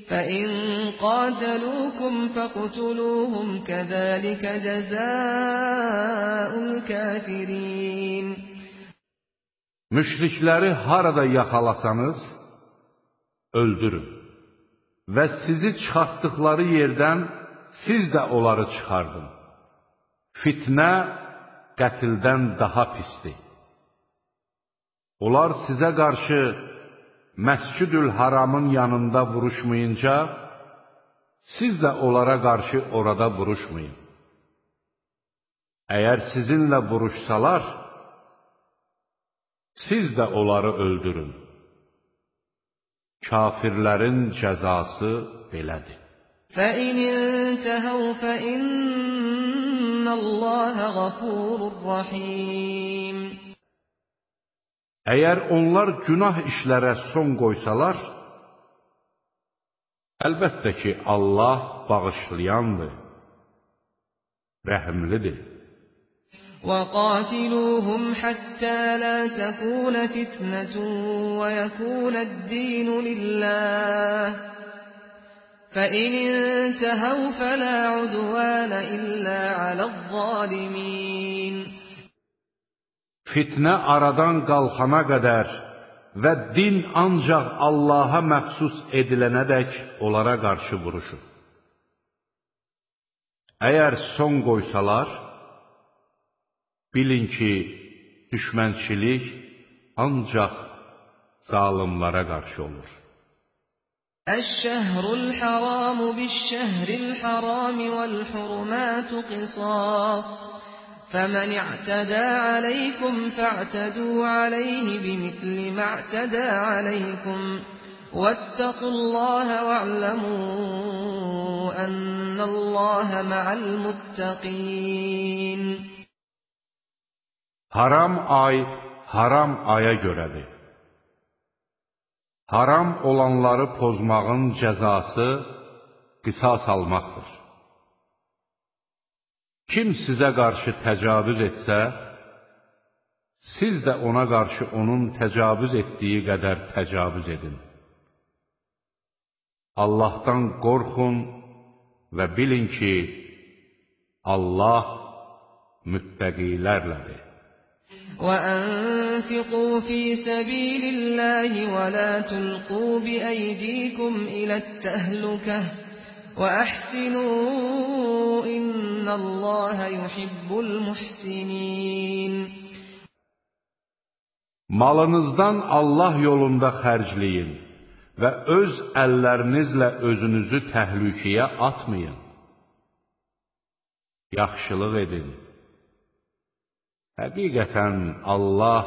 فَإِنْ قَاتَلُوكُمْ فَاقْتُلُوهُمْ كَذَلِكَ جَزَاءُ الْكَافِرِينَ. Müşrikləri harada yaxalasanız, öldürün. Və sizi çıxartdıqları yerdən siz də onları çıxardın. Fitnə qətildən daha pisdir. Onlar sizə qarşı Məscidül Haramın yanında vuruşmayınca, siz də onlara qarşı orada vuruşmayın. Əgər sizinlə vuruşsalar, siz də onları öldürün. Kafirlərin cəzası belədir. فَإِنِ انْتَهَوْا فَإِنَّ اللَّهَ غَفُورٌ رَّحِيمٌ Əgər onlar günah işlərə son qoysalar, əlbəttə ki, Allah bağışlayandır, rəhimlidir. وقاتلوهم حتى لا تكون فتنة ويكون الدين لله فإن انتهوا فلا عدوان إلا على الظالمين Fitnə aradan qalxana qədər və din ancaq Allaha məxsus edilənədək onlara qarşı vuruşun. Əgər son qoysalar, Bilin ki, düşmənçilik ancaq zalimlara qarşı olur. الشهر الحرام بالشهر الحرام والحرمات قصاص فمن اعتدى عليكم فاعتدوا عليه بمثل ما اعتدى عليكم واتقوا الله واعلموا أن الله مع المتقين Haram ay haram aya görədir. Haram olanları pozmağın cəzası qisas almaqdır. Kim sizə qarşı təcavüz etsə, siz də ona qarşı onun təcavüz etdiyi qədər təcavüz edin. Allahdan qorxun və bilin ki, Allah müttəqilərlədir. وأنفقوا في سبيل الله ولا تلقوا بأيديكم إلى التهلكة وأحسنوا إن الله يحب المحسنين Malınızdan Allah yolunda xərcləyin və öz əllərinizlə özünüzü təhlükəyə atmayın. Yaxşılıq edin. Həqiqətən Allah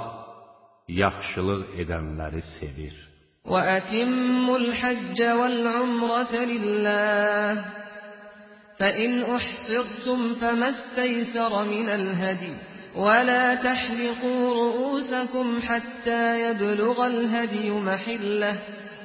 yaxşılıq edənləri sevir. وَأَتِمُّوا الْحَجَّ وَالْعُمْرَةَ لِلَّهِ فَإِنْ أُحْصِرْتُمْ فَمَا اسْتَيْسَرَ مِنَ الْهَدْيِ وَلَا تَحْلِقُوا رُؤُوسَكُمْ حَتَّى يَبْلُغَ الْهَدْيُ مَحِلَّهُ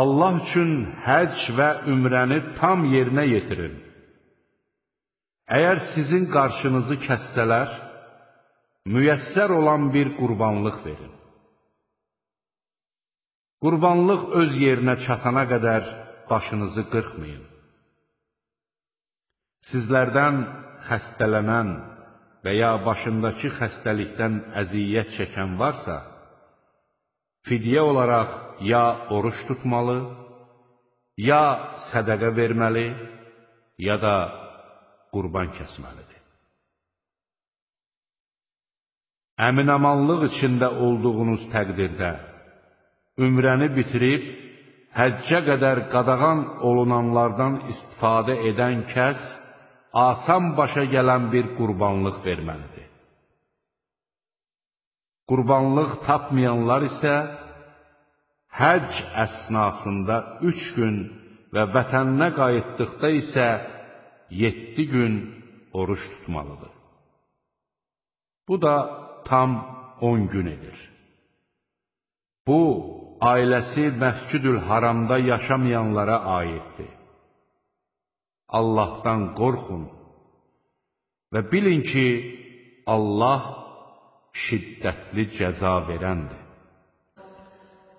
Allah üçün həcc və ümrəni tam yerinə yetirin. Əgər sizin qarşınızı kəssələr, müyəssər olan bir qurbanlıq verin. Qurbanlıq öz yerinə çatana qədər başınızı qırxmayın. Sizlərdən xəstələnən və ya başındakı xəstəlikdən əziyyət çəkən varsa, fidyə olaraq ya oruç tutmalı, ya sədəqə verməli, ya da qurban kəsməlidir. Əminamanlıq içində olduğunuz təqdirdə ümrəni bitirib, həccə qədər qadağan olunanlardan istifadə edən kəs asan başa gələn bir qurbanlıq verməlidir. Qurbanlıq tapmayanlar isə həcc əsnasında üç gün və vətəninə qayıtdıqda isə yeddi gün oruç tutmalıdır. Bu da tam on gün edir. Bu, ailəsi Məscidül Haramda yaşamayanlara aiddir. Allahdan qorxun və bilin ki, Allah şiddətli cəza verəndir.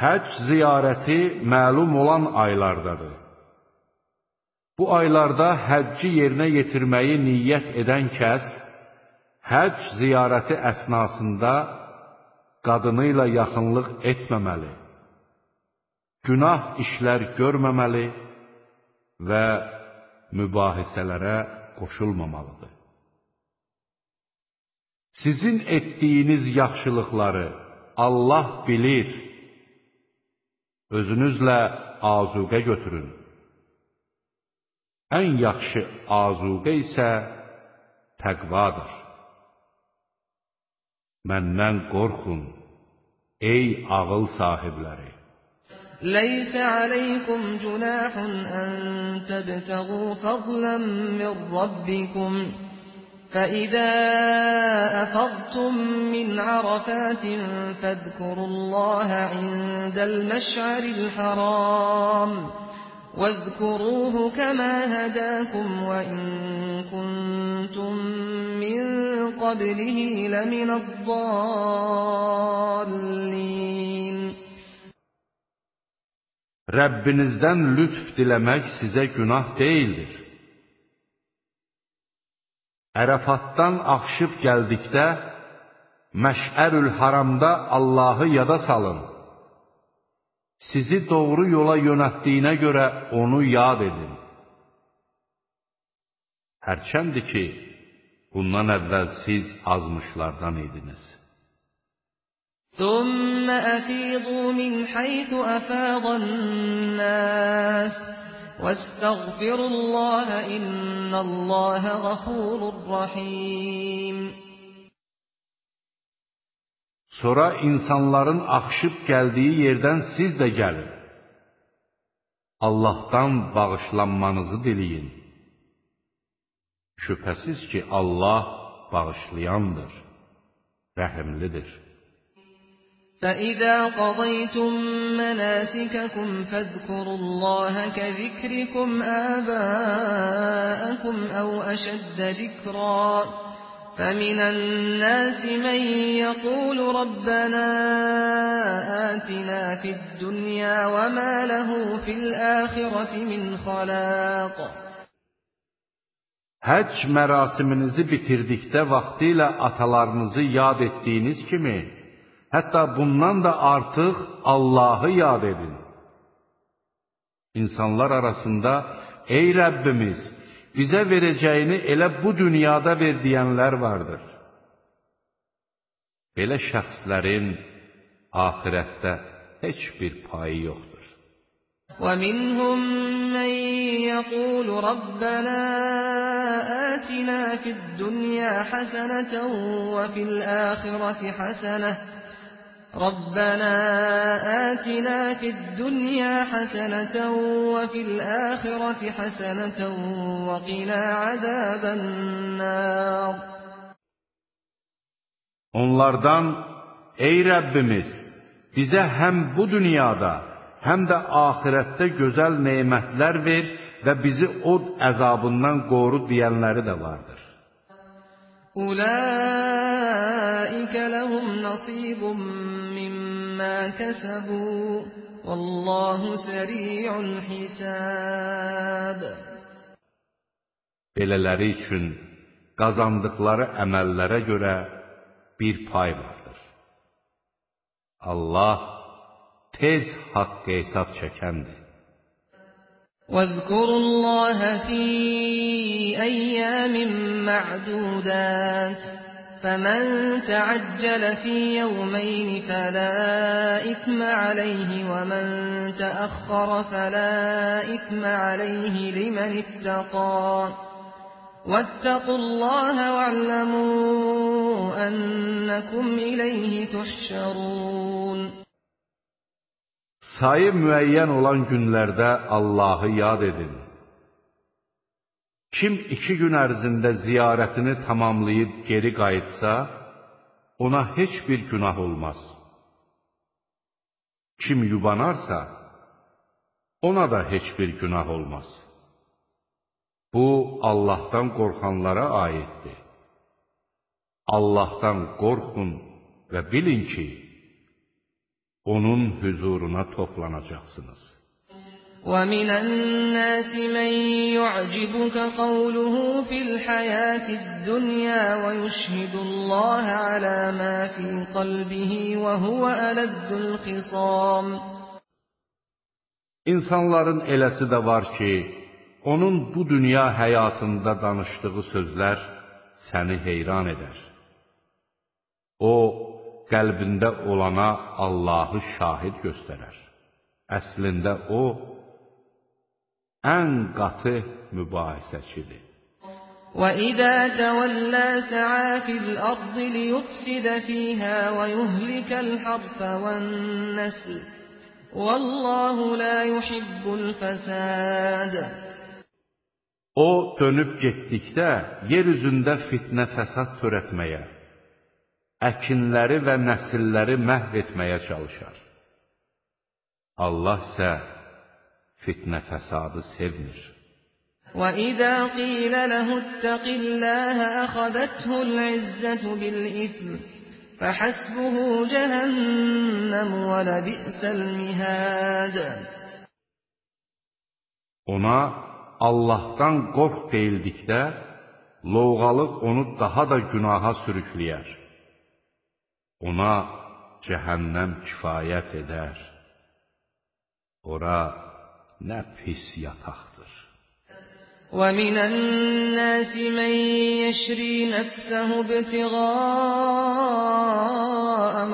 Həcc ziyarəti məlum olan aylardadır. Bu aylarda həcci yerinə yetirməyi niyyət edən kəs, həcc ziyarəti əsnasında qadını ilə yaxınlıq etməməli, günah işlər görməməli və mübahisələrə qoşulmamalıdır. Sizin etdiyiniz yaxşılıqları Allah bilir, özünüzlə azuqə götürün. Ən yaxşı azuqə isə təqvadır. Məndən qorxun, ey ağıl sahibləri. ليس عليكم جناح أن تبتغوا فضلا من ربكم فإذا أفضتم من عرفات فاذكروا الله عند المشعر الحرام واذكروه كما هداكم وإن كنتم من قبله لمن الضالين Rəbbinizdən lütf diləmək sizə günah deyildir. Ərəfatdan axışıb gəldikdə, Məşərül Haramda Allahı yada salın. Sizi doğru yola yönətdiyinə görə onu yad edin. Hərçəndir ki, bundan əvvəl siz azmışlardan idiniz. ثم أفيضوا من حيث أفاض الناس واستغفروا الله إن الله غفور رحيم Sonra insanların axışıb gəldiyi yerdən siz də gəlin. Allahdan bağışlanmanızı diləyin. Şübhəsiz ki, Allah bağışlayandır, rəhimlidir. فَإِذَا قَضَيْتُم مَّنَاسِكَكُمْ فَاذْكُرُوا اللَّهَ كَذِكْرِكُمْ آبَاءَكُمْ أَوْ أَشَدَّ ذِكْرًا فَمِنَ النَّاسِ مَن يَقُولُ رَبَّنَا آتِنَا فِي الدُّنْيَا وَمَا لَهُ فِي الْآخِرَةِ مِنْ خَلَاقٍ. Həcc mərasiminizi bitirdikdə vaxtilə atalarınızı yad etdiyiniz kimi, hətta bundan da artıq Allahı yad edin. İnsanlar arasında, ey Rəbbimiz, bizə verəcəyini elə bu dünyada ver deyənlər vardır. Belə şəxslərin axirətdə heç bir payı yoxdur. وَمِنْهُمْ مَنْ يَقُولُ رَبَّنَا آتِنَا فِي الدُّنْيَا حَسَنَةً وَفِي الْآخِرَةِ حَسَنَةً رَبَّنَا آتِنَا فِي الدُّنْيَا حَسَنَةً وَفِي الْآخِرَةِ حَسَنَةً وَقِنَا عَذَابَ النَّارِ Onlardan, ey Rəbbimiz, bizə həm bu dünyada, həm də axirətdə gözəl nemətlər ver və bizi od əzabından qoru deyənləri də vardır. Ulaikə ləhum nasibun mimma kəsəbu Vallahu səri'ul hisab Belələri üçün qazandıqları əməllərə görə bir pay vardır. Allah tez haqq hesab çəkəndir. واذكروا الله في أيام معدودات فمن تعجل في يومين فلا إثم عليه ومن تأخر فلا إثم عليه لمن اتقى واتقوا الله واعلموا أنكم إليه تحشرون Sayı müəyyən olan günlərdə Allahı yad edin. Kim iki gün ərzində ziyarətini tamamlayıb geri qayıtsa, ona heç bir günah olmaz. Kim yubanarsa, ona da heç bir günah olmaz. Bu, Allahdan qorxanlara aiddir. Allahdan qorxun və bilin ki, onun huzuruna toplanacaqsınız. وَمِنَ النَّاسِ مَن يُعْجِبُكَ قَوْلُهُ فِي الْحَيَاةِ الدُّنْيَا وَيُشْهِدُ اللَّهَ عَلَى مَا فِي قَلْبِهِ وَهُوَ أَلَدُّ الْخِصَامِ İnsanların eləsi də var ki, onun bu dünya həyatında danışdığı sözlər səni heyran edər. O, qəlbində olana Allahı şahid göstərər. Əslində o, ən qatı mübahisəçidir. وَإِذَا تَوَلَّى سَعَى فِي الْأَرْضِ لِيُفْسِدَ فِيهَا وَيُهْلِكَ الْحَرْثَ وَالنَّسْلَ وَاللَّهُ لَا يُحِبُّ الْفَسَادَ O dönüb getdikdə yer üzündə fitnə fəsad törətməyə, əkinləri və nəsilləri məhv etməyə çalışar. Allah isə fitnə fəsadı sevmir. وَإِذَا قِيلَ لَهُ اتَّقِ اللَّهَ أَخَذَتْهُ الْعِزَّةُ بِالْإِثْمِ فَحَسْبُهُ جَهَنَّمُ وَلَبِئْسَ الْمِهَادُ Ona Allahdan qorx deyildikdə, lovğalıq onu daha da günaha sürükləyər. Ona cəhənnəm kifayət edər. Ora nə pis yataqdır. وَمِنَ النَّاسِ مَن يَشْرِي نَفْسَهُ ابْتِغَاءَ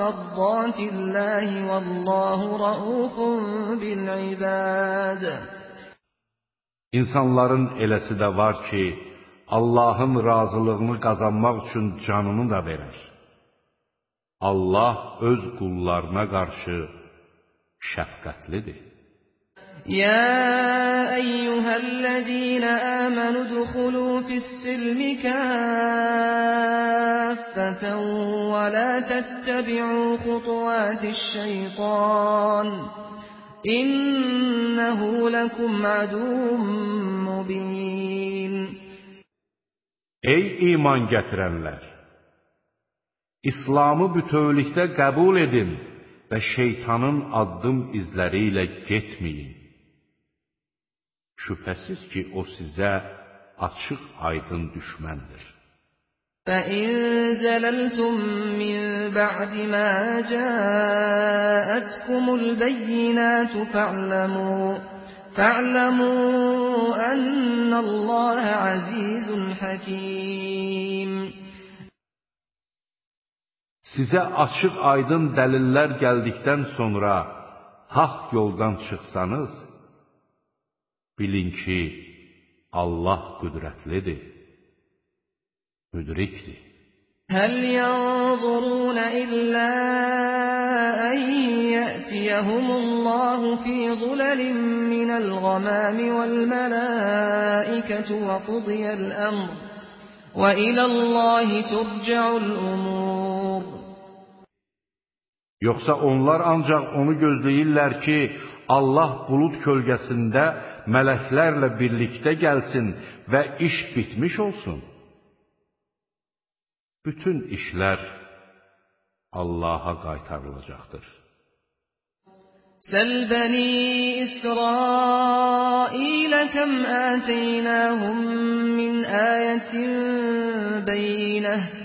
مَرْضَاتِ اللَّهِ وَاللَّهُ رَءُوفٌ بِالْعِبَادِ İnsanların eləsi də var ki, Allahın razılığını qazanmaq üçün canını da verər. Allah öz qullarına qarşı şəfqətlidir. يا أيها الذين آمنوا ادخلوا في السلم كافة ولا تتبعوا خطوات الشيطان إنه لكم عدو مبين Ey iman gətirənlər! İslamı bütövlükdə qəbul edin və şeytanın addım izləri ilə getməyin. Şübhəsiz ki, o sizə açıq aydın düşməndir. فَإِن زَلَلْتُم مِّن بَعْدِ مَا جَاءَتْكُمُ الْبَيِّنَاتُ فَاعْلَمُوا فَاعْلَمُوا أَنَّ اللَّهَ عَزِيزٌ حَكِيمٌ Sizə açıq aydın dəlillər gəldikdən sonra haqq yoldan çıxsanız, Bilin ki, Allah qüdrətlidir, müdrikdir. هل ينظرون إلا أن يأتيهم الله في ظلل من الغمام والملائكة وقضي الأمر وإلى الله ترجع الأمور Yoxsa onlar ancaq onu gözləyirlər ki, Allah bulud kölgəsində mələklərlə birlikdə gəlsin və iş bitmiş olsun. Bütün işlər Allaha qaytarılacaqdır. Səl bəni İsrailə kəm ətəynəhum min ayətin beyinəh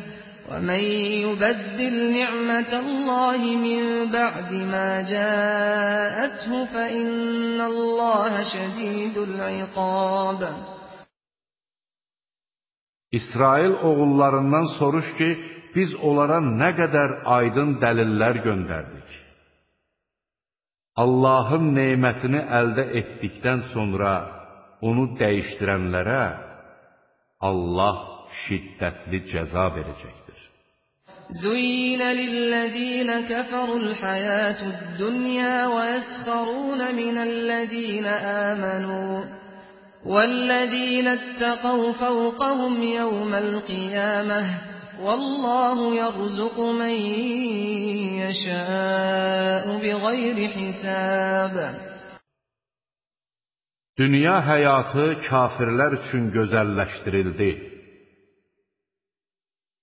ومن يبدل نعمة الله من بعد ما جاءته فإن الله شديد العقاب İsrail oğullarından soruş ki, biz onlara nə qədər aydın dəlillər göndərdik. Allahın neymətini əldə etdikdən sonra onu dəyişdirənlərə Allah şiddətli cəza verəcək. زين للذين كفروا الحياة الدنيا ويسخرون من الذين آمنوا والذين اتقوا فوقهم يوم القيامة والله يرزق من يشاء بغير حساب Dünya həyatı kafirlər üçün gözəlləşdirildi.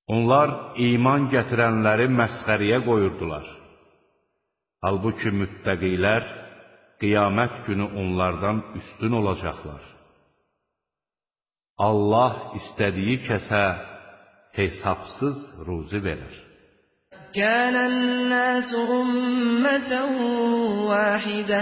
Onlar iman gətirənləri məsxəriyə qoyurdular. Halbuki müttəqilər qiyamət günü onlardan üstün olacaqlar. Allah istədiyi kəsə hesabsız ruzi verir. Kənən nəsu ümmətən vahidə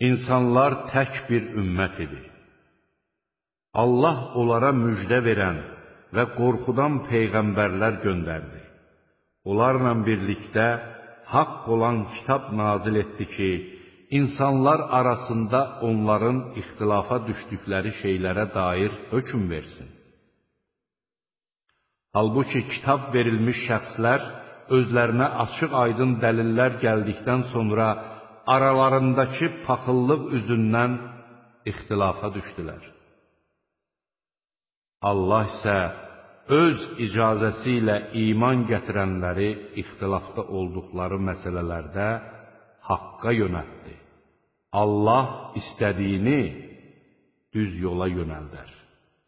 İnsanlar tək bir ümmət idi. Allah onlara müjdə verən və qorxudan peyğəmbərlər göndərdi. Onlarla birlikdə haqq olan kitab nazil etdi ki, insanlar arasında onların ixtilafa düşdükləri şeylərə dair hökm versin. Halbuki kitab verilmiş şəxslər özlərinə açıq aydın dəlillər gəldikdən sonra aralarındakı paxıllıq üzündən ixtilafa düşdülər. Allah isə öz icazəsi ilə iman gətirənləri ixtilafda olduqları məsələlərdə haqqa yönəltdi. Allah istədiyini düz yola yönəldər.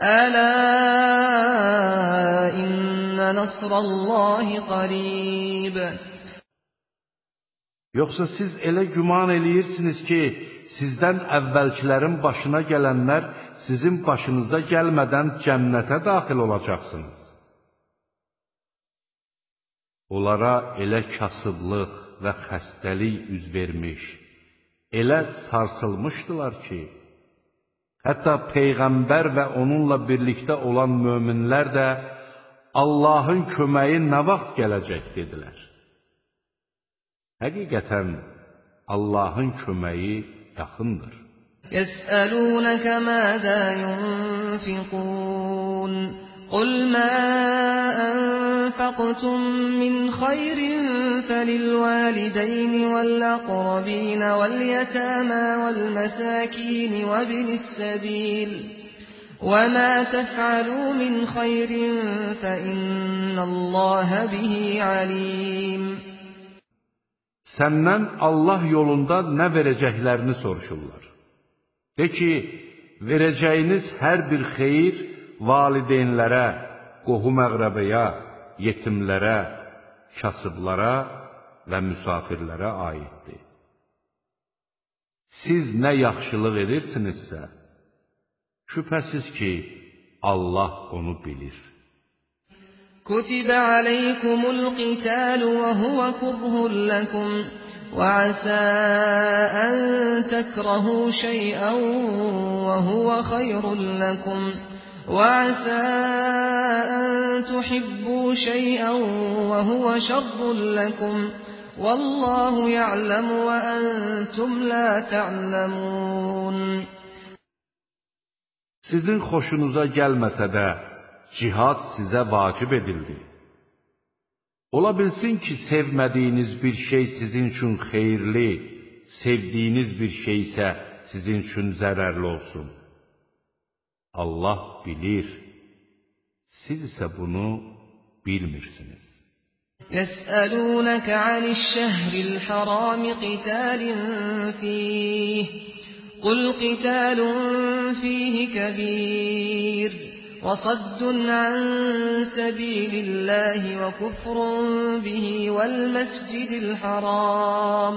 Ələ innə nəsrəllahi qarib. Yoxsa siz elə güman eləyirsiniz ki, sizdən əvvəlkilərin başına gələnlər sizin başınıza gəlmədən cənnətə daxil olacaqsınız. Onlara elə kasıblıq və xəstəlik üz vermiş, elə sarsılmışdılar ki, Hətta Peyğəmbər və onunla birlikdə olan möminlər də Allahın köməyi nə vaxt gələcək dedilər. Həqiqətən Allahın köməyi yaxındır. Yəsəlunəkə mədə yunfiqun قُلْ مَا أَنفَقْتُم مِّنْ خَيْرٍ فَلِلْوَالِدَيْنِ وَالْأَقْرَبِينَ وَالْيَتَامَىٰ وَالْمَسَاكِينِ وَابْنِ السَّبِيلِ ۗ وَمَا تَفْعَلُوا مِنْ خَيْرٍ فَإِنَّ اللَّهَ بِهِ عَلِيمٌ Səndən Allah yolunda nə verəcəklərini soruşurlar. De ki, verəcəyiniz hər bir xeyir valideynlərə, qohum-əqrəbəyə, yetimlərə, kasıblara və müsafirlərə aiddir. Siz nə yaxşılıq edirsinizsə, şübhəsiz ki, Allah onu bilir. كتب عليكم القتال وهو كره لكم وعسى أن تكرهوا شيئا وهو خير لكم وعسى أن تحبوا شيئا وهو شر لكم والله يعلم وأنتم لا تعلمون Sizin xoşunuza gəlməsə də, cihad sizə vacib edildi. Ola bilsin ki, sevmədiyiniz bir şey sizin üçün xeyirli, sevdiyiniz bir şey isə sizin üçün zərərli olsun. Allah bilir, siz isə bunu bilmirsiniz. Yəsəlunəkə anişşəhril harami qitalin fiyh, qul qitalun fiyh kəbir, وصد عن سبيل الله وكفر به والمسجد الحرام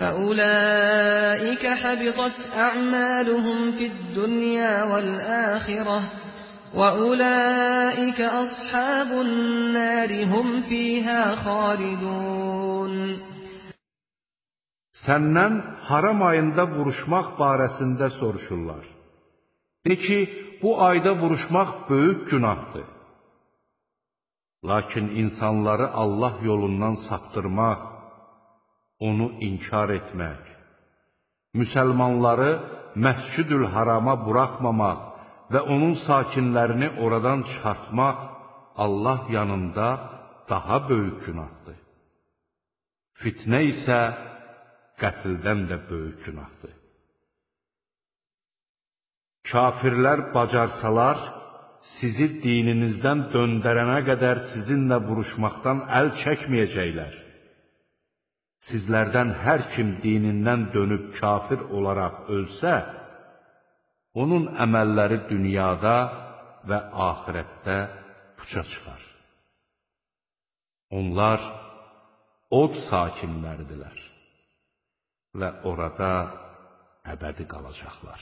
فأولئك حبطت أعمالهم في الدنيا والآخرة وأولئك أصحاب النار هم فيها خالدون Səndən haram ayında vuruşmaq barəsində soruşurlar. De ki, bu ayda vuruşmaq böyük günahdır. Lakin insanları Allah yolundan saptırmaq, onu inkar etmək, müsəlmanları Məscidül Harama buraxmamaq və onun sakinlərini oradan çıxartmaq Allah yanında daha böyük günahdır. Fitnə isə qətldən də böyük günahdır. Kafirlər bacarsalar, sizi dininizdən döndərənə qədər sizinlə vuruşmaqdan əl çəkməyəcəklər. Sizlərdən hər kim dinindən dönüb kafir olaraq ölsə, onun əməlləri dünyada və axirətdə puça çıxar. Onlar od sakinləridirlər və orada əbədi qalacaqlar.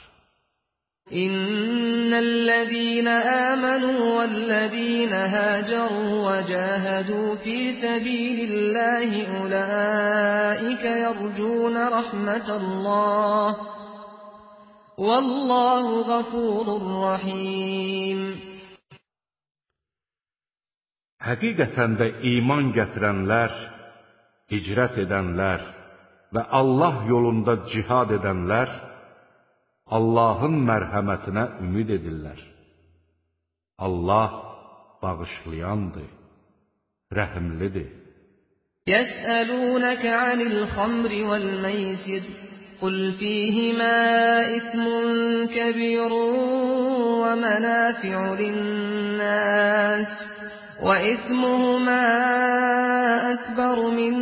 إن الذين آمنوا والذين هاجروا وجاهدوا في سبيل الله أولئك يرجون رحمة الله والله غفور رحيم. Həqiqətən də iman gətirənlər, hicrət edənlər və Allah yolunda cihad edənlər Allahın mərhəmətinə ümid edirlər. Allah bağışlayandır, rəhimlidir. يسألونك عن الخمر والميسر قل فيهما إثم كبير ومنافع للناس وإثمهما أكبر من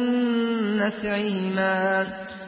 نفعهما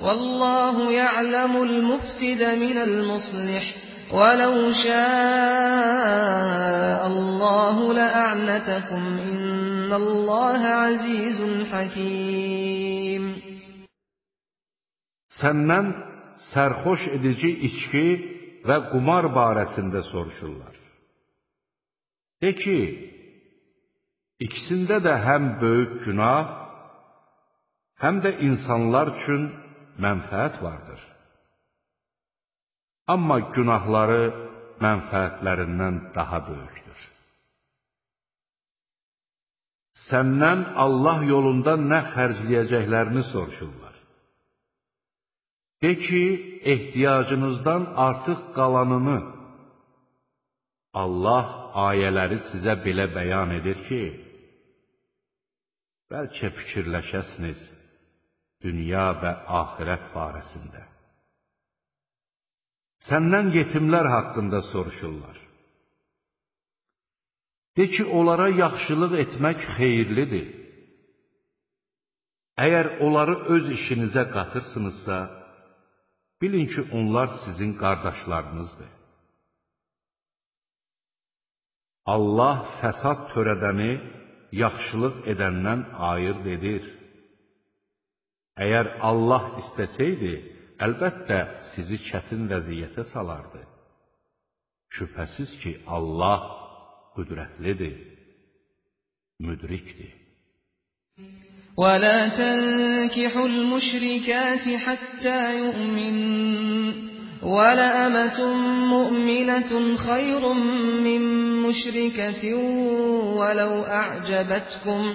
والله يعلم المفسد من المصلح ولو شاء الله لأعنتكم إن الله عزيز حكيم Səndən sərxoş edici içki və qumar barəsində soruşurlar. De ki, ikisində də həm böyük günah, həm də insanlar üçün mənfəət vardır. Amma günahları mənfəətlərindən daha böyükdür. Səndən Allah yolunda nə xərcləyəcəklərini soruşurlar. De ki, ehtiyacınızdan artıq qalanını Allah ayələri sizə belə bəyan edir ki, bəlkə fikirləşəsiniz dünya və axirət barəsində. Səndən yetimlər haqqında soruşurlar. De ki, onlara yaxşılıq etmək xeyirlidir. Əgər onları öz işinizə qatırsınızsa, bilin ki, onlar sizin qardaşlarınızdır. Allah fəsad törədəni yaxşılıq edəndən ayırd edir. Əgər Allah istəsəydi, əlbəttə sizi çətin vəziyyətə salardı. Şübhəsiz ki, Allah qüdrətlidir, müdrikdir. ولا تنكحوا المشركات حتى يؤمنوا ولأمة مؤمنة خير من مشركة ولو أعجبتكم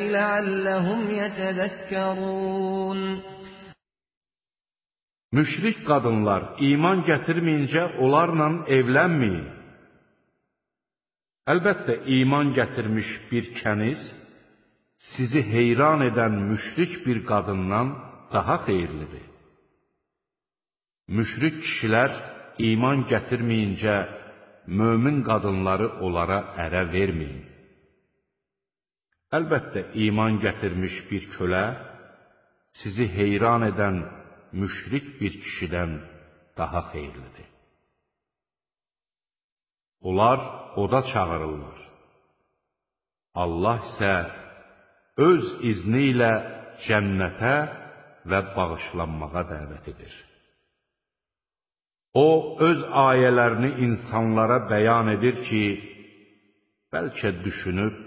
لعلهم يتذكرون Müşrik qadınlar iman gətirməyincə onlarla evlənməyin. Əlbəttə, iman gətirmiş bir kəniz sizi heyran edən müşrik bir qadından daha xeyirlidir. Müşrik kişilər iman gətirməyincə mömin qadınları onlara ərə verməyin. Əlbəttə, iman gətirmiş bir kölə sizi heyran edən müşrik bir kişidən daha xeyirlidir. Onlar oda çağırırlar. Allah isə öz izni ilə cənnətə və bağışlanmağa dəvət edir. O, öz ayələrini insanlara bəyan edir ki, bəlkə düşünüb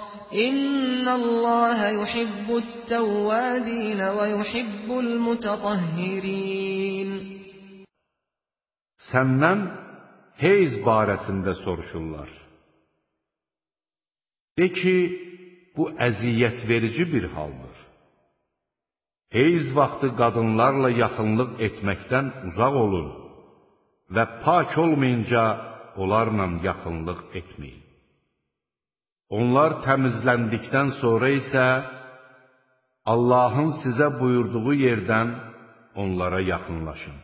İnnallaha yuhibbut tawwabin və yuhibbul mutatahhirin Səndən heyz barəsində soruşurlar. De ki, bu əziyyət verici bir haldır. Heyz vaxtı qadınlarla yaxınlıq etməkdən uzaq olun və pak olmayınca onlarla yaxınlıq etməyin. Onlar təmizləndikdən sonra isə Allahın sizə buyurduğu yerdən onlara yaxınlaşın.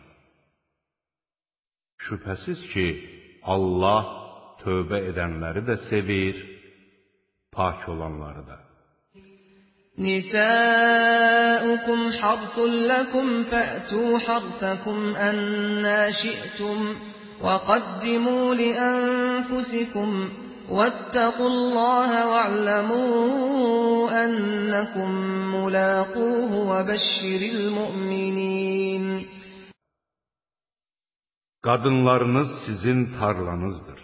Şübhəsiz ki, Allah tövbə edənləri də sevir, pak olanları da. Nisaukum harfun lakum fa'tu harfakum anna shi'tum wa qaddimu li anfusikum واتقوا الله واعلموا أنكم ملاقوه وبشر المؤمنين Qadınlarınız sizin tarlanızdır.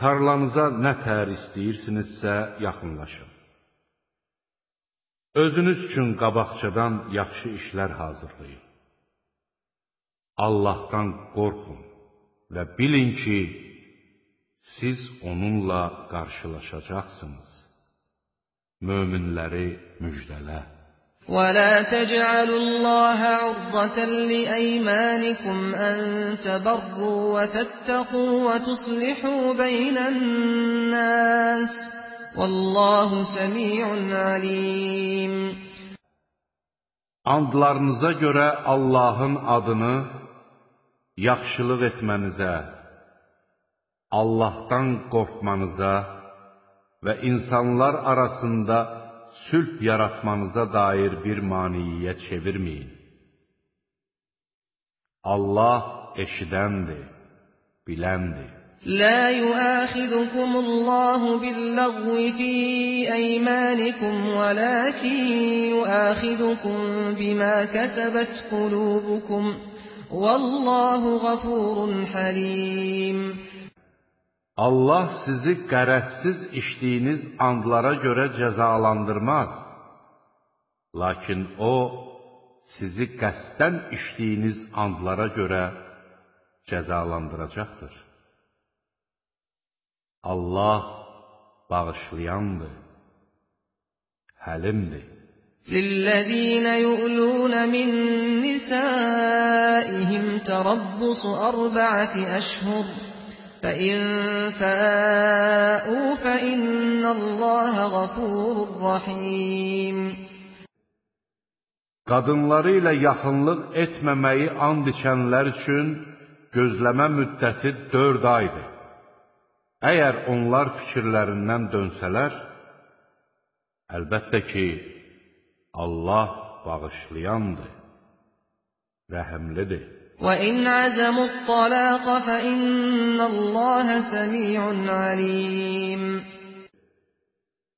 Tarlanıza nə tər istəyirsinizsə yaxınlaşın. Özünüz üçün qabaqcadan yaxşı işlər hazırlayın. Allahdan qorxun və bilin ki, siz onunla qarşılaşacaqsınız. Möminləri müjdələ. ولا تجعلوا الله عرضة لأيمانكم أن تبروا وتتقوا وتصلحوا بين الناس والله سميع عليم Andlarınıza görə Allahın adını yaxşılıq etmənizə, Allahdan qorxmanıza və insanlar arasında sülh yaratmanıza dair bir maniyə çevirməyin. Allah eşidəndir, biləndir. لا يؤاخذكم الله باللغو في أيمانكم ولكن يؤاخذكم بما كسبت قلوبكم والله غفور حليم Allah sizi qərəzsiz içdiyiniz andlara görə cəzalandırmaz. Lakin O, sizi qəsdən içdiyiniz andlara görə cəzalandıracaqdır. Allah bağışlayandır, həlimdir. للذين يؤلون من نسائهم تربص أربعة أشهر فإن فاءوا فإن الله غفور رحيم Qadınları ilə yaxınlıq etməməyi and içənlər üçün gözləmə müddəti dörd aydır. Əgər onlar fikirlərindən dönsələr, əlbəttə ki, Allah bağışlayandır, rəhəmlidir. وإن عزموا الطلاق فإن الله سميع عليم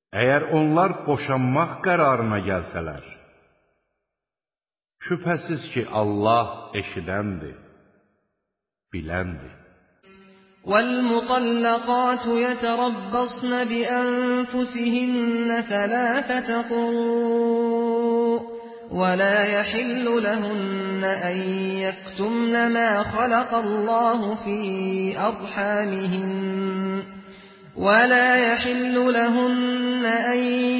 Əgər onlar boşanmaq qərarına gəlsələr, şübhəsiz ki, Allah eşidəndir, biləndir. والمطلقات يتربصن بأنفسهن ثلاثة قروء ولا يحل لهن أن يكتمن ما خلق الله في أرحامهن ولا يحل لهن أن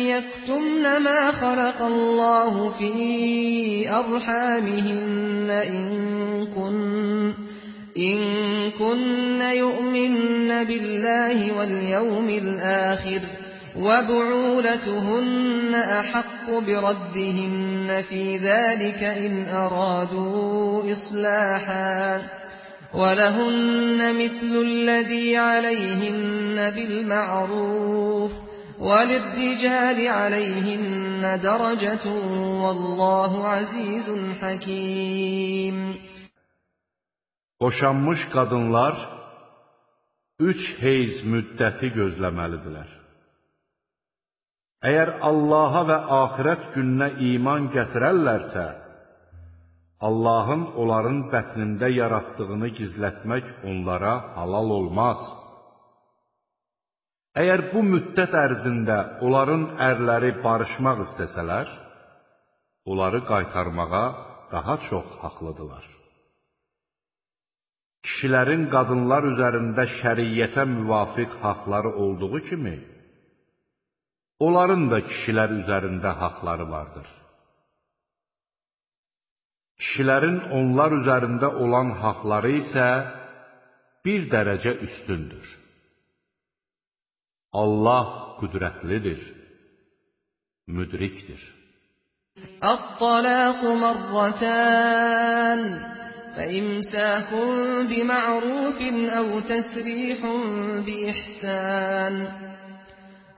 يكتمن ما خلق الله في أرحامهن إن كن إن كن يؤمن بالله واليوم الآخر وبعولتهن أحق بردهن في ذلك إن أرادوا إصلاحا ولهن مثل الذي عليهن بالمعروف وللرجال عليهن درجة والله عزيز حكيم Boşanmış qadınlar üç heyz müddəti gözləməlidirlər. Əgər Allaha və axirət gününə iman gətirərlərsə, Allahın onların bətnində yaratdığını gizlətmək onlara halal olmaz. Əgər bu müddət ərzində onların ərləri barışmaq istəsələr, onları qaytarmağa daha çox haqlıdırlar. Kişilərin qadınlar üzərində şəriyyətə müvafiq haqları olduğu kimi, onların da kişilər üzərində haqları vardır. Kişilərin onlar üzərində olan haqları isə bir dərəcə üstündür. Allah qüdrətlidir, müdrikdir. الطلاق مرتان فإمساك بمعروف أو تسريح بإحسان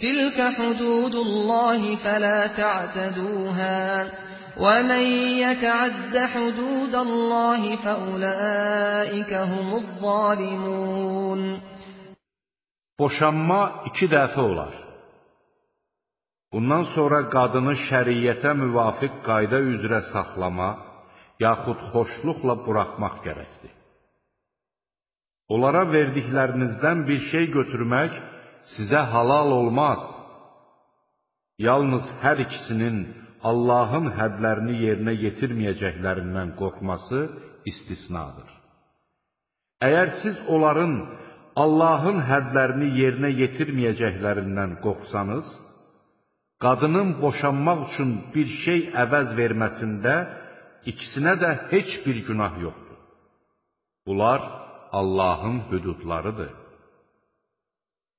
تلك حدود الله فلا تعتدوها ومن يتعد حدود الله فأولئك هم الظالمون Boşanma iki dəfə olar. Bundan sonra qadını şəriyyətə müvafiq qayda üzrə saxlama, yaxud xoşluqla buraxmaq gərəkdir. Onlara verdiklərinizdən bir şey götürmək sizə halal olmaz. Yalnız hər ikisinin Allahın hədlərini yerinə yetirməyəcəklərindən qorxması istisnadır. Əgər siz onların Allahın hədlərini yerinə yetirməyəcəklərindən qorxsanız, qadının boşanmaq üçün bir şey əvəz verməsində ikisinə də heç bir günah yoxdur. Bunlar Allahın hüdudlarıdır.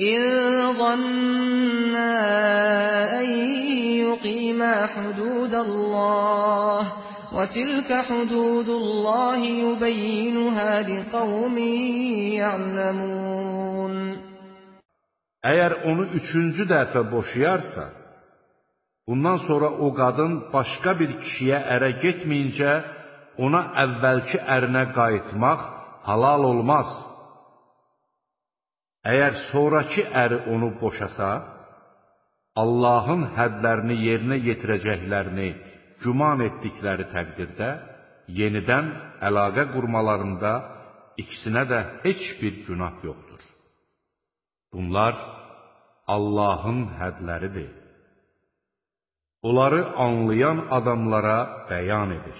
إن ظنا أن يقيما حدود الله وتلك حدود الله يبينها لقوم يعلمون Əgər onu üçüncü dəfə boşayarsa, bundan sonra o qadın başqa bir kişiyə ərə getməyincə ona əvvəlki ərinə qayıtmaq halal olmaz. Əgər sonrakı əri onu boşasa, Allahın hədlərini yerinə yetirəcəklərini güman etdikləri təqdirdə yenidən əlaqə qurmalarında ikisinə də heç bir günah yoxdur. Bunlar Allahın hədləridir. Onları anlayan adamlara bəyan edir.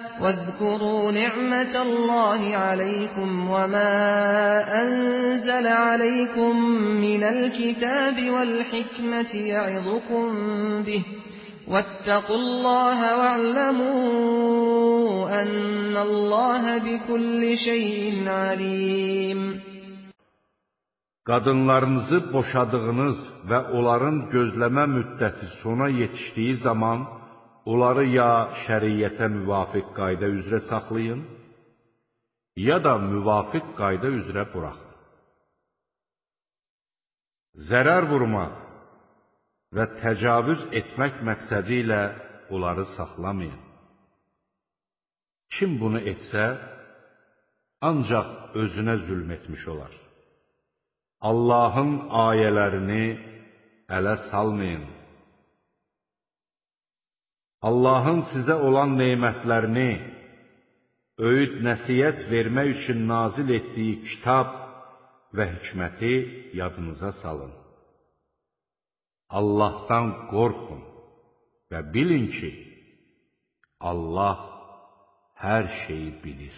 واذكروا نعمة الله عليكم وما أنزل عليكم من الكتاب والحكمة يعظكم به واتقوا الله واعلموا أن الله بكل شيء عليم Qadınlarınızı boşadığınız və onların gözləmə müddəti sona yetişdiyi zaman onları ya şəriyyətə müvafiq qayda üzrə saxlayın, ya da müvafiq qayda üzrə buraxın. Zərər vurmaq, və təcavüz etmək məqsədi ilə onları saxlamayın. Kim bunu etsə, ancaq özünə zülm etmiş olar. Allahın ayələrini ələ salmayın. Allahın sizə olan neymətlərini, öyüd nəsiyyət vermək üçün nazil etdiyi kitab və hikməti yadınıza salın. Allahdan qorxun və bilin ki, Allah hər şeyi bilir.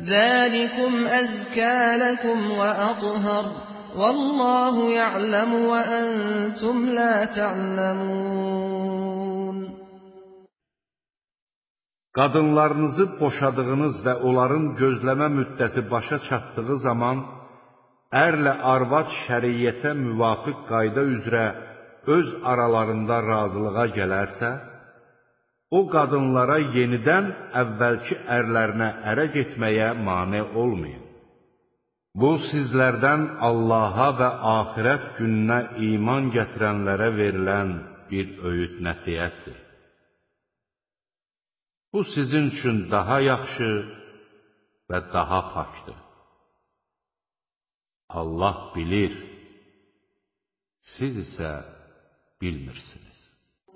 ذلكم أزكى لكم وأطهر والله يعلم وأنتم لا تعلمون Qadınlarınızı boşadığınız və onların gözləmə müddəti başa çatdığı zaman ərlə arvad şəriyyətə müvafiq qayda üzrə öz aralarında razılığa gələrsə, o qadınlara yenidən əvvəlki ərlərinə ərə getməyə mane olmayın. Bu, sizlərdən Allaha və axirət gününə iman gətirənlərə verilən bir öyüd nəsiyyətdir. Bu sizin üçün daha yaxşı və daha pakdır. Allah bilir, siz isə bilmirsiniz.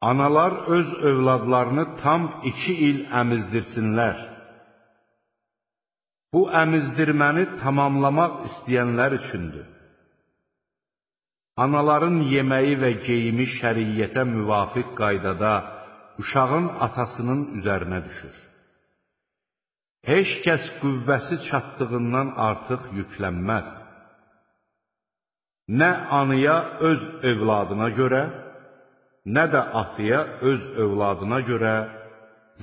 Analar öz övladlarını tam iki il əmizdirsinlər. Bu əmizdirməni tamamlamaq istəyənlər üçündür. Anaların yeməyi və geyimi şəriyyətə müvafiq qaydada uşağın atasının üzərinə düşür. Heç kəs qüvvəsi çatdığından artıq yüklənməz. Nə anıya öz övladına görə, nə də atıya öz övladına görə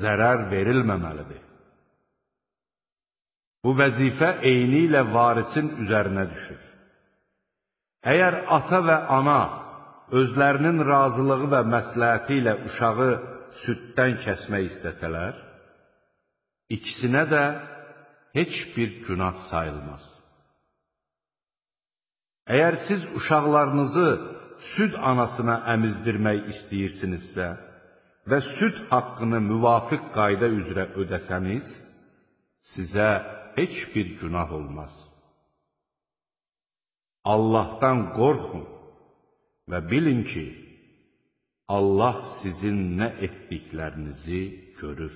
zərər verilməməlidir. Bu vəzifə eyni ilə varisin üzərinə düşür. Əgər ata və ana özlərinin razılığı və məsləhəti ilə uşağı süddən kəsmək istəsələr, ikisinə də heç bir günah sayılmaz. Əgər siz uşaqlarınızı süd anasına əmizdirmək istəyirsinizsə və süd haqqını müvafiq qayda üzrə ödəsəniz, sizə heç bir günah olmaz. Allahdan qorxun və bilin ki, Allah sizin nə etdiklərinizi görür.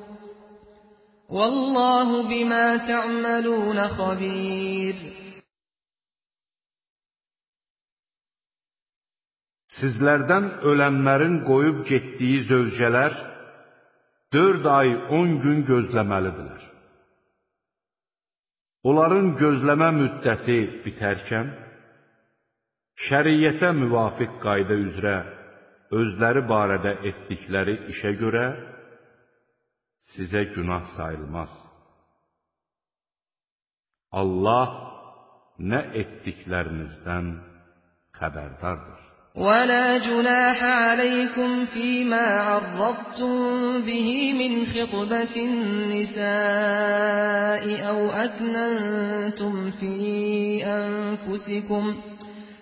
Vallahu bima ta'malun xabir. Sizlərdən ölənlərin qoyub getdiyi zövcələr 4 ay 10 gün gözləməlidirlər. Onların gözləmə müddəti bitərkən şəriətə müvafiq qayda üzrə özləri barədə etdikləri işə görə sizə günah sayılmaz. Allah nə etdiklərinizdən xəbərdardır. ولا جناح عليكم فيما عرضتم به من خطبة النساء أو أكننتم في أنفسكم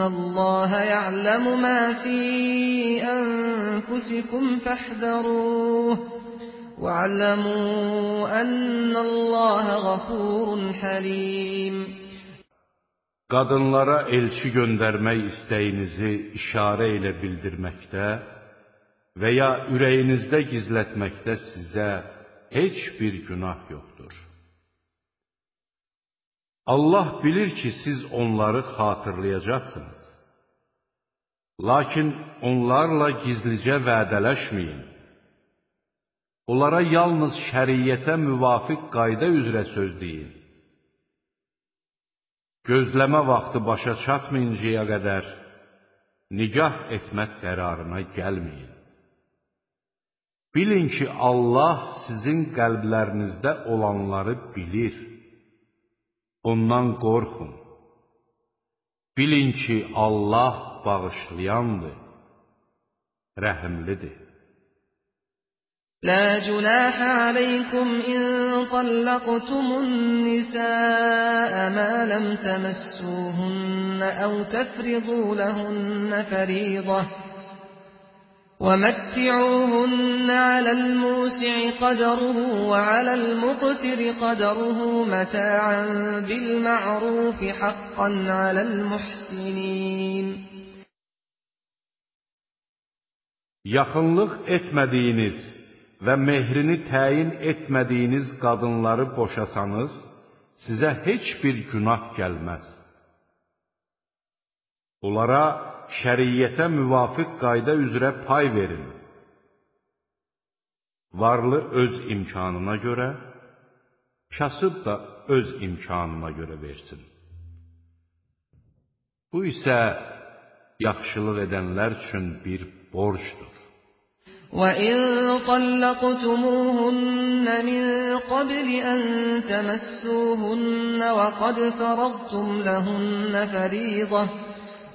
الله يعلم ما في أنفسكم فاحذروه وَاعْلَمُوا أَنَّ اللَّهَ غَفُورٌ حَلِيمٌ Qadınlara elçi göndərmək istəyinizi işarə ilə bildirməkdə və ya ürəyinizdə gizlətməkdə sizə heç bir günah yoxdur. Allah bilir ki, siz onları xatırlayacaqsınız. Lakin onlarla gizlicə vədələşməyin. Onlara yalnız şəriyyətə müvafiq qayda üzrə söz deyin. Gözləmə vaxtı başa çatmayıncaya qədər nigah etmək qərarına gəlməyin. Bilin ki, Allah sizin qəlblərinizdə olanları bilir. Ondan qorxun. Bilin ki, Allah bağışlayandır, rəhimlidir. لا جناح عليكم إن طلقتم النساء ما لم تمسوهن أو تفرضوا لهن فريضة ومتعوهن على الموسع قدره وعلى المقتر قدره متاعا بالمعروف حقا على المحسنين Yaxınlıq etmədiyiniz və mehrini təyin etmədiyiniz qadınları boşasanız, sizə heç bir günah gəlməz. Onlara şəriyyətə müvafiq qayda üzrə pay verin. Varlı öz imkanına görə, kasıb da öz imkanına görə versin. Bu isə yaxşılıq edənlər üçün bir borcdur. وَإِن طَلَّقْتُمُوهُنَّ مِن قَبْلِ أَن تَمَسُّوهُنَّ وَقَدْ فَرَضْتُمْ لَهُنَّ فَرِيضَةً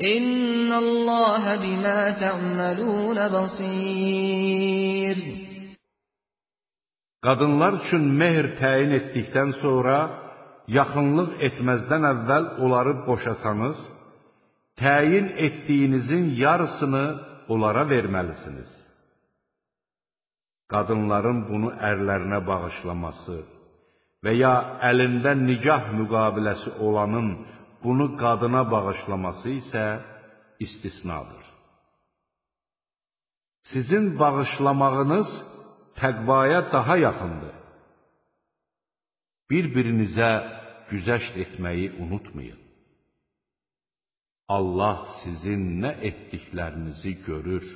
İnna Allaha bima ta'malun basir. Qadınlar üçün mehr təyin etdikdən sonra yaxınlıq etməzdən əvvəl onları boşasanız, təyin etdiyinizin yarısını onlara verməlisiniz. Qadınların bunu ərlərinə bağışlaması və ya əlində nikah müqabiləsi olanın bunu qadına bağışlaması isə istisnadır. Sizin bağışlamağınız təqvaya daha yaxındır. Bir-birinizə güzəşt etməyi unutmayın. Allah sizin nə etdiklərinizi görür.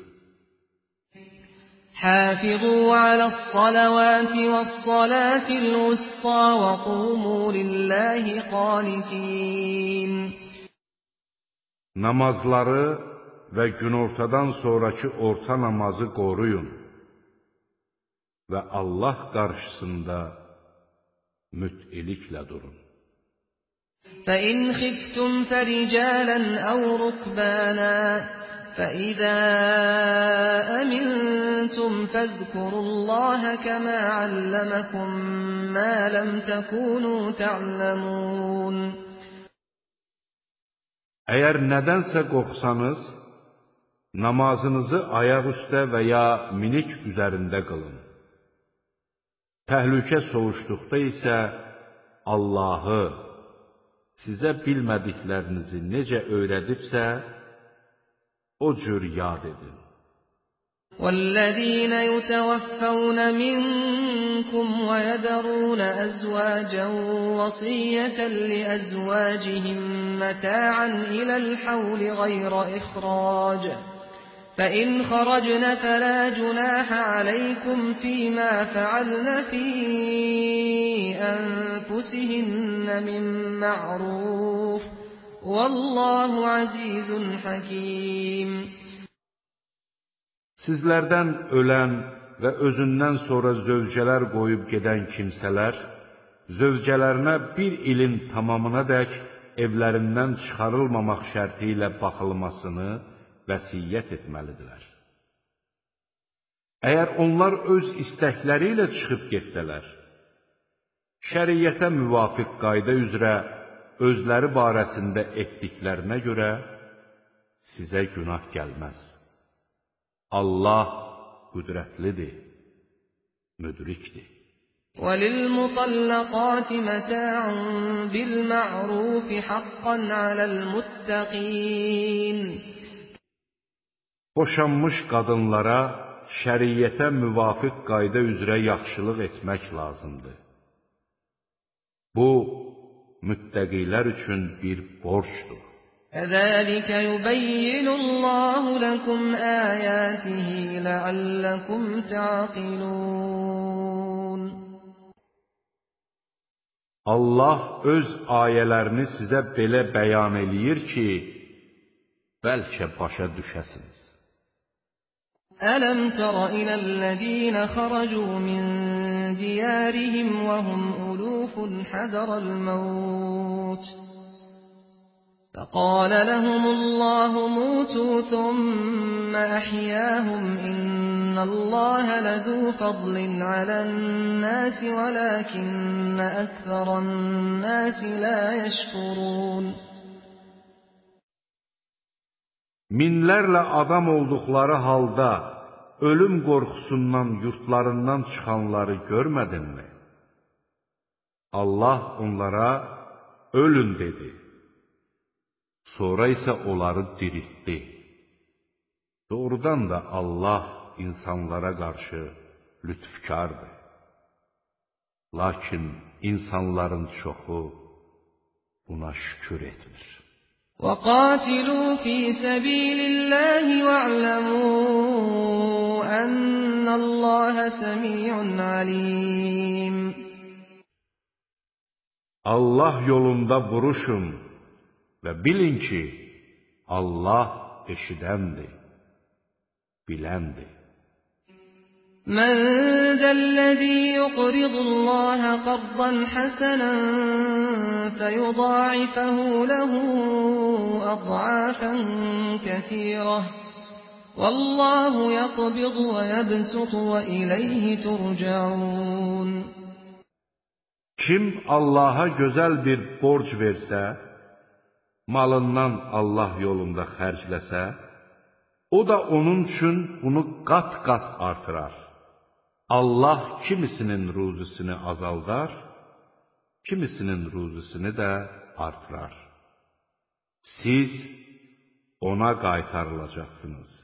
حافظوا على الصلوات والصلاة الوسطى وقوموا لله قانتين Namazları və günortadan sonrakı orta namazı qoruyun və Allah qarşısında müt'iliklə durun. فَإِنْ خِفْتُمْ فَرِجَالًا أَوْ رُكْبَانًا فَإِذَا أَمِنْتُمْ فَاذْكُرُوا اللَّهَ كَمَا عَلَّمَكُمْ مَا لَمْ تَكُونُوا تَعْلَمُونَ Əgər nədənsə qorxsanız, namazınızı ayaq üstə və ya minik üzərində qılın. Təhlükə soğuşduqda isə Allahı sizə bilmədiklərinizi necə öyrədibsə, o cür yad edin. وَالَّذِينَ يُتَوَفَّوْنَ مِنكُمْ وَيَذَرُونَ أَزْوَاجًا وَصِيَّةً لِأَزْوَاجِهِم مَّتَاعًا إِلَى الْحَوْلِ غَيْرَ إِخْرَاجٍ فَإِنْ خَرَجْنَ فَلَا جُنَاحَ عَلَيْكُمْ فِيمَا فَعَلْنَ فِي أَنفُسِهِنَّ مِن مَّعْرُوفٍ ۗ Vallahu azizun hakim. Sizlərdən ölən və özündən sonra zövcələr qoyub gedən kimsələr zövcələrinə bir ilin tamamına dək evlərindən çıxarılmamaq şərti ilə baxılmasını vəsiyyət etməlidirlər. Əgər onlar öz istəkləri ilə çıxıb getsələr, şəriətə müvafiq qayda üzrə özləri barəsində etdiklərinə görə sizə günah gəlməz. Allah qüdrətlidir, müdrikdir. وَلِلْمُطَلَّقَاتِ مَتَاعٌ بِالْمَعْرُوفِ حَقًّا عَلَى الْمُتَّقِينَ Boşanmış qadınlara şəriyyətə müvafiq qayda üzrə yaxşılıq etmək lazımdır. Bu, müttəqilər üçün bir borcdur. Əzəlikə yubəyyinullahu ləkum əyətihi ləalləkum təqilun. Allah öz ayələrini sizə belə bəyan eləyir ki, bəlkə başa düşəsiniz. Ələm tərə iləl-ləzīnə xərəcū min diyərihim və hum أُلُوفٌ حَذَرَ الْمَوْتِ فقال لهم الله موتوا ثم أحياهم إن الله لذو فضل على الناس ولكن أكثر الناس لا يشكرون Minlərlə adam olduqları halda ölüm qorxusundan yurtlarından çıxanları görmədinmi? Allah onlara ölün dedi. Sonra isə onları diriltdi. Doğrudan da Allah insanlara qarşı lütfkardır. Lakin insanların çoxu buna şükür etmir. وَقَاتِلُوا فِي سَبِيلِ اللَّهِ وَاعْلَمُوا أَنَّ اللَّهَ سَمِيعٌ عَلِيمٌ Allah yolunda vuruşun və bilin ki, Allah eşidəndir, biləndir. مَنْ ذَا الَّذِي يُقْرِضُ اللَّهَ قَرْضًا حَسَنًا فَيُضَاعِفَهُ لَهُ أَضْعَافًا كَثِيرَةً وَاللَّهُ يَقْبِضُ وَيَبْسُطُ وَإِلَيْهِ تُرْجَعُونَ Kim Allaha gözəl bir borc versə, malından Allah yolunda xərcləsə, o da onun üçün bunu qat-qat artırar. Allah kimisinin ruzisini azaldar, kimisinin ruzisini də artırar. Siz ona qaytarılacaqsınız.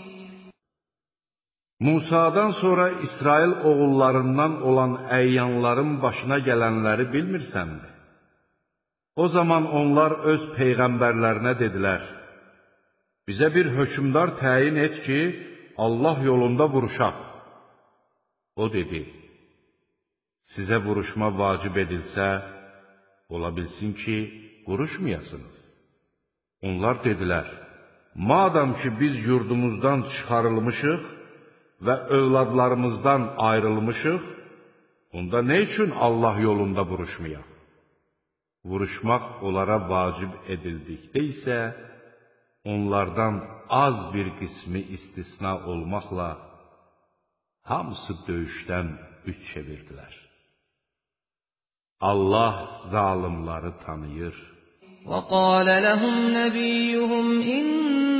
Musadan sonra İsrail oğullarından olan əyyanların başına gələnləri bilmirsənmi? O zaman onlar öz peyğəmbərlərinə dedilər: Bizə bir hökmdar təyin et ki, Allah yolunda vuruşaq. O dedi: Sizə vuruşma vacib edilsə, ola bilsin ki, vuruşmayasınız. Onlar dedilər: Madam ki biz yurdumuzdan çıxarılmışıq, və övladlarımızdan ayrılmışıq, onda nə üçün Allah yolunda vuruşmayaq? Vuruşmaq onlara vacib edildikdə isə, onlardan az bir qismi istisna olmaqla, hamısı döyüşdən üç çevirdilər. Allah zalimları tanıyır. وَقَالَ لَهُمْ نَبِيُّهُمْ إِنَّ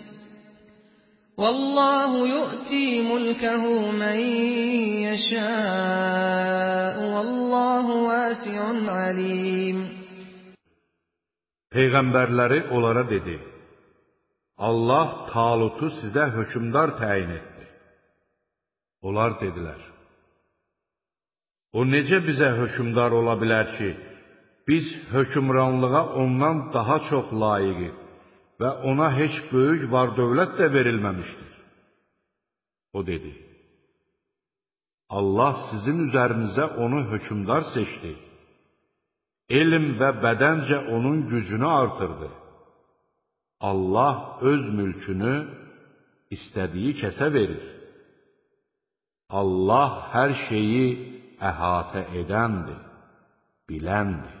Vallahu yu'ti mulkahu men yeşâ'u vallahu vâsi'un alim. Peyğəmbərləri onlara dedi: Allah Talutu sizə hökmdar təyin etdi. Onlar dedilər: O necə bizə hökmdar ola bilər ki, biz hökmranlığa ondan daha çox layiqik. ve ona hiç büyük var dövlət de verilmemiştir. O dedi, Allah sizin üzerinize onu hükümdar seçti. Elim ve bedence onun gücünü artırdı. Allah öz mülkünü istediği kese verir. Allah her şeyi əhatə edəndir, biləndir.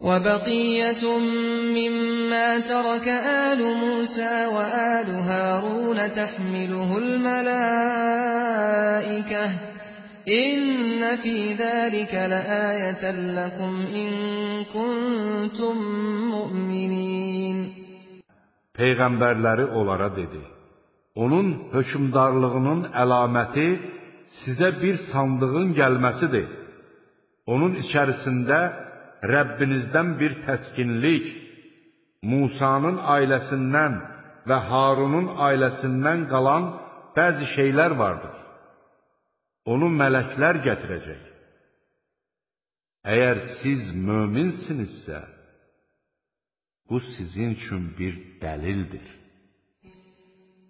وبقية مما ترك آل موسى وآل هارون تحمله الملائكة إن في ذلك لآية لكم إن كنتم مؤمنين Peyğəmbərləri onlara dedi, onun hökmdarlığının əlaməti sizə bir sandığın gəlməsidir. Onun içərisində Rəbbinizdən bir təskinlik, Musanın ailəsindən və Harunun ailəsindən qalan bəzi şeylər vardır. Onu mələklər gətirəcək. Əgər siz möminsinizsə, bu sizin üçün bir dəlildir.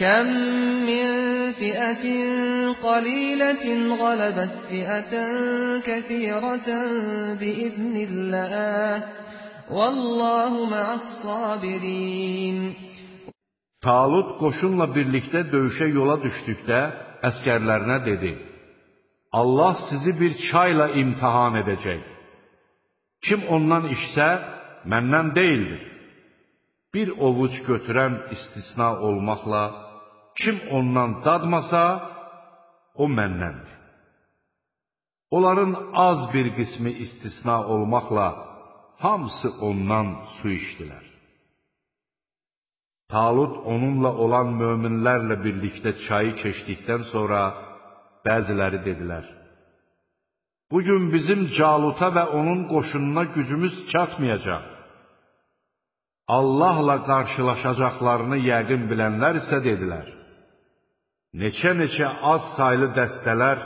كم من فئة قليلة غلبت فئة كثيرة بإذن الله والله مع الصابرين Talut qoşunla birlikdə döyüşə yola düşdükdə əskərlərinə dedi: Allah sizi bir çayla imtahan edəcək. Kim ondan içsə, məndən deyildir. Bir ovuc götürən istisna olmaqla, kim ondan dadmasa, o məndəndir. Onların az bir qismi istisna olmaqla, hamısı ondan su içdilər. Talut onunla olan möminlərlə birlikdə çayı keçdikdən sonra bəziləri dedilər: Bu gün bizim Caluta və onun qoşununa gücümüz çatmayacaq. Allahla qarşılaşacaqlarını yəqin bilənlər isə dedilər: Neçə-neçə az saylı dəstələr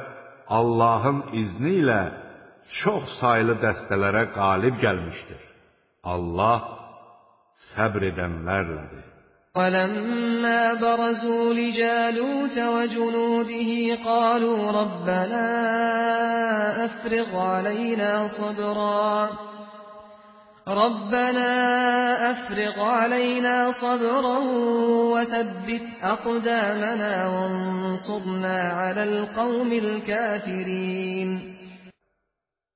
Allahın izni ilə çox saylı dəstələrə qalib gəlmişdir. Allah səbr edənlərlədir. ولما برزوا لجالوت وجنوده قالوا ربنا أفرغ علينا صبرا ربنا أفرغ علينا صبرا وثبت أقدامنا وانصرنا على القوم الكافرين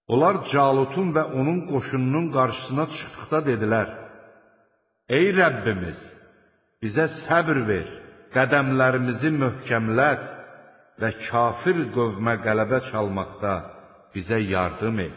Onlar Calutun və onun qoşununun qarşısına çıxdıqda dedilər, Ey Rəbbimiz! Bizə səbr ver, qədəmlərimizi möhkəmlət və kafir qövmə qələbə çalmaqda bizə yardım et.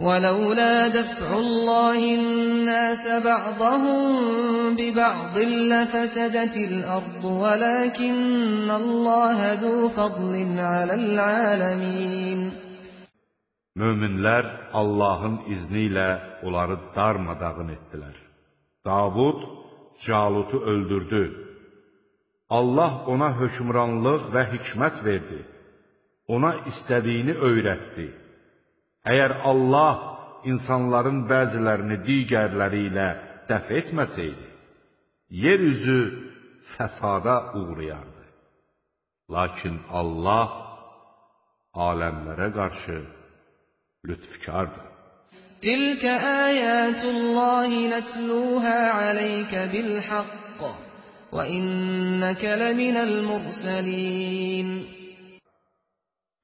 ولولا دفع الله الناس بعضهم ببعض لفسدت الأرض ولكن الله ذو فضل على العالمين Möminlər Allahın izni ilə onları darmadağın etdilər. Davud Calutu öldürdü. Allah ona hökmranlıq və hikmət verdi. Ona istədiyini öyrətdi. Əgər Allah insanların bəzilərini digərləri ilə dəf etməsəydi, yer üzü fəsada uğrayardı. Lakin Allah aləmlərə qarşı lütfkardır. Tilkə ayətullahi nətluhə aləykə bilhaqq və innəkə ləminəl mürsəlin.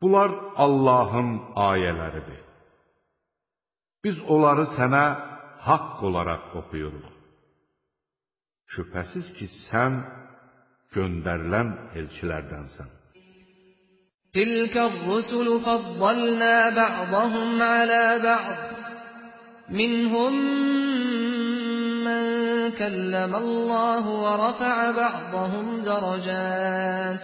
Bunlar Allahın ayələridir. Biz onları sənə haqq olaraq oxuyuruq. Şübhəsiz ki, sən göndərilən elçilərdənsən. Tilka rusul faddalna ba'dahum ala ba'd. Minhum man kallama Allah wa rafa'a ba'dahum darajat.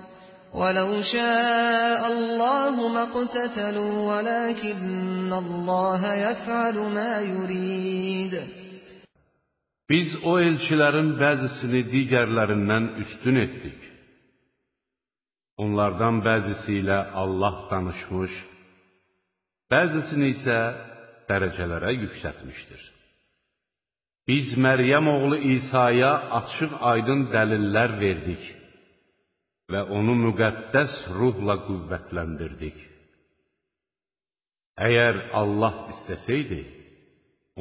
ولو شاء الله ما اقتتلوا ولكن الله يفعل ما يريد Biz o elçilərin bəzisini digərlərindən üstün etdik. Onlardan bəzisi ilə Allah danışmış, bəzisini isə dərəcələrə yüksətmişdir. Biz Məryəm oğlu İsa'ya açıq aydın dəlillər verdik və onu müqəddəs ruhla qüvvətləndirdik. Əgər Allah istəsəydi,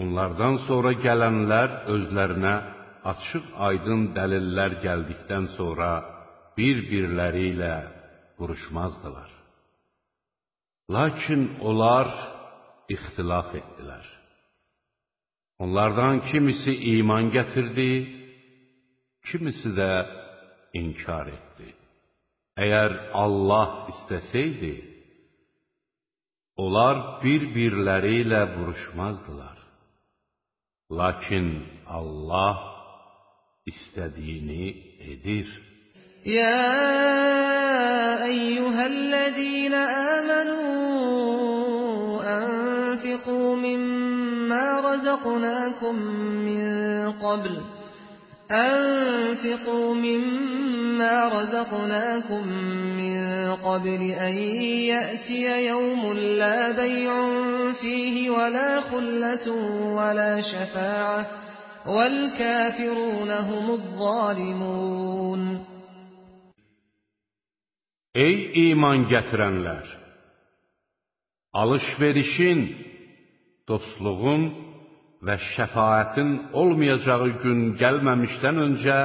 onlardan sonra gələnlər özlərinə açıq aydın dəlillər gəldikdən sonra bir-birləri ilə vuruşmazdılar. Lakin onlar ixtilaf etdilər. Onlardan kimisi iman gətirdi, kimisi də inkar etdi. Əgər Allah istəsəydi, onlar bir-birləri vuruşmazdılar. Lakin Allah istədiyini edir. Ya eyyuhellezine amenu enfiqu mimma razaqnakum min qabl أنفقوا مما رزقناكم من قبل أن يأتي يوم لا بيع فيه ولا خلة ولا شفاعة والكافرون هم الظالمون Ey iman gətirənlər! Alış-verişin, dostluğun və şəfaətin olmayacağı gün gəlməmişdən öncə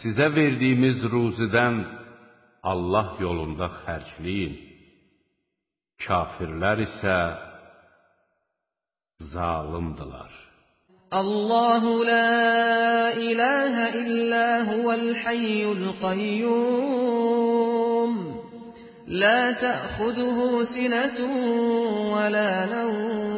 sizə verdiyimiz ruzidən Allah yolunda xərcləyin. Kafirlər isə zalımdılar. Allahu la ilaha illa huvel hayyul qayyum. La ta'khuduhu sinatun ve la nawm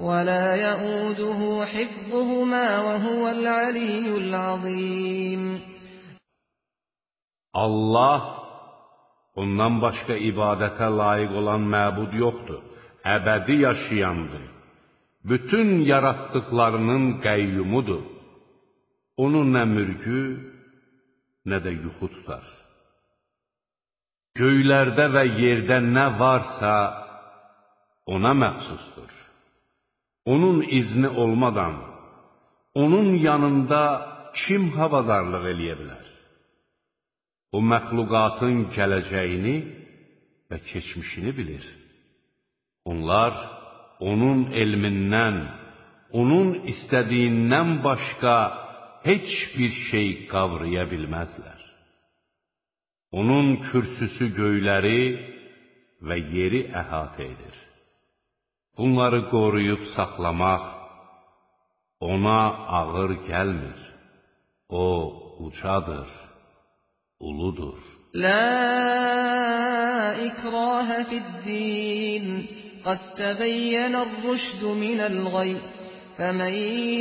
ولا يؤوده حفظهما وهو العلي العظيم Allah ondan başqa ibadətə layiq olan məbud yoxdur. Əbədi yaşayandır. bütün yaratdıqlarının qəyyumudur. Onun nə mürgü, nə də yuxu tutar. Göylərdə və yerdə nə varsa, ona məxsusdur. Onun izni olmadan, onun yanında kim havadarlıq eləyə bilər? O məxluqatın gələcəyini və keçmişini bilir. Onlar, onun elmindən, onun istədiyindən başqa heç bir şey qavraya bilməzlər. Onun kürsüsü göyləri və yeri əhatə edir. Bunları qoruyub saxlamaq ona ağır gəlmir. O ucadır, uludur. La ikraha fid-din قد تبين الرشد من الغي فمن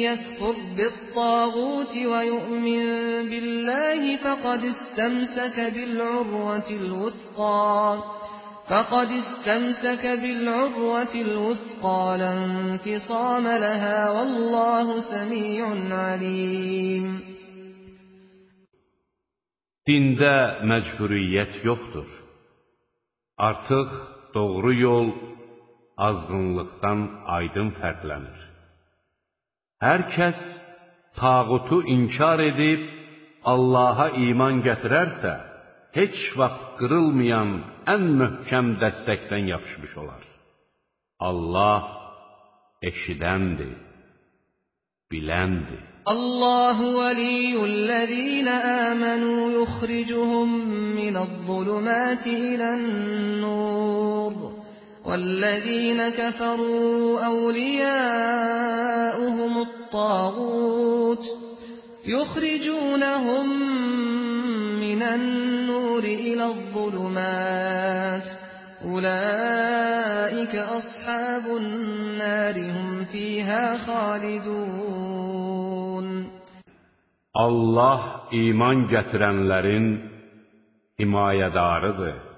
يكفر بالطاغوت ويؤمن بالله فقد استمسك بالعروة الوثقى فقد استمسك بالعروة الوثقى لا انفصام لها والله سميع عليم Dində məcburiyyət yoxdur. Artıq doğru yol azğınlıqdan aydın fərqlənir. Hər kəs tağutu inkar edib Allaha iman gətirərsə, heç vaxt qırılmayan ən möhkəm dəstəkdən yapışmış olar. Allah eşidəndir, biləndir. Allahu veliyyullezine amenu yukhricuhum minadh-zulumati ilen-nur. والذين كفروا أولياؤهم الطاغوت يخرجونهم من النور إلى الظلمات أولئك أصحاب النار هم فيها خالدون Allah iman gətirənlərin himayədarıdır.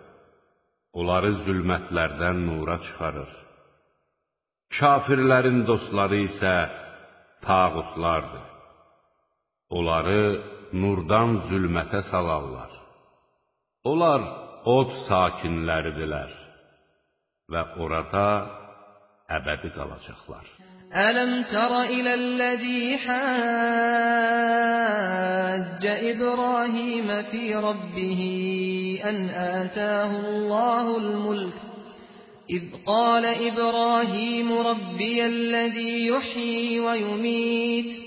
onları zülmətlərdən nura çıxarır. Kafirlərin dostları isə tağutlardır. Onları nurdan zülmətə salarlar. Onlar od sakinləridilər. və orada əbədi qalacaqlar. Ələm tərə iləl-ləzî həccə İbrahim fī rabbihi ən ətəhullahul mulk إذ قال إبراهيم ربي الذي يحيي ويميت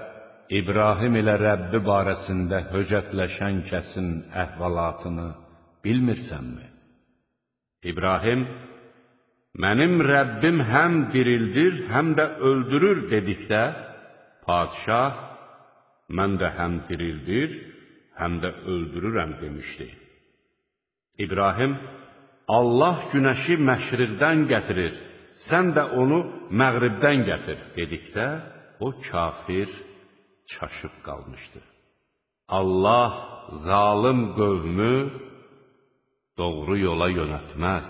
İbrahim ilə Rəbbi barəsində höcətləşən kəsin əhvalatını bilmirsənmi? İbrahim, mənim Rəbbim həm dirildir, həm də öldürür dedikdə, padişah, mən də həm dirildir, həm də öldürürəm demişdi. İbrahim, Allah günəşi məşriqdən gətirir, sən də onu məğribdən gətir dedikdə, o kafir çaşıb qalmışdı. Allah zalım qövmü doğru yola yönətməz.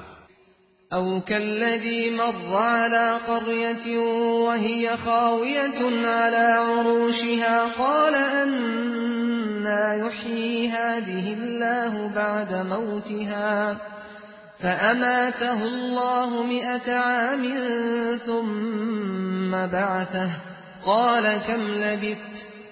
أو كالذي مر على قرية وهي خاوية على عروشها قال أنا يحيي هذه الله بعد موتها فأماته الله مئة عام ثم بعثه قال كم لبثت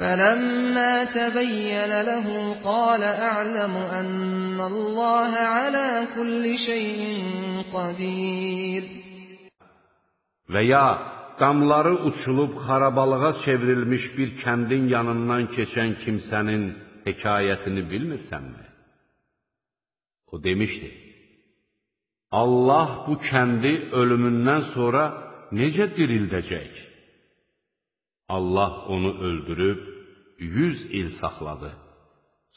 فلما تبين له قال أعلم أن الله على كل شيء قدير Və ya damları uçulub xarabalığa çevrilmiş bir kəndin yanından keçən kimsənin hekayətini bilmirsənmi? O demişdi, Allah bu kəndi ölümündən sonra necə dirildəcək? Allah onu öldürüb, yüz il saxladı.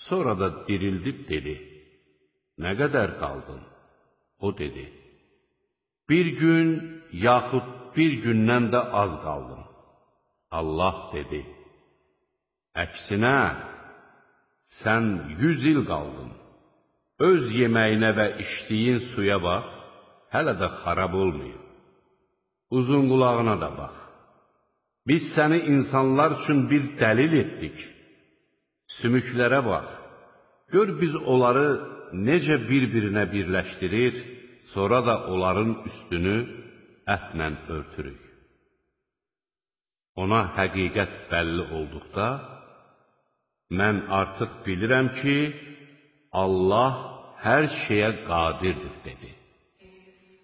Sonra da dirildib dedi, nə qədər qaldın? O dedi, bir gün, yaxud bir gündən də az qaldım. Allah dedi, əksinə, sən yüz il qaldın. Öz yeməyinə və içdiyin suya bax, hələ də xarab olmayıb. Uzun qulağına da bax. Biz səni insanlar üçün bir dəlil etdik. Sümüklərə bax. Gör biz onları necə bir-birinə birləşdirir, sonra da onların üstünü ətlə örtürük. Ona həqiqət bəlli olduqda, mən artıq bilirəm ki, Allah hər şeyə qadirdir, dedi.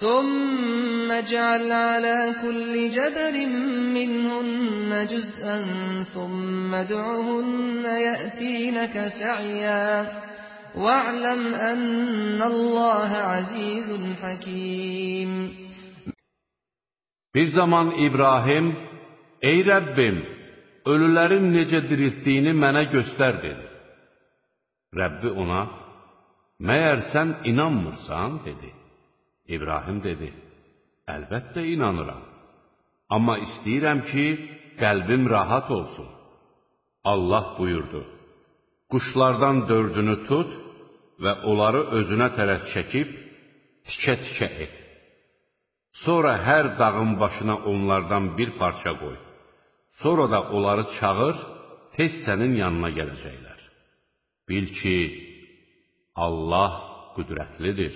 ثم اجعل على كل جبل منهن جزءا ثم ادعهن يأتينك سعيا واعلم أن الله عزيز حكيم Bir zaman İbrahim, Ey Rəbbim, ölülərin necə diriltdiyini mənə göstər, dedi. Rəbbi ona, məyər sən inanmırsan, dedi. İbrahim dedi, əlbəttə inanıram. Amma istəyirəm ki, qəlbim rahat olsun. Allah buyurdu, quşlardan dördünü tut və onları özünə tərəf çəkib, tikə-tikə et. Sonra hər dağın başına onlardan bir parça qoy. Sonra da onları çağır, tez sənin yanına gələcəklər. Bil ki, Allah qüdrətlidir,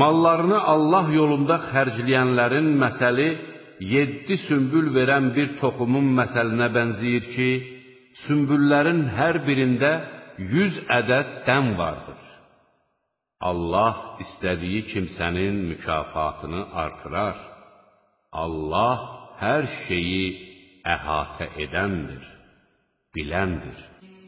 Mallarını Allah yolunda xərcləyənlərin məsəli yeddi sümbül verən bir toxumun məsəlinə bənzəyir ki, sümbüllərin hər birində yüz ədəd dən vardır. Allah istədiyi kimsənin mükafatını artırar. Allah hər şeyi əhatə edəndir, biləndir.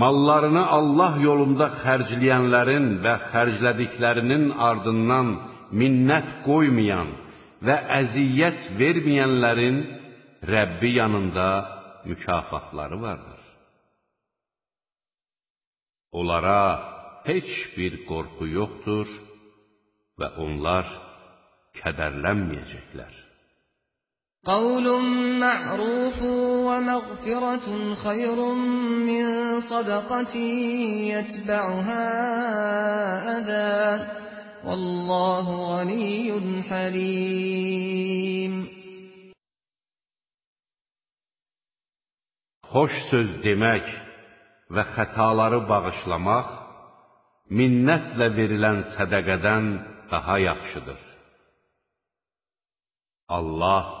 Mallarını Allah yolunda xərcləyənlərin və xərclədiklərinin ardından minnət qoymayan və əziyyət verməyənlərin Rəbbi yanında mükafatları vardır. Onlara heç bir qorxu yoxdur və onlar kədərlənməyəcəklər. قول معروف ومغفرة خير من صدقة يتبعها أذى والله غني حليم Xoş söz demək və xətaları bağışlamaq minnətlə verilən sədəqədən daha yaxşıdır. Allah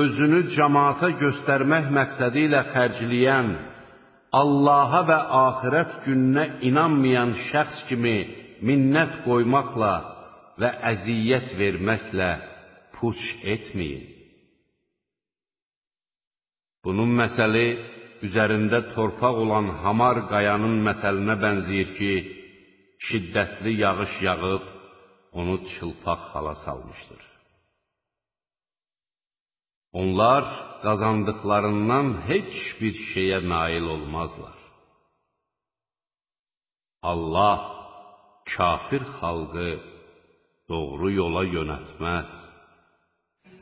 özünü cəmaata göstərmək məqsədi ilə xərcləyən, Allaha və axirət gününə inanmayan şəxs kimi minnət qoymaqla və əziyyət verməklə puç etməyin. Bunun məsəli üzərində torpaq olan hamar qayanın məsəlinə bənzəyir ki, şiddətli yağış yağıb, onu çılpaq hala salmışdır. Onlar qazandıqlarından heç bir şeyə nail olmazlar. Allah kafir xalqı doğru yola yönətməz.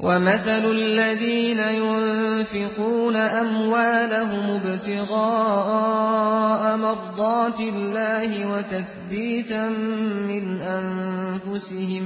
وَمَثَلُ الَّذِينَ يُنفِقُونَ أَمْوَالَهُمُ ابْتِغَاءَ مَرْضَاتِ اللَّهِ وَتَثْبِيتًا مِنْ أَنفُسِهِمْ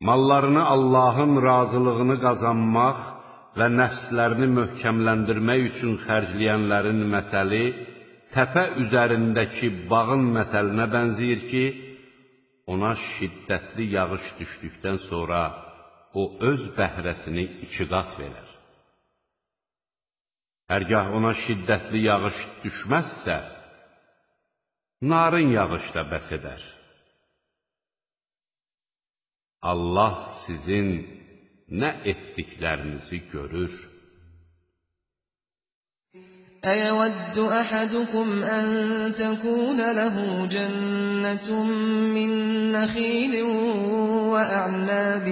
mallarını Allahın razılığını qazanmaq və nəfslərini möhkəmləndirmək üçün xərcləyənlərin məsəli təpə üzərindəki bağın məsəlinə bənzəyir ki, ona şiddətli yağış düşdükdən sonra o öz bəhrəsini iki qat verər. Hərgah ona şiddətli yağış düşməzsə, narın yağış da bəs edər. Allah sizin nə etdiklərinizi görür. أيود أحدكم أن تكون له جنة من نخيل وأعناب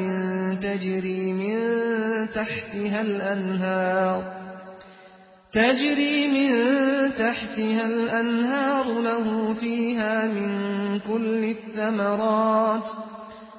تجري من تحتها الأنهار تجري من تحتها الأنهار له فيها من كل الثمرات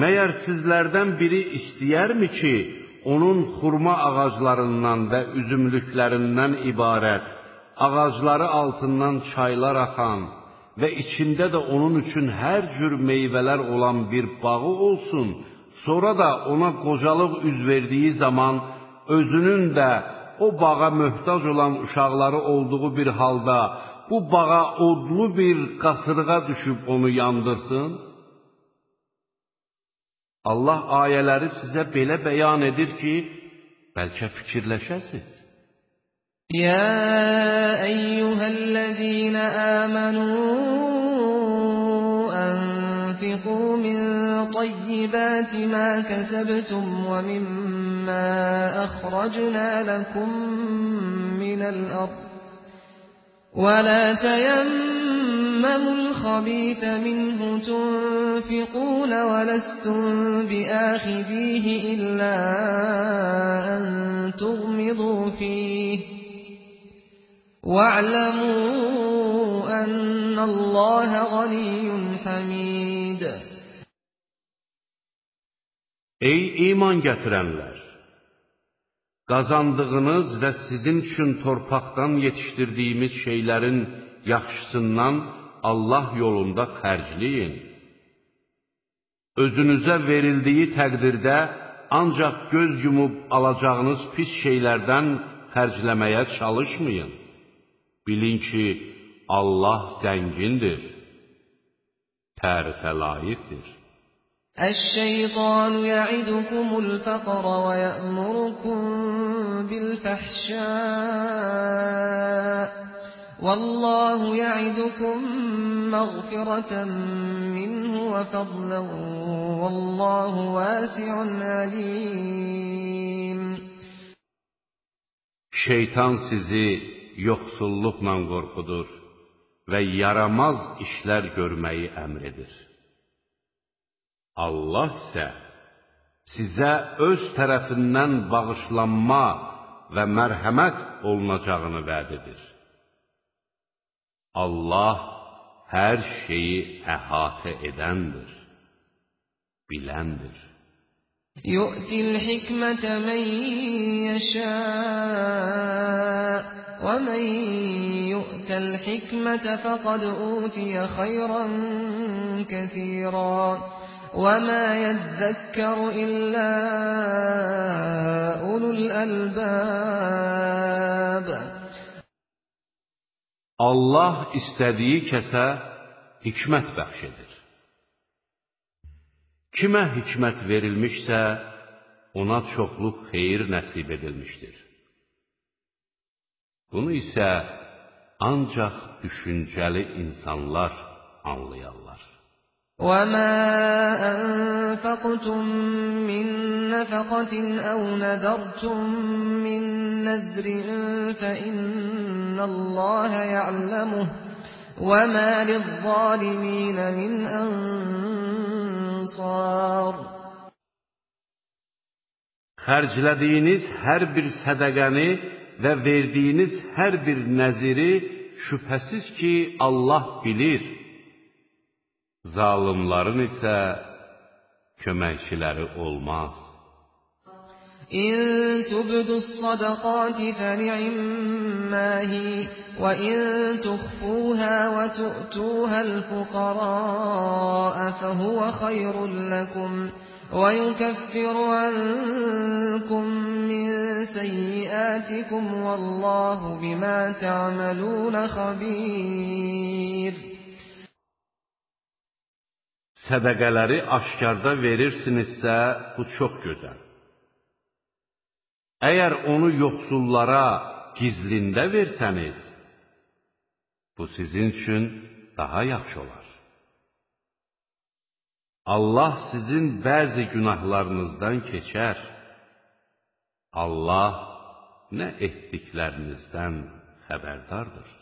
Məyər sizlərdən biri istəyərmi ki, onun xurma ağaclarından və üzümlüklərindən ibarət, ağacları altından çaylar axan və içində də onun üçün hər cür meyvələr olan bir bağı olsun, sonra da ona qocalıq üz verdiyi zaman özünün də o bağa möhtac olan uşaqları olduğu bir halda bu bağa odlu bir qasırğa düşüb onu yandırsın? Allah ayələri sizə belə bəyan edir ki, bəlkə fikirləşəsiz. يا أيها الذين آمنوا أنفقوا من طيبات ما كسبتم ومما أخرجنا لكم من الأرض ولا تيمموا الخبيث منه تنفقون ولستم بآخذيه إلا أن تغمضوا فيه واعلموا أن الله غني حميد Ey iman gətirənlər! Qazandığınız və sizin üçün torpaqdan yetişdirdiyimiz şeylərin yaxşısından Allah yolunda xərcləyin. Özünüzə verildiyi təqdirdə ancaq göz yumub alacağınız pis şeylərdən xərcləməyə çalışmayın. Bilin ki, Allah zəngindir, tərifə layiqdir. الشيطان يعدكم الفقر ويأمركم بالفحشاء Vallahu ya'idukum mağfiratan minhu ve fadlan. Vallahu vasi'un alim. Şeytan sizi yoxsulluqla qorxudur və yaramaz işlər görməyi əmr edir. Allah isə sizə öz tərəfindən bağışlanma və mərhəmət olunacağını vəd edir. Allah hər şeyi əhatə edəndir, biləndir. Yu'til hikmətə mən yəşəə və mən yu'təl hikmətə fəqəd utiyə xayran kəsirən. وما يذكر إلا أولو الألباب Allah istədiyi kəsə hikmət bəxş edir. Kimə hikmət verilmişsə, ona çoxluq xeyir nəsib edilmişdir. Bunu isə ancaq düşüncəli insanlar anlayarlar. وَمَا أَنفَقْتُم مِّن نَّفَقَةٍ أَوْ نَذَرْتُم مِّن نَّذْرٍ فَإِنَّ اللَّهَ يَعْلَمُهُ وَمَا لِلظَّالِمِينَ مِنْ أَنصَارٍ Xərclədiyiniz hər bir sədəqəni və verdiyiniz hər bir nəziri şübhəsiz ki, Allah bilir. zalimların isə köməkçiləri olmaz. İn tubdu sadaqati fani'immahi və in tukhfuha və tu'tuha al-fuqara fa huwa khayrun lakum və ويكفر عنكم من سيئاتكم والله بما تعملون خبير Sədəqələri aşkarda verirsinizsə, bu çox gözəl. Əgər onu yoxsullara gizlində versəniz, bu sizin üçün daha yaxşı olar. Allah sizin bəzi günahlarınızdan keçər. Allah nə etdiklərinizdən xəbərdardır.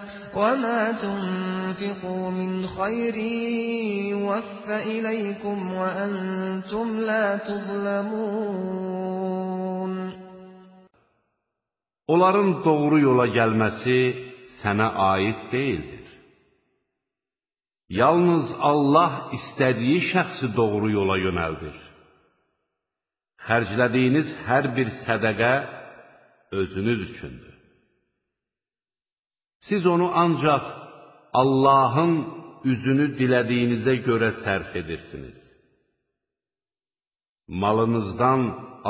وما تنفقوا من خير يوفى إليكم وأنتم لا تظلمون Onların doğru yola gəlməsi sənə aid deyildir. Yalnız Allah istədiyi şəxsi doğru yola yönəldir. Xərclədiyiniz hər bir sədəqə özünüz üçündür. Siz onu ancaq Allahın üzünü dilədiyinizə görə sərf edirsiniz. Malınızdan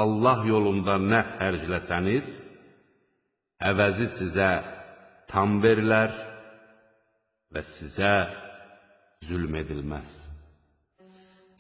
Allah yolunda nə xərcləsəniz, əvəzi sizə tam verilər və sizə zülm edilməz.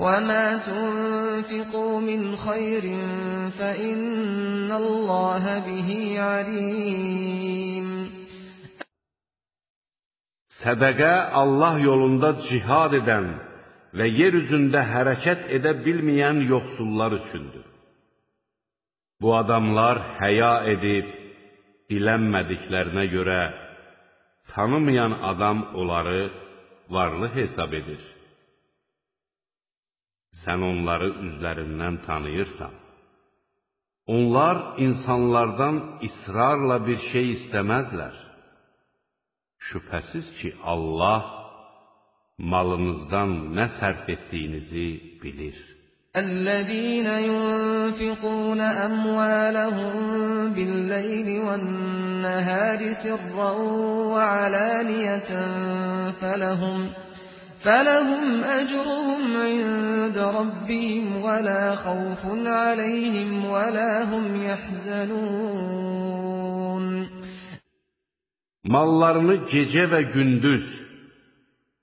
وما تنفقوا من خير فإن الله به عليم Sədəqə Allah yolunda cihad edən və yer üzündə hərəkət edə bilməyən yoxsullar üçündür. Bu adamlar həya edib, dilənmədiklərinə görə tanımayan adam onları varlı hesab edir. Sən onları üzlərindən tanıyırsan. Onlar insanlardan israrla bir şey istəməzlər. Şübhəsiz ki, Allah malınızdan nə sərf etdiyinizi bilir. الذين ينفقون أموالهم بالليل والنهار سرا وعلانية فلهم فلهم أجرهم عند ربهم ولا خوف عليهم ولا هم يحزنون Mallarını gecə və gündüz,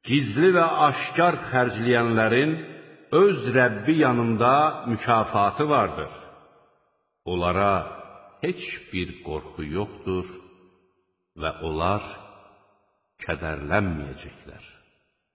gizli və aşkar xərcləyənlərin öz Rəbbi yanında mükafatı vardır. Onlara heç bir qorxu yoxdur və onlar kədərlənməyəcəklər.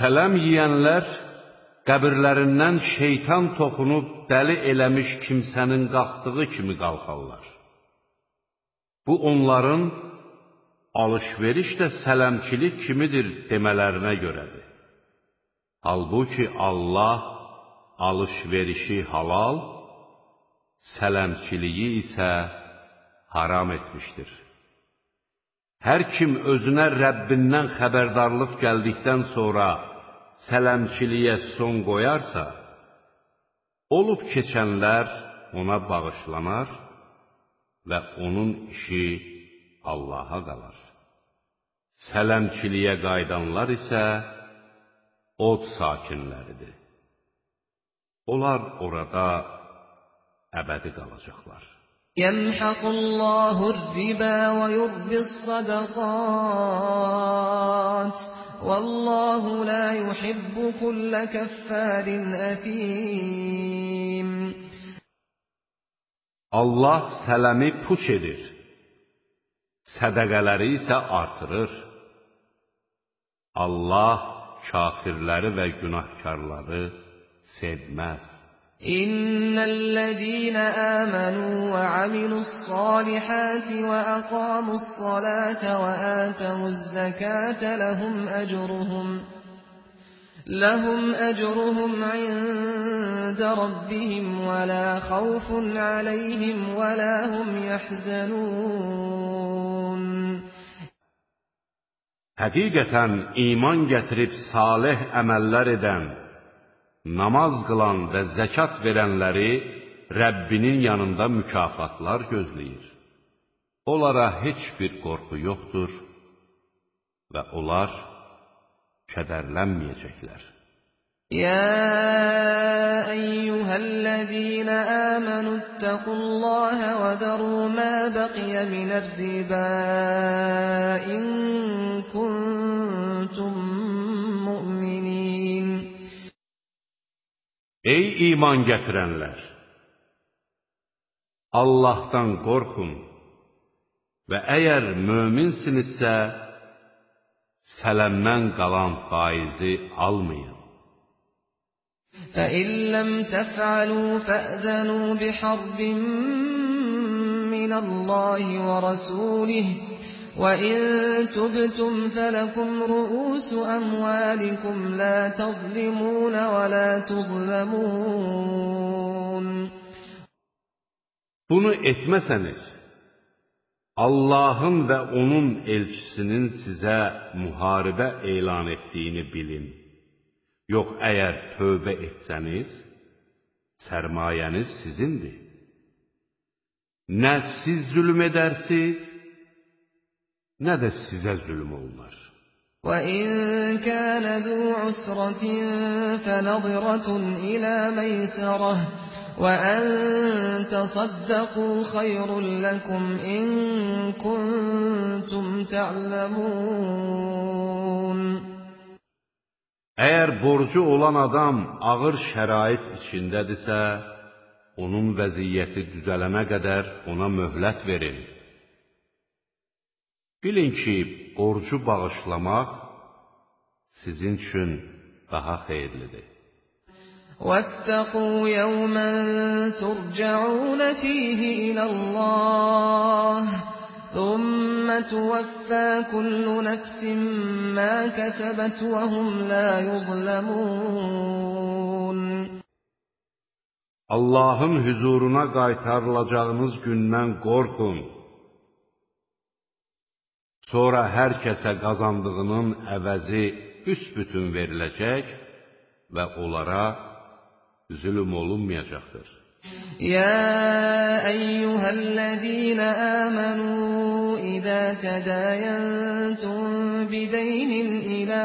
Sələm yeyənlər qəbirlərindən şeytan toxunub dəli eləmiş kimsənin qalxdığı kimi qalxarlar. Bu onların alış-veriş də sələmçilik kimidir demələrinə görədir. Halbuki Allah alış-verişi halal, sələmçiliyi isə haram etmişdir. Hər kim özünə Rəbbindən xəbərdarlıq gəldikdən sonra sələmçiliyə son qoyarsa, olub keçənlər ona bağışlanar və onun işi Allaha qalar. Sələmçiliyə qaydanlar isə od sakinləridir. Onlar orada əbədi qalacaqlar. Yəmhaqullahu r-riba və yurbis sadaqat. Vallahu la yuhibbu kulla kaffarin əthim. Allah sələmi puç edir. Sədəqələri isə artırır. Allah kafirləri və günahkarları sevməz. إن الذين آمنوا وعملوا الصالحات وأقاموا الصلاة وآتوا الزكاة لهم أجرهم لهم أجرهم عند ربهم ولا خوف عليهم ولا هم يحزنون حقيقة إيمان gətirib صالح əməllər edən namaz qılan və zəkat verənləri Rəbbinin yanında mükafatlar gözləyir. Onlara heç bir qorxu yoxdur və onlar kədərlənməyəcəklər. يا أيها الذين آمنوا اتقوا الله وذروا ما بقي من الربا إن كنتم Ey iman gətirənlər! Allahdan qorxun və əgər möminsinizsə, sələmdən qalan faizi almayın. فَإِن لَّمْ تَفْعَلُوا فَأْذَنُوا بِحَرْبٍ مِّنَ اللَّهِ وَرَسُولِهِ ۖ وَإِن تُبْتُمْ فَلَكُمْ رُءُوسُ أَمْوَالِكُمْ لَا تَظْلِمُونَ وَلَا تُظْلَمُونَ Bunu etməsəniz, Allahın və onun elçisinin sizə müharibə elan etdiyini bilin. Yox, əgər tövbə etsəniz, sərmayəniz sizindir. Nə siz zülm edərsiz, nə də sizə zülm olunar. وَإِن كَانَ ذُو عُسْرَةٍ فَنَظِرَةٌ إِلَى مَيْسَرَةٍ وَأَن تَصَدَّقُوا خَيْرٌ لَّكُمْ إِن كُنتُمْ تَعْلَمُونَ Əgər borcu olan adam ağır şərait içindədirsə, onun vəziyyəti düzələnə qədər ona möhlət verin. Bilin ki, borcu bağışlamaq sizin üçün daha xeyirlidir. وَاتَّقُوا يَوْمًا تُرْجَعُونَ فِيهِ إِلَى اللَّهِ ثُمَّ تُوَفَّى كُلُّ نَفْسٍ مَّا كَسَبَتْ وَهُمْ لَا يُظْلَمُونَ Allahın huzuruna qaytarılacağınız gündən qorxun. Sonra hər kəsə qazandığının əvəzi büsbütün veriləcək və onlara zülm olunmayacaqdır. يا أيها الذين آمنوا إذا تداينتم بدين إلى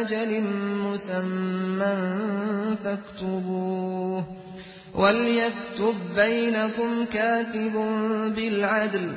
أجل مسمى فاكتبوه وليكتب بينكم كاتب بالعدل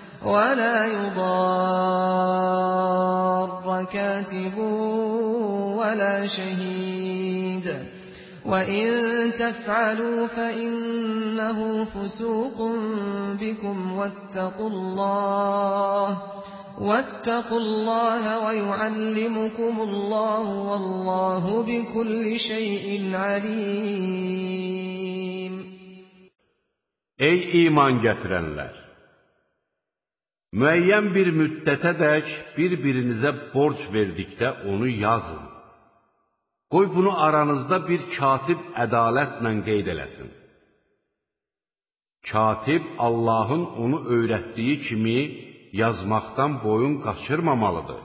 ولا يضار كاتب ولا شهيد وإن تفعلوا فإنه فسوق بكم واتقوا الله واتقوا الله ويعلمكم الله والله بكل شيء عليم Ey iman gətirənlər! Müəyyən bir müddətədək bir-birinizə borc verdikdə onu yazın. Qoy bunu aranızda bir katib ədalətlə qeyd eləsin. Katib Allahın onu öyrətdiyi kimi yazmaqdan boyun qaçırmamalıdır.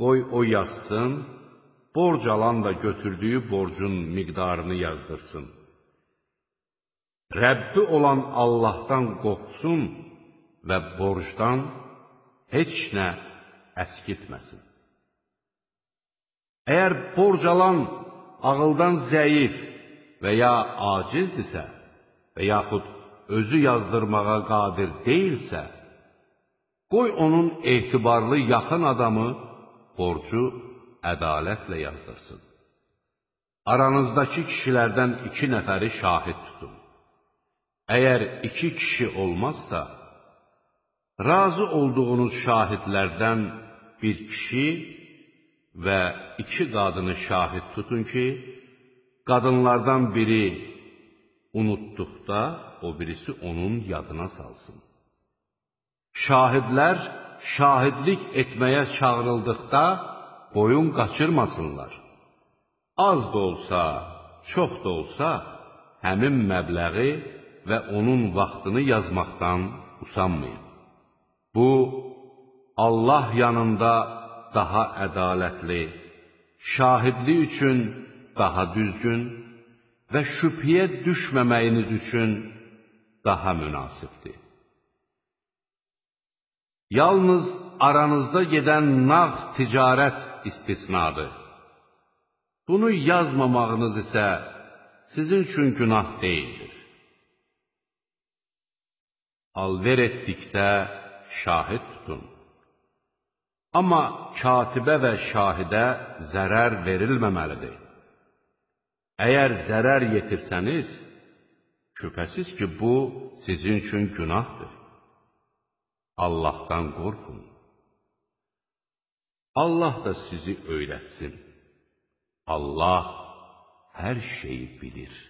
Qoy o yazsın, borc alan da götürdüyü borcun miqdarını yazdırsın. Rəbbi olan Allahdan qorxsun və borcdan heç nə əskitməsin. Əgər borc alan ağıldan zəif və ya acizdirsə və yaxud özü yazdırmağa qadir deyilsə, qoy onun etibarlı yaxın adamı borcu ədalətlə yazdırsın. Aranızdakı kişilərdən iki nəfəri şahid tutun. Əgər iki kişi olmazsa, razı olduğunuz şahidlərdən bir kişi və iki qadını şahid tutun ki, qadınlardan biri unutduqda, o birisi onun yadına salsın. Şahidlər şahidlik etməyə çağırıldıqda boyun qaçırmasınlar. Az da olsa, çox da olsa, həmin məbləği və onun vaxtını yazmaqdan usanmayın. Bu, Allah yanında daha ədalətli, şahidlik üçün daha düzgün və şübhəyə düşməməyiniz üçün daha münasibdir. Yalnız aranızda gedən nağ ticarət istisnadır. Bunu yazmamağınız isə sizin üçün günah deyildir. Alver etdikdə şahid tutun. Amma katibə və şahidə zərər verilməməlidir. Əgər zərər yetirsəniz, şübhəsiz ki, bu sizin üçün günahdır. Allahdan qorxun. Allah da sizi öyrətsin. Allah hər şeyi bilir.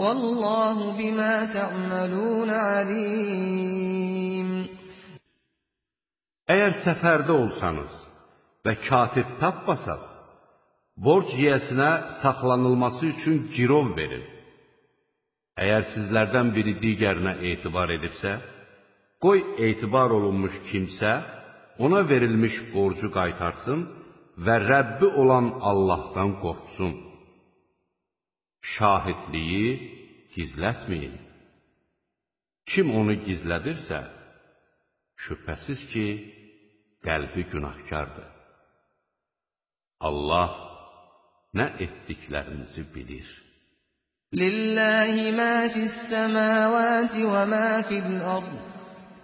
Vallahu bima ta'malun alim. Əgər səfərdə olsanız və katib tapmasaz, borc yiyəsinə saxlanılması üçün girov verin. Əgər sizlərdən biri digərinə etibar edibsə, qoy etibar olunmuş kimsə ona verilmiş borcu qaytarsın və Rəbbi olan Allahdan qorxsun. Şahidliyi gizlətməyin. Kim onu gizlədirsə, şübhəsiz ki, qəlbi günahkardır. Allah nə etdiklərinizi bilir. Lillahi ma fis semawati ve ma fil ard.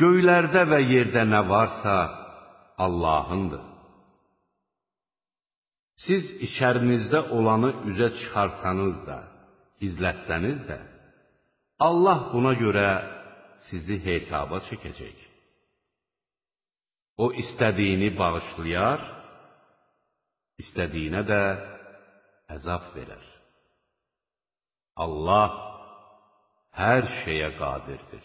Göylərdə və yerdə nə varsa Allahındır. Siz içərinizdə olanı üzə çıxarsanız da, gizlətsəniz də, Allah buna görə sizi hesaba çəkəcək. O istədiyini bağışlayar, istədiyinə də əzab verər. Allah hər şeyə qadirdir.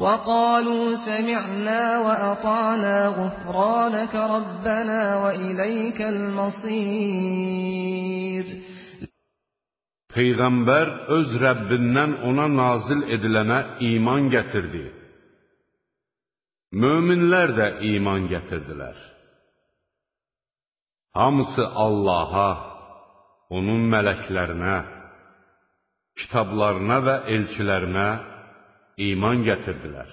وقالوا سمعنا وأطعنا غفرانك ربنا وإليك المصير Peyğəmbər öz Rəbbindən ona nazil edilənə iman gətirdi. Möminlər də iman gətirdilər. Hamısı Allaha, onun mələklərinə, kitablarına və elçilərinə iman gətirdilər.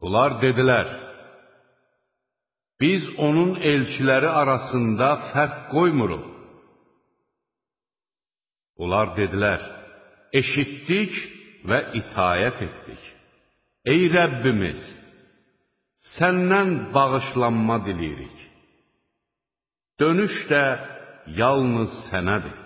Bunlar dedilər, biz onun elçiləri arasında fərq qoymuruq. Onlar dedilər, eşitdik və itayət etdik. Ey Rəbbimiz, səndən bağışlanma diliyirik. Dönüş də yalnız sənədir.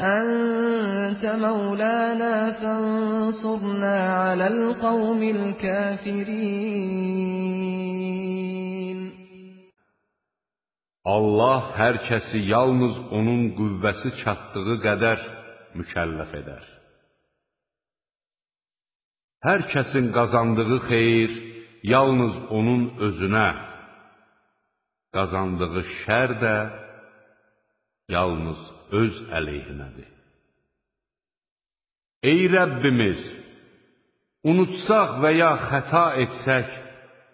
أنت مولانا فانصرنا على القوم الكافرين Allah hər kəsi yalnız onun qüvvəsi çatdığı qədər mükəlləf edər. Hər kəsin qazandığı xeyir yalnız onun özünə, qazandığı şər də yalnız öz əleyhinədir. Ey Rəbbimiz, unutsaq və ya xəta etsək,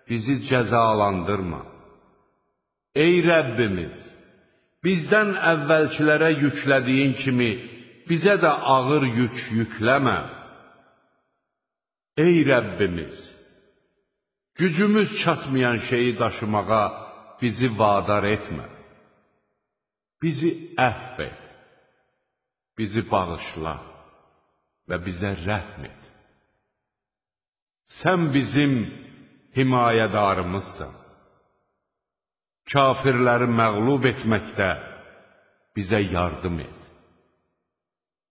bizi cəzalandırma. Ey Rəbbimiz, bizdən əvvəlkilərə yüklədiyin kimi bizə də ağır yük yükləmə. Ey Rəbbimiz, gücümüz çatmayan şeyi daşımağa bizi vadar etmə. Bizi əfv et, bizi bağışla və bizə rəhm et. Sən bizim himayədarımızsan. Kafirləri məğlub etməkdə bizə yardım et.